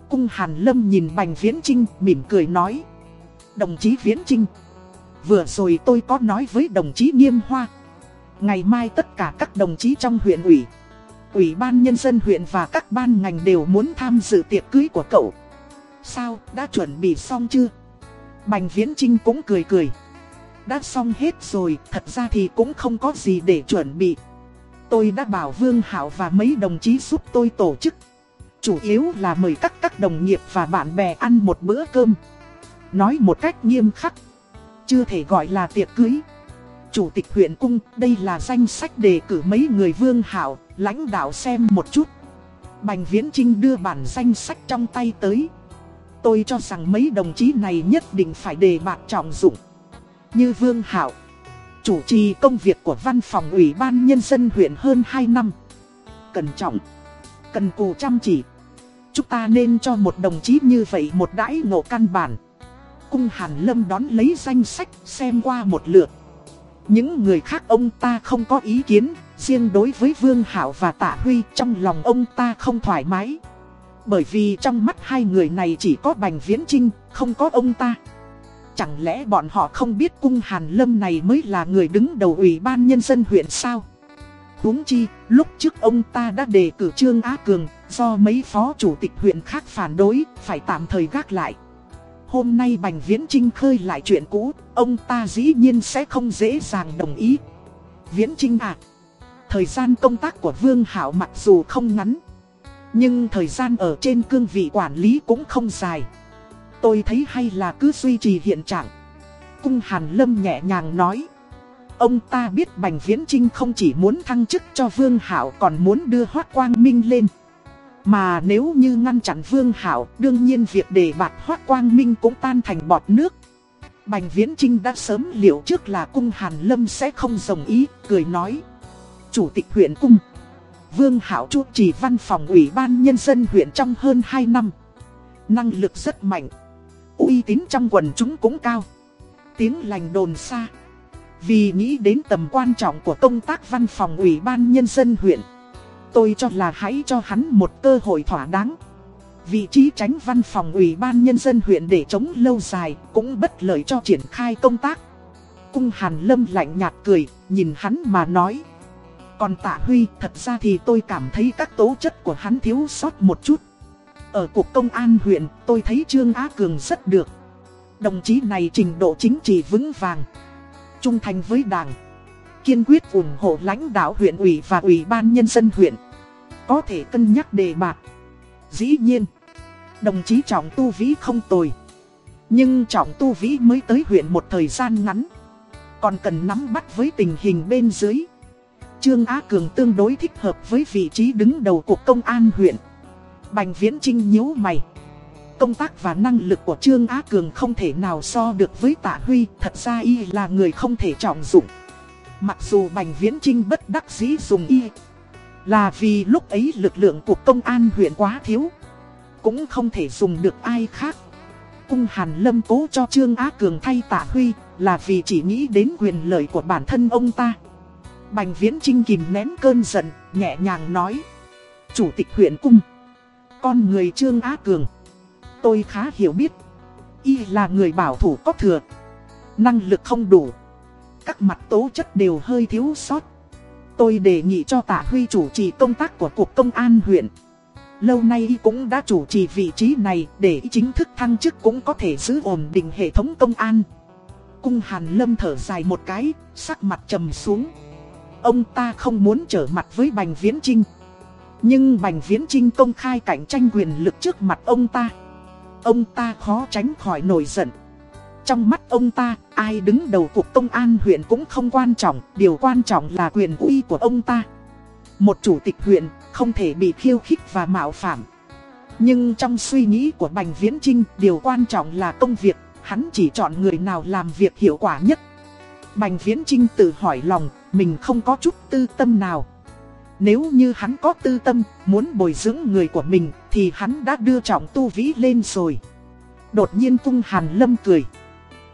Cung Hàn Lâm nhìn Bành Viễn Trinh, mỉm cười nói. Đồng chí Viễn Trinh. Vừa rồi tôi có nói với đồng chí Nghiêm Hoa. Ngày mai tất cả các đồng chí trong huyện ủy, ủy ban nhân dân huyện và các ban ngành đều muốn tham dự tiệc cưới của cậu. Sao, đã chuẩn bị xong chưa? Bành Viễn Trinh cũng cười cười. Đã xong hết rồi, thật ra thì cũng không có gì để chuẩn bị. Tôi đã bảo Vương Hảo và mấy đồng chí giúp tôi tổ chức. Chủ yếu là mời các các đồng nghiệp và bạn bè ăn một bữa cơm. Nói một cách nghiêm khắc. Chưa thể gọi là tiệc cưới. Chủ tịch huyện cung, đây là danh sách đề cử mấy người Vương Hảo, lãnh đạo xem một chút. Bành Viễn Trinh đưa bản danh sách trong tay tới. Tôi cho rằng mấy đồng chí này nhất định phải đề bạt trọng dụng. Như Vương Hảo chủ trì công việc của văn phòng ủy ban nhân dân huyện hơn 2 năm. cần trọng, cần cù chăm chỉ. Chúng ta nên cho một đồng chí như vậy một đãi ngộ căn bản. Cung Hàn Lâm đón lấy danh sách xem qua một lượt. Những người khác ông ta không có ý kiến, riêng đối với Vương Hảo và Tạ Huy trong lòng ông ta không thoải mái. Bởi vì trong mắt hai người này chỉ có Bành Viễn Trinh, không có ông ta. Chẳng lẽ bọn họ không biết cung Hàn Lâm này mới là người đứng đầu ủy ban nhân dân huyện sao? huống chi, lúc trước ông ta đã đề cử Trương Á Cường, do mấy phó chủ tịch huyện khác phản đối, phải tạm thời gác lại. Hôm nay Bành Viễn Trinh khơi lại chuyện cũ, ông ta dĩ nhiên sẽ không dễ dàng đồng ý. Viễn Trinh à, thời gian công tác của Vương Hảo mặc dù không ngắn, nhưng thời gian ở trên cương vị quản lý cũng không dài. Tôi thấy hay là cứ duy trì hiện trạng. Cung Hàn Lâm nhẹ nhàng nói. Ông ta biết Bành Viễn Trinh không chỉ muốn thăng chức cho Vương Hảo còn muốn đưa Hoác Quang Minh lên. Mà nếu như ngăn chặn Vương Hảo, đương nhiên việc đề bạt Hoác Quang Minh cũng tan thành bọt nước. Bành Viễn Trinh đã sớm liệu trước là cung Hàn Lâm sẽ không đồng ý, cười nói. Chủ tịch huyện cung. Vương Hảo chủ trì văn phòng ủy ban nhân dân huyện trong hơn 2 năm. Năng lực rất mạnh uy tín trong quần chúng cũng cao. Tiếng lành đồn xa. Vì nghĩ đến tầm quan trọng của công tác văn phòng ủy ban nhân dân huyện. Tôi cho là hãy cho hắn một cơ hội thỏa đáng. Vị trí tránh văn phòng ủy ban nhân dân huyện để chống lâu dài cũng bất lợi cho triển khai công tác. Cung Hàn Lâm lạnh nhạt cười, nhìn hắn mà nói. Còn Tạ Huy, thật ra thì tôi cảm thấy các tố chất của hắn thiếu sót một chút. Ở Cục Công an huyện, tôi thấy Trương Á Cường rất được. Đồng chí này trình độ chính trị vững vàng, trung thành với đảng, kiên quyết ủng hộ lãnh đạo huyện ủy và ủy ban nhân dân huyện. Có thể cân nhắc đề bạc Dĩ nhiên, đồng chí Trọng Tu Vĩ không tồi. Nhưng Trọng Tu Vĩ mới tới huyện một thời gian ngắn. Còn cần nắm bắt với tình hình bên dưới. Trương Á Cường tương đối thích hợp với vị trí đứng đầu Cục Công an huyện. Bành Viễn Trinh nhíu mày. Công tác và năng lực của Trương Á Cường không thể nào so được với Tạ Huy, thật ra y là người không thể trọng dụng. Mặc dù Bành Viễn Trinh bất đắc dĩ dùng y, là vì lúc ấy lực lượng của công an huyện quá thiếu, cũng không thể dùng được ai khác. Cung Hàn Lâm cố cho Trương Á Cường thay Tạ Huy, là vì chỉ nghĩ đến quyền lợi của bản thân ông ta. Bành Viễn Trinh kìm nén cơn giận, nhẹ nhàng nói. Chủ tịch huyện cung. Con người Trương Á Cường. Tôi khá hiểu biết. Y là người bảo thủ có thừa. Năng lực không đủ. Các mặt tố chất đều hơi thiếu sót. Tôi đề nghị cho Tạ Huy chủ trì công tác của Cục Công an huyện. Lâu nay y cũng đã chủ trì vị trí này để chính thức thăng chức cũng có thể giữ ổn định hệ thống công an. Cung Hàn Lâm thở dài một cái, sắc mặt trầm xuống. Ông ta không muốn trở mặt với Bành Viễn Trinh. Nhưng Bành Viễn Trinh công khai cạnh tranh quyền lực trước mặt ông ta. Ông ta khó tránh khỏi nổi giận. Trong mắt ông ta, ai đứng đầu cuộc công an huyện cũng không quan trọng, điều quan trọng là quyền uy của ông ta. Một chủ tịch huyện không thể bị khiêu khích và mạo phạm. Nhưng trong suy nghĩ của Bành Viễn Trinh, điều quan trọng là công việc, hắn chỉ chọn người nào làm việc hiệu quả nhất. Bành Viễn Trinh tự hỏi lòng, mình không có chút tư tâm nào. Nếu như hắn có tư tâm, muốn bồi dưỡng người của mình, thì hắn đã đưa trọng tu vĩ lên rồi. Đột nhiên cung Hàn Lâm cười.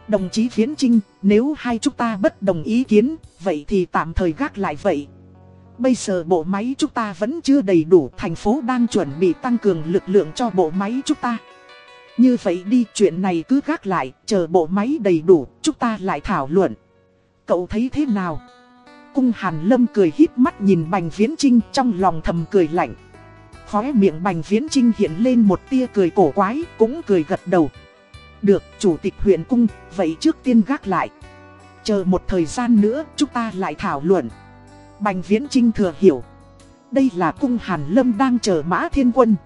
Đồng chí Viễn Trinh, nếu hai chúng ta bất đồng ý kiến, vậy thì tạm thời gác lại vậy. Bây giờ bộ máy chúng ta vẫn chưa đầy đủ, thành phố đang chuẩn bị tăng cường lực lượng cho bộ máy chúng ta. Như vậy đi, chuyện này cứ gác lại, chờ bộ máy đầy đủ, chúng ta lại thảo luận. Cậu thấy thế nào? Cung Hàn Lâm cười híp mắt nhìn Bành Viễn Trinh trong lòng thầm cười lạnh. Khóe miệng Bành Viễn Trinh hiện lên một tia cười cổ quái, cũng cười gật đầu. Được, Chủ tịch huyện cung, vậy trước tiên gác lại. Chờ một thời gian nữa, chúng ta lại thảo luận. Bành Viễn Trinh thừa hiểu. Đây là cung Hàn Lâm đang chờ Mã Thiên Quân.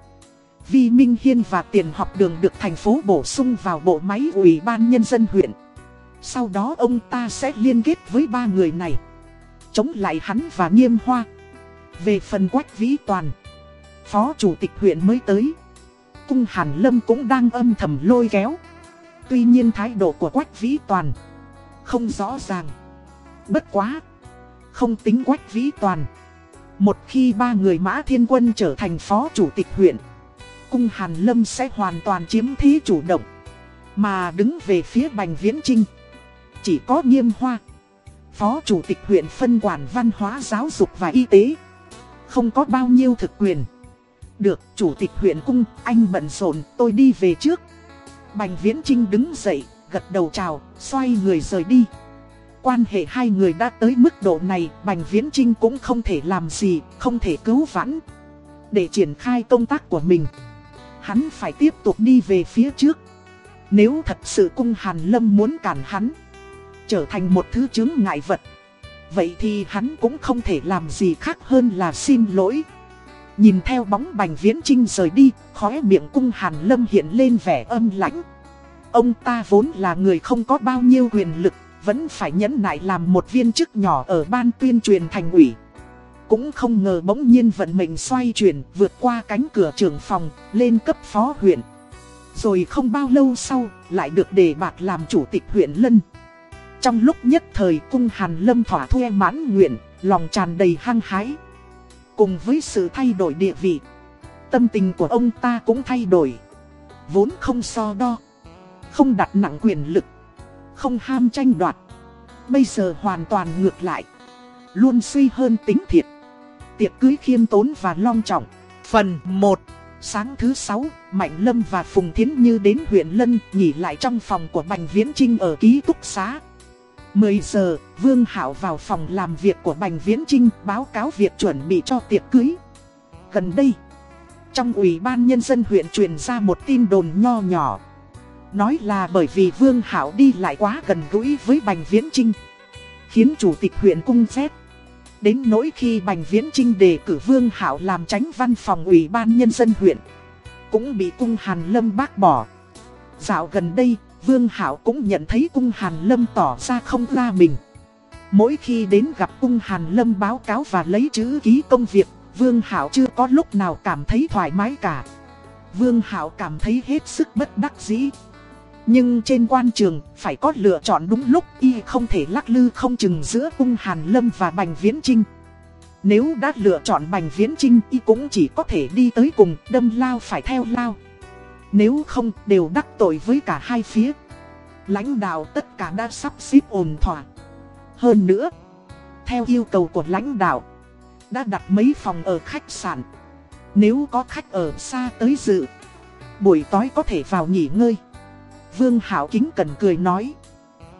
Vi Minh Hiên và tiền học đường được thành phố bổ sung vào bộ máy ủy ban nhân dân huyện. Sau đó ông ta sẽ liên kết với ba người này. Chống lại hắn và nghiêm hoa. Về phần quách vĩ toàn. Phó chủ tịch huyện mới tới. Cung Hàn Lâm cũng đang âm thầm lôi kéo. Tuy nhiên thái độ của quách vĩ toàn. Không rõ ràng. Bất quá. Không tính quách vĩ toàn. Một khi ba người mã thiên quân trở thành phó chủ tịch huyện. Cung Hàn Lâm sẽ hoàn toàn chiếm thế chủ động. Mà đứng về phía Bành Viễn Trinh. Chỉ có nghiêm hoa. Phó chủ tịch huyện phân quản văn hóa giáo dục và y tế. Không có bao nhiêu thực quyền. Được, chủ tịch huyện cung, anh bận rộn, tôi đi về trước. Bành Viễn Trinh đứng dậy, gật đầu chào, xoay người rời đi. Quan hệ hai người đã tới mức độ này, Bành Viễn Trinh cũng không thể làm gì, không thể cứu vãn. Để triển khai công tác của mình, hắn phải tiếp tục đi về phía trước. Nếu thật sự cung Hàn Lâm muốn cản hắn, trở thành một thứ chứng ngại vật. Vậy thì hắn cũng không thể làm gì khác hơn là xin lỗi. Nhìn theo bóng bành viễn trinh rời đi, khóe miệng cung hàn lâm hiện lên vẻ âm lãnh. Ông ta vốn là người không có bao nhiêu quyền lực, vẫn phải nhẫn nại làm một viên chức nhỏ ở ban tuyên truyền thành ủy. Cũng không ngờ bỗng nhiên vận mệnh xoay chuyển, vượt qua cánh cửa trưởng phòng, lên cấp phó huyện. Rồi không bao lâu sau, lại được đề bạt làm chủ tịch huyện Lân. Trong lúc nhất thời cung Hàn Lâm thỏa thuê mãn nguyện, lòng tràn đầy hăng hái. Cùng với sự thay đổi địa vị, tâm tình của ông ta cũng thay đổi. Vốn không so đo, không đặt nặng quyền lực, không ham tranh đoạt. Bây giờ hoàn toàn ngược lại, luôn suy hơn tính thiệt. Tiệc cưới khiêm tốn và long trọng. Phần 1 Sáng thứ 6, Mạnh Lâm và Phùng Thiến Như đến huyện Lân nghỉ lại trong phòng của Bành Viễn Trinh ở ký túc xá. 10 giờ, Vương Hảo vào phòng làm việc của Bành Viễn Trinh báo cáo việc chuẩn bị cho tiệc cưới. Gần đây, trong Ủy ban Nhân dân huyện truyền ra một tin đồn nho nhỏ. Nói là bởi vì Vương Hảo đi lại quá gần gũi với Bành Viễn Trinh. Khiến Chủ tịch huyện cung phép. Đến nỗi khi Bành Viễn Trinh đề cử Vương Hảo làm tránh văn phòng Ủy ban Nhân dân huyện. Cũng bị cung Hàn Lâm bác bỏ. Dạo gần đây, Vương Hảo cũng nhận thấy cung Hàn Lâm tỏ ra không ra mình. Mỗi khi đến gặp cung Hàn Lâm báo cáo và lấy chữ ký công việc, Vương Hảo chưa có lúc nào cảm thấy thoải mái cả. Vương Hảo cảm thấy hết sức bất đắc dĩ. Nhưng trên quan trường, phải có lựa chọn đúng lúc y không thể lắc lư không chừng giữa cung Hàn Lâm và Bành Viễn Trinh. Nếu đã lựa chọn Bành Viễn Trinh y cũng chỉ có thể đi tới cùng, đâm lao phải theo lao. Nếu không đều đắc tội với cả hai phía Lãnh đạo tất cả đã sắp xếp ổn thỏa Hơn nữa theo yêu cầu của lãnh đạo. Đã đặt mấy phòng ở khách sạn. Nếu có khách ở xa tới dự, buổi tối có thể vào nghỉ ngơi. Vương Hảo kính cần cười nói.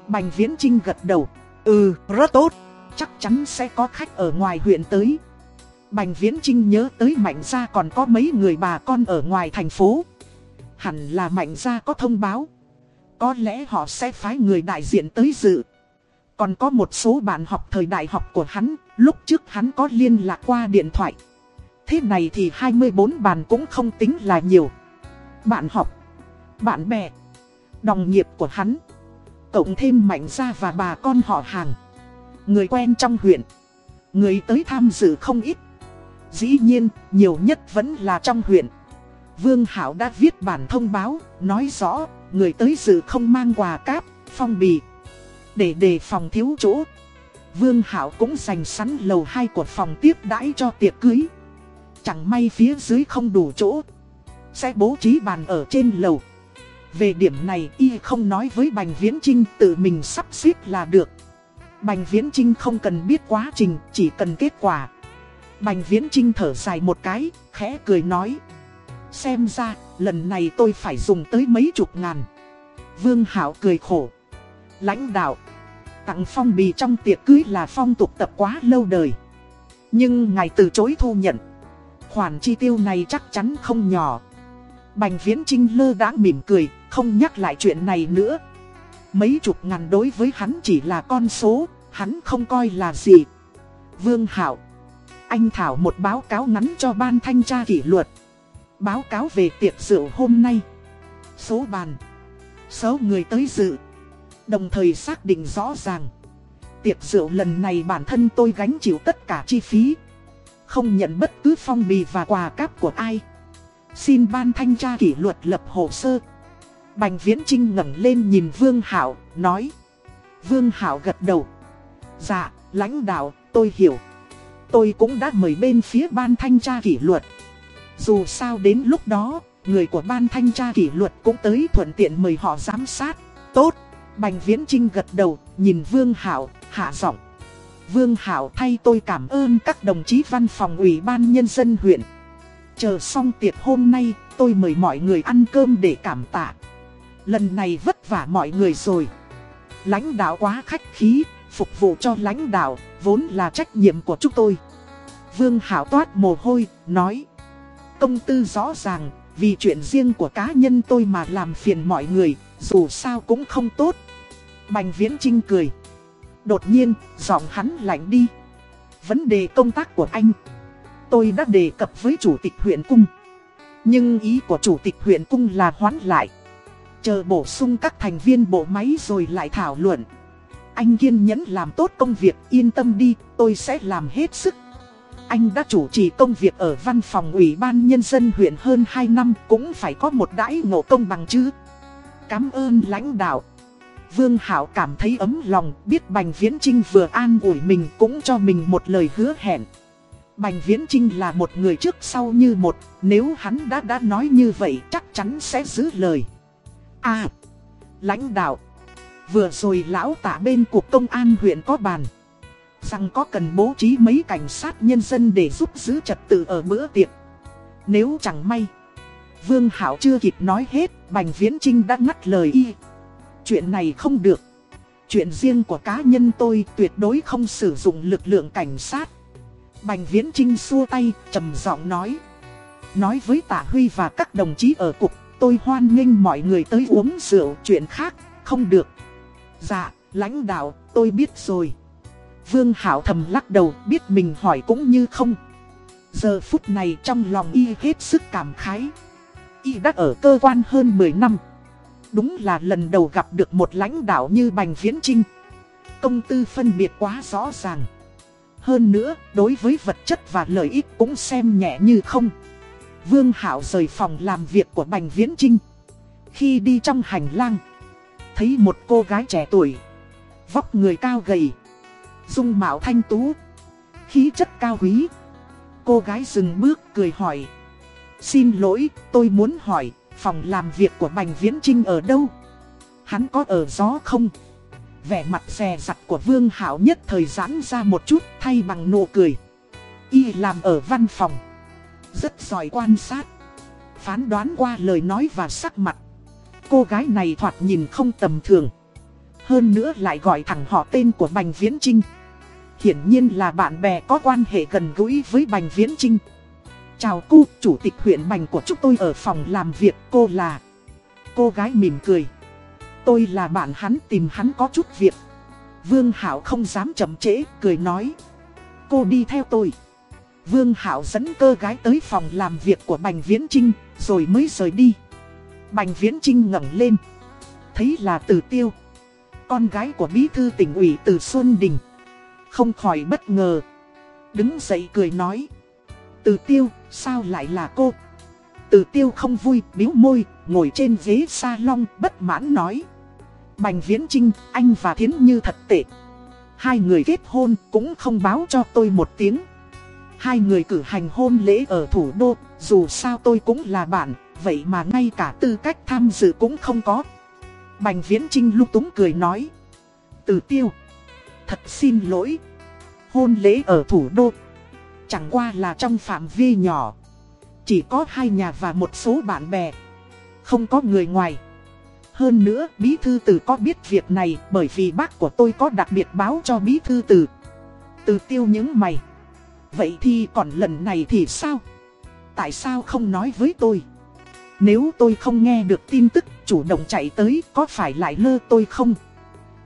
Bành Viễn Trinh gật đầu. Ừ, rất tốt. Chắc chắn sẽ có khách ở ngoài huyện tới. Bành Viễn Trinh nhớ tới Mạnh Gia còn có mấy người bà con ở ngoài thành phố. Hẳn là Mạnh Gia có thông báo. Có lẽ họ sẽ phái người đại diện tới dự. Còn có một số bạn học thời đại học của hắn, lúc trước hắn có liên lạc qua điện thoại. Thế này thì 24 bàn cũng không tính là nhiều. Bạn học, bạn bè, đồng nghiệp của hắn, cộng thêm mạnh gia và bà con họ hàng. Người quen trong huyện, người tới tham dự không ít. Dĩ nhiên, nhiều nhất vẫn là trong huyện. Vương Hảo đã viết bản thông báo, nói rõ, người tới dự không mang quà cáp, phong bì. Để đề phòng thiếu chỗ, Vương Hảo cũng dành sẵn lầu 2 của phòng tiếp đãi cho tiệc cưới. Chẳng may phía dưới không đủ chỗ, sẽ bố trí bàn ở trên lầu. Về điểm này y không nói với Bành Viễn Trinh tự mình sắp xếp là được. Bành Viễn Trinh không cần biết quá trình, chỉ cần kết quả. Bành Viễn Trinh thở dài một cái, khẽ cười nói. Xem ra, lần này tôi phải dùng tới mấy chục ngàn. Vương Hảo cười khổ. Lãnh đạo, tặng phong bì trong tiệc cưới là phong tục tập quá lâu đời. Nhưng ngài từ chối thu nhận. Khoản chi tiêu này chắc chắn không nhỏ. Bành Viễn Trinh lơ đãng mỉm cười, không nhắc lại chuyện này nữa. Mấy chục ngàn đối với hắn chỉ là con số, hắn không coi là gì. Vương Hảo Anh Thảo một báo cáo ngắn cho ban thanh tra kỷ luật. Báo cáo về tiệc rượu hôm nay. Số bàn. Số người tới dự. Đồng thời xác định rõ ràng. Tiệc rượu lần này bản thân tôi gánh chịu tất cả chi phí. Không nhận bất cứ phong bì và quà cáp của ai. Xin ban thanh tra kỷ luật lập hồ sơ. Bành Viễn Trinh ngẩng lên nhìn Vương Hảo, nói. Vương Hảo gật đầu. Dạ, lãnh đạo, tôi hiểu. Tôi cũng đã mời bên phía ban thanh tra kỷ luật. Dù sao đến lúc đó, người của ban thanh tra kỷ luật cũng tới thuận tiện mời họ giám sát. Tốt, Bành Viễn Trinh gật đầu, nhìn Vương Hảo, hạ giọng. Vương Hảo thay tôi cảm ơn các đồng chí văn phòng ủy ban nhân dân huyện. Chờ xong tiệc hôm nay, tôi mời mọi người ăn cơm để cảm tạ. Lần này vất vả mọi người rồi. Lãnh đạo quá khách khí, phục vụ cho lãnh đạo, vốn là trách nhiệm của chúng tôi. Vương Hảo toát mồ hôi, nói. Công tư rõ ràng, vì chuyện riêng của cá nhân tôi mà làm phiền mọi người, dù sao cũng không tốt. Bành Viễn Trinh cười. Đột nhiên, giọng hắn lạnh đi. Vấn đề công tác của anh tôi đã đề cập với chủ tịch huyện cung. Nhưng ý của chủ tịch huyện cung là hoán lại. Chờ bổ sung các thành viên bộ máy rồi lại thảo luận. Anh kiên nhẫn làm tốt công việc, yên tâm đi, tôi sẽ làm hết sức. Anh đã chủ trì công việc ở văn phòng ủy ban nhân dân huyện hơn 2 năm cũng phải có một đãi ngộ công bằng chứ. Cảm ơn lãnh đạo. Vương Hảo cảm thấy ấm lòng, biết Bành Viễn Trinh vừa an ủi mình cũng cho mình một lời hứa hẹn. Bành Viễn Trinh là một người trước sau như một, nếu hắn đã đã nói như vậy chắc chắn sẽ giữ lời. À, lãnh đạo, vừa rồi lão tả bên cuộc công an huyện có bàn. Rằng có cần bố trí mấy cảnh sát nhân dân để giúp giữ trật tự ở bữa tiệc. Nếu chẳng may, Vương Hảo chưa kịp nói hết, Bành Viễn Trinh đã ngắt lời y. Chuyện này không được. Chuyện riêng của cá nhân tôi tuyệt đối không sử dụng lực lượng cảnh sát. Bành Viễn Trinh xua tay, trầm giọng nói. Nói với Tạ Huy và các đồng chí ở cục, tôi hoan nghênh mọi người tới uống rượu, chuyện khác, không được. Dạ, lãnh đạo, tôi biết rồi. Vương Hảo thầm lắc đầu, biết mình hỏi cũng như không. Giờ phút này trong lòng y hết sức cảm khái. Y đã ở cơ quan hơn 10 năm. Đúng là lần đầu gặp được một lãnh đạo như Bành Viễn Trinh. Công tư phân biệt quá rõ ràng. Hơn nữa, đối với vật chất và lợi ích cũng xem nhẹ như không. Vương Hảo rời phòng làm việc của Bành Viễn Trinh. Khi đi trong hành lang, thấy một cô gái trẻ tuổi, vóc người cao gầy, dung mạo thanh tú, khí chất cao quý. Cô gái dừng bước cười hỏi. Xin lỗi, tôi muốn hỏi, phòng làm việc của Bành Viễn Trinh ở đâu? Hắn có ở gió không? Vẻ mặt rè rặt của Vương Hảo nhất thời giãn ra một chút thay bằng nụ cười. Y làm ở văn phòng. Rất giỏi quan sát. Phán đoán qua lời nói và sắc mặt. Cô gái này thoạt nhìn không tầm thường. Hơn nữa lại gọi thẳng họ tên của Bành Viễn Trinh. Hiển nhiên là bạn bè có quan hệ gần gũi với Bành Viễn Trinh. Chào cô, chủ tịch huyện Bành của chúng tôi ở phòng làm việc, cô là... Cô gái mỉm cười. Tôi là bạn hắn tìm hắn có chút việc. Vương Hảo không dám chậm trễ, cười nói. Cô đi theo tôi. Vương Hảo dẫn cơ gái tới phòng làm việc của Bành Viễn Trinh, rồi mới rời đi. Bành Viễn Trinh ngẩng lên. Thấy là Từ Tiêu. Con gái của bí thư tỉnh ủy Từ Xuân Đình. Không khỏi bất ngờ. Đứng dậy cười nói. Từ Tiêu, sao lại là cô? Từ Tiêu không vui, biếu môi, ngồi trên ghế salon bất mãn nói. Bành Viễn Trinh, anh và Thiến Như thật tệ. Hai người kết hôn cũng không báo cho tôi một tiếng. Hai người cử hành hôn lễ ở thủ đô, dù sao tôi cũng là bạn, vậy mà ngay cả tư cách tham dự cũng không có. Bành Viễn Trinh lúc túng cười nói. Từ tiêu. Thật xin lỗi. Hôn lễ ở thủ đô. Chẳng qua là trong phạm vi nhỏ. Chỉ có hai nhà và một số bạn bè. Không có người ngoài. Hơn nữa, Bí Thư Tử có biết việc này bởi vì bác của tôi có đặc biệt báo cho Bí Thư Tử. Từ tiêu những mày. Vậy thì còn lần này thì sao? Tại sao không nói với tôi? Nếu tôi không nghe được tin tức chủ động chạy tới có phải lại lơ tôi không?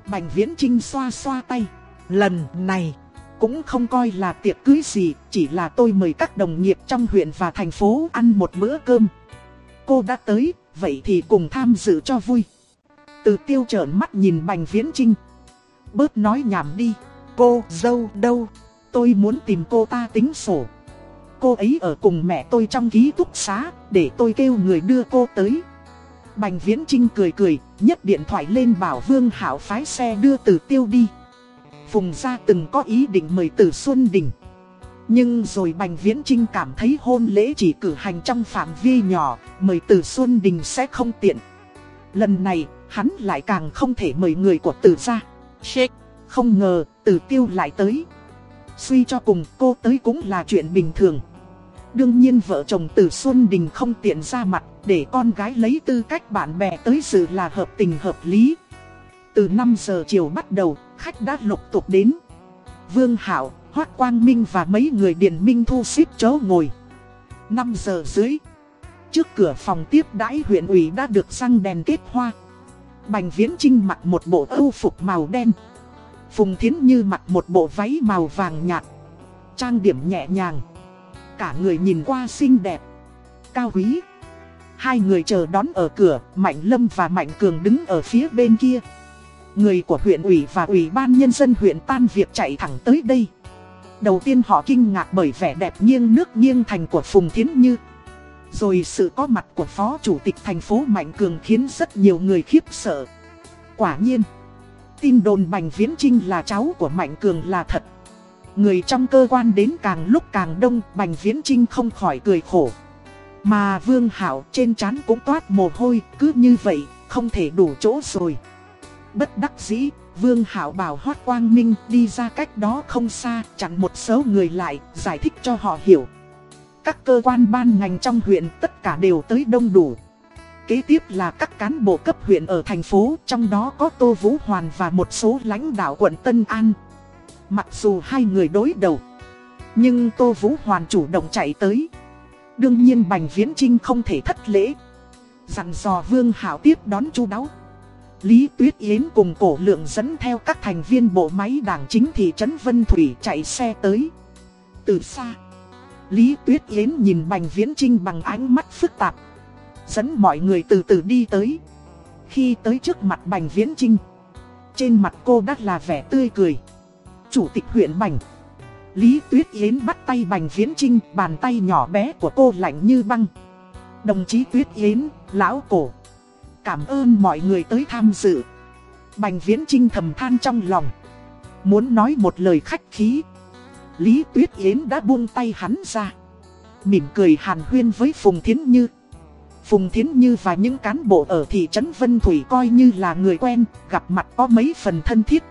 Bành Viễn Trinh xoa xoa tay. Lần này cũng không coi là tiệc cưới gì, chỉ là tôi mời các đồng nghiệp trong huyện và thành phố ăn một bữa cơm. Cô đã tới, vậy thì cùng tham dự cho vui. Từ tiêu trợn mắt nhìn Bành Viễn Trinh. Bớt nói nhảm đi, cô dâu đâu, tôi muốn tìm cô ta tính sổ. Cô ấy ở cùng mẹ tôi trong ký túc xá, để tôi kêu người đưa cô tới. Bành Viễn Trinh cười cười, nhấc điện thoại lên bảo Vương Hảo phái xe đưa từ tiêu đi. Phùng gia từng có ý định mời từ Xuân Đình. Nhưng rồi Bành Viễn Trinh cảm thấy hôn lễ chỉ cử hành trong phạm vi nhỏ, mời từ Xuân Đình sẽ không tiện. Lần này, hắn lại càng không thể mời người của từ gia. Shake, không ngờ, từ tiêu lại tới. Suy cho cùng cô tới cũng là chuyện bình thường. Đương nhiên vợ chồng từ Xuân Đình không tiện ra mặt để con gái lấy tư cách bạn bè tới dự là hợp tình hợp lý. Từ 5 giờ chiều bắt đầu, khách đã lục tục đến. Vương Hảo, Hoác Quang Minh và mấy người Điền Minh thu xếp chỗ ngồi. 5 giờ dưới, trước cửa phòng tiếp đãi huyện ủy đã được răng đèn kết hoa. Bành Viễn Trinh mặc một bộ âu phục màu đen. Phùng Thiến Như mặc một bộ váy màu vàng nhạt. Trang điểm nhẹ nhàng. Cả người nhìn qua xinh đẹp. Cao quý. Hai người chờ đón ở cửa, Mạnh Lâm và Mạnh Cường đứng ở phía bên kia. Người của huyện ủy và ủy ban nhân dân huyện tan việc chạy thẳng tới đây. Đầu tiên họ kinh ngạc bởi vẻ đẹp nghiêng nước nghiêng thành của Phùng Thiến Như. Rồi sự có mặt của Phó Chủ tịch thành phố Mạnh Cường khiến rất nhiều người khiếp sợ. Quả nhiên, tin đồn Bành Viễn Trinh là cháu của Mạnh Cường là thật. Người trong cơ quan đến càng lúc càng đông, Bành Viễn Trinh không khỏi cười khổ. Mà Vương Hảo trên trán cũng toát mồ hôi, cứ như vậy, không thể đủ chỗ rồi. Bất đắc dĩ, Vương Hảo bảo Hoác Quang Minh đi ra cách đó không xa, chặn một số người lại, giải thích cho họ hiểu. Các cơ quan ban ngành trong huyện tất cả đều tới đông đủ. Kế tiếp là các cán bộ cấp huyện ở thành phố, trong đó có Tô Vũ Hoàn và một số lãnh đạo quận Tân An. Mặc dù hai người đối đầu, nhưng Tô Vũ Hoàn chủ động chạy tới. Đương nhiên Bành Viễn Trinh không thể thất lễ. Dặn dò Vương Hảo tiếp đón chu đáo. Lý Tuyết Yến cùng cổ lượng dẫn theo các thành viên bộ máy đảng chính thị trấn Vân Thủy chạy xe tới. Từ xa, Lý Tuyết Yến nhìn Bành Viễn Trinh bằng ánh mắt phức tạp. Dẫn mọi người từ từ đi tới. Khi tới trước mặt Bành Viễn Trinh, trên mặt cô đắt là vẻ tươi cười. Chủ tịch huyện Bành. Lý Tuyết Yến bắt tay Bành Viễn Trinh, bàn tay nhỏ bé của cô lạnh như băng. Đồng chí Tuyết Yến, lão cổ. Cảm ơn mọi người tới tham dự. Bành Viễn Trinh thầm than trong lòng. Muốn nói một lời khách khí. Lý Tuyết Yến đã buông tay hắn ra. Mỉm cười hàn huyên với Phùng Thiến Như. Phùng Thiến Như và những cán bộ ở thị trấn Vân Thủy coi như là người quen, gặp mặt có mấy phần thân thiết.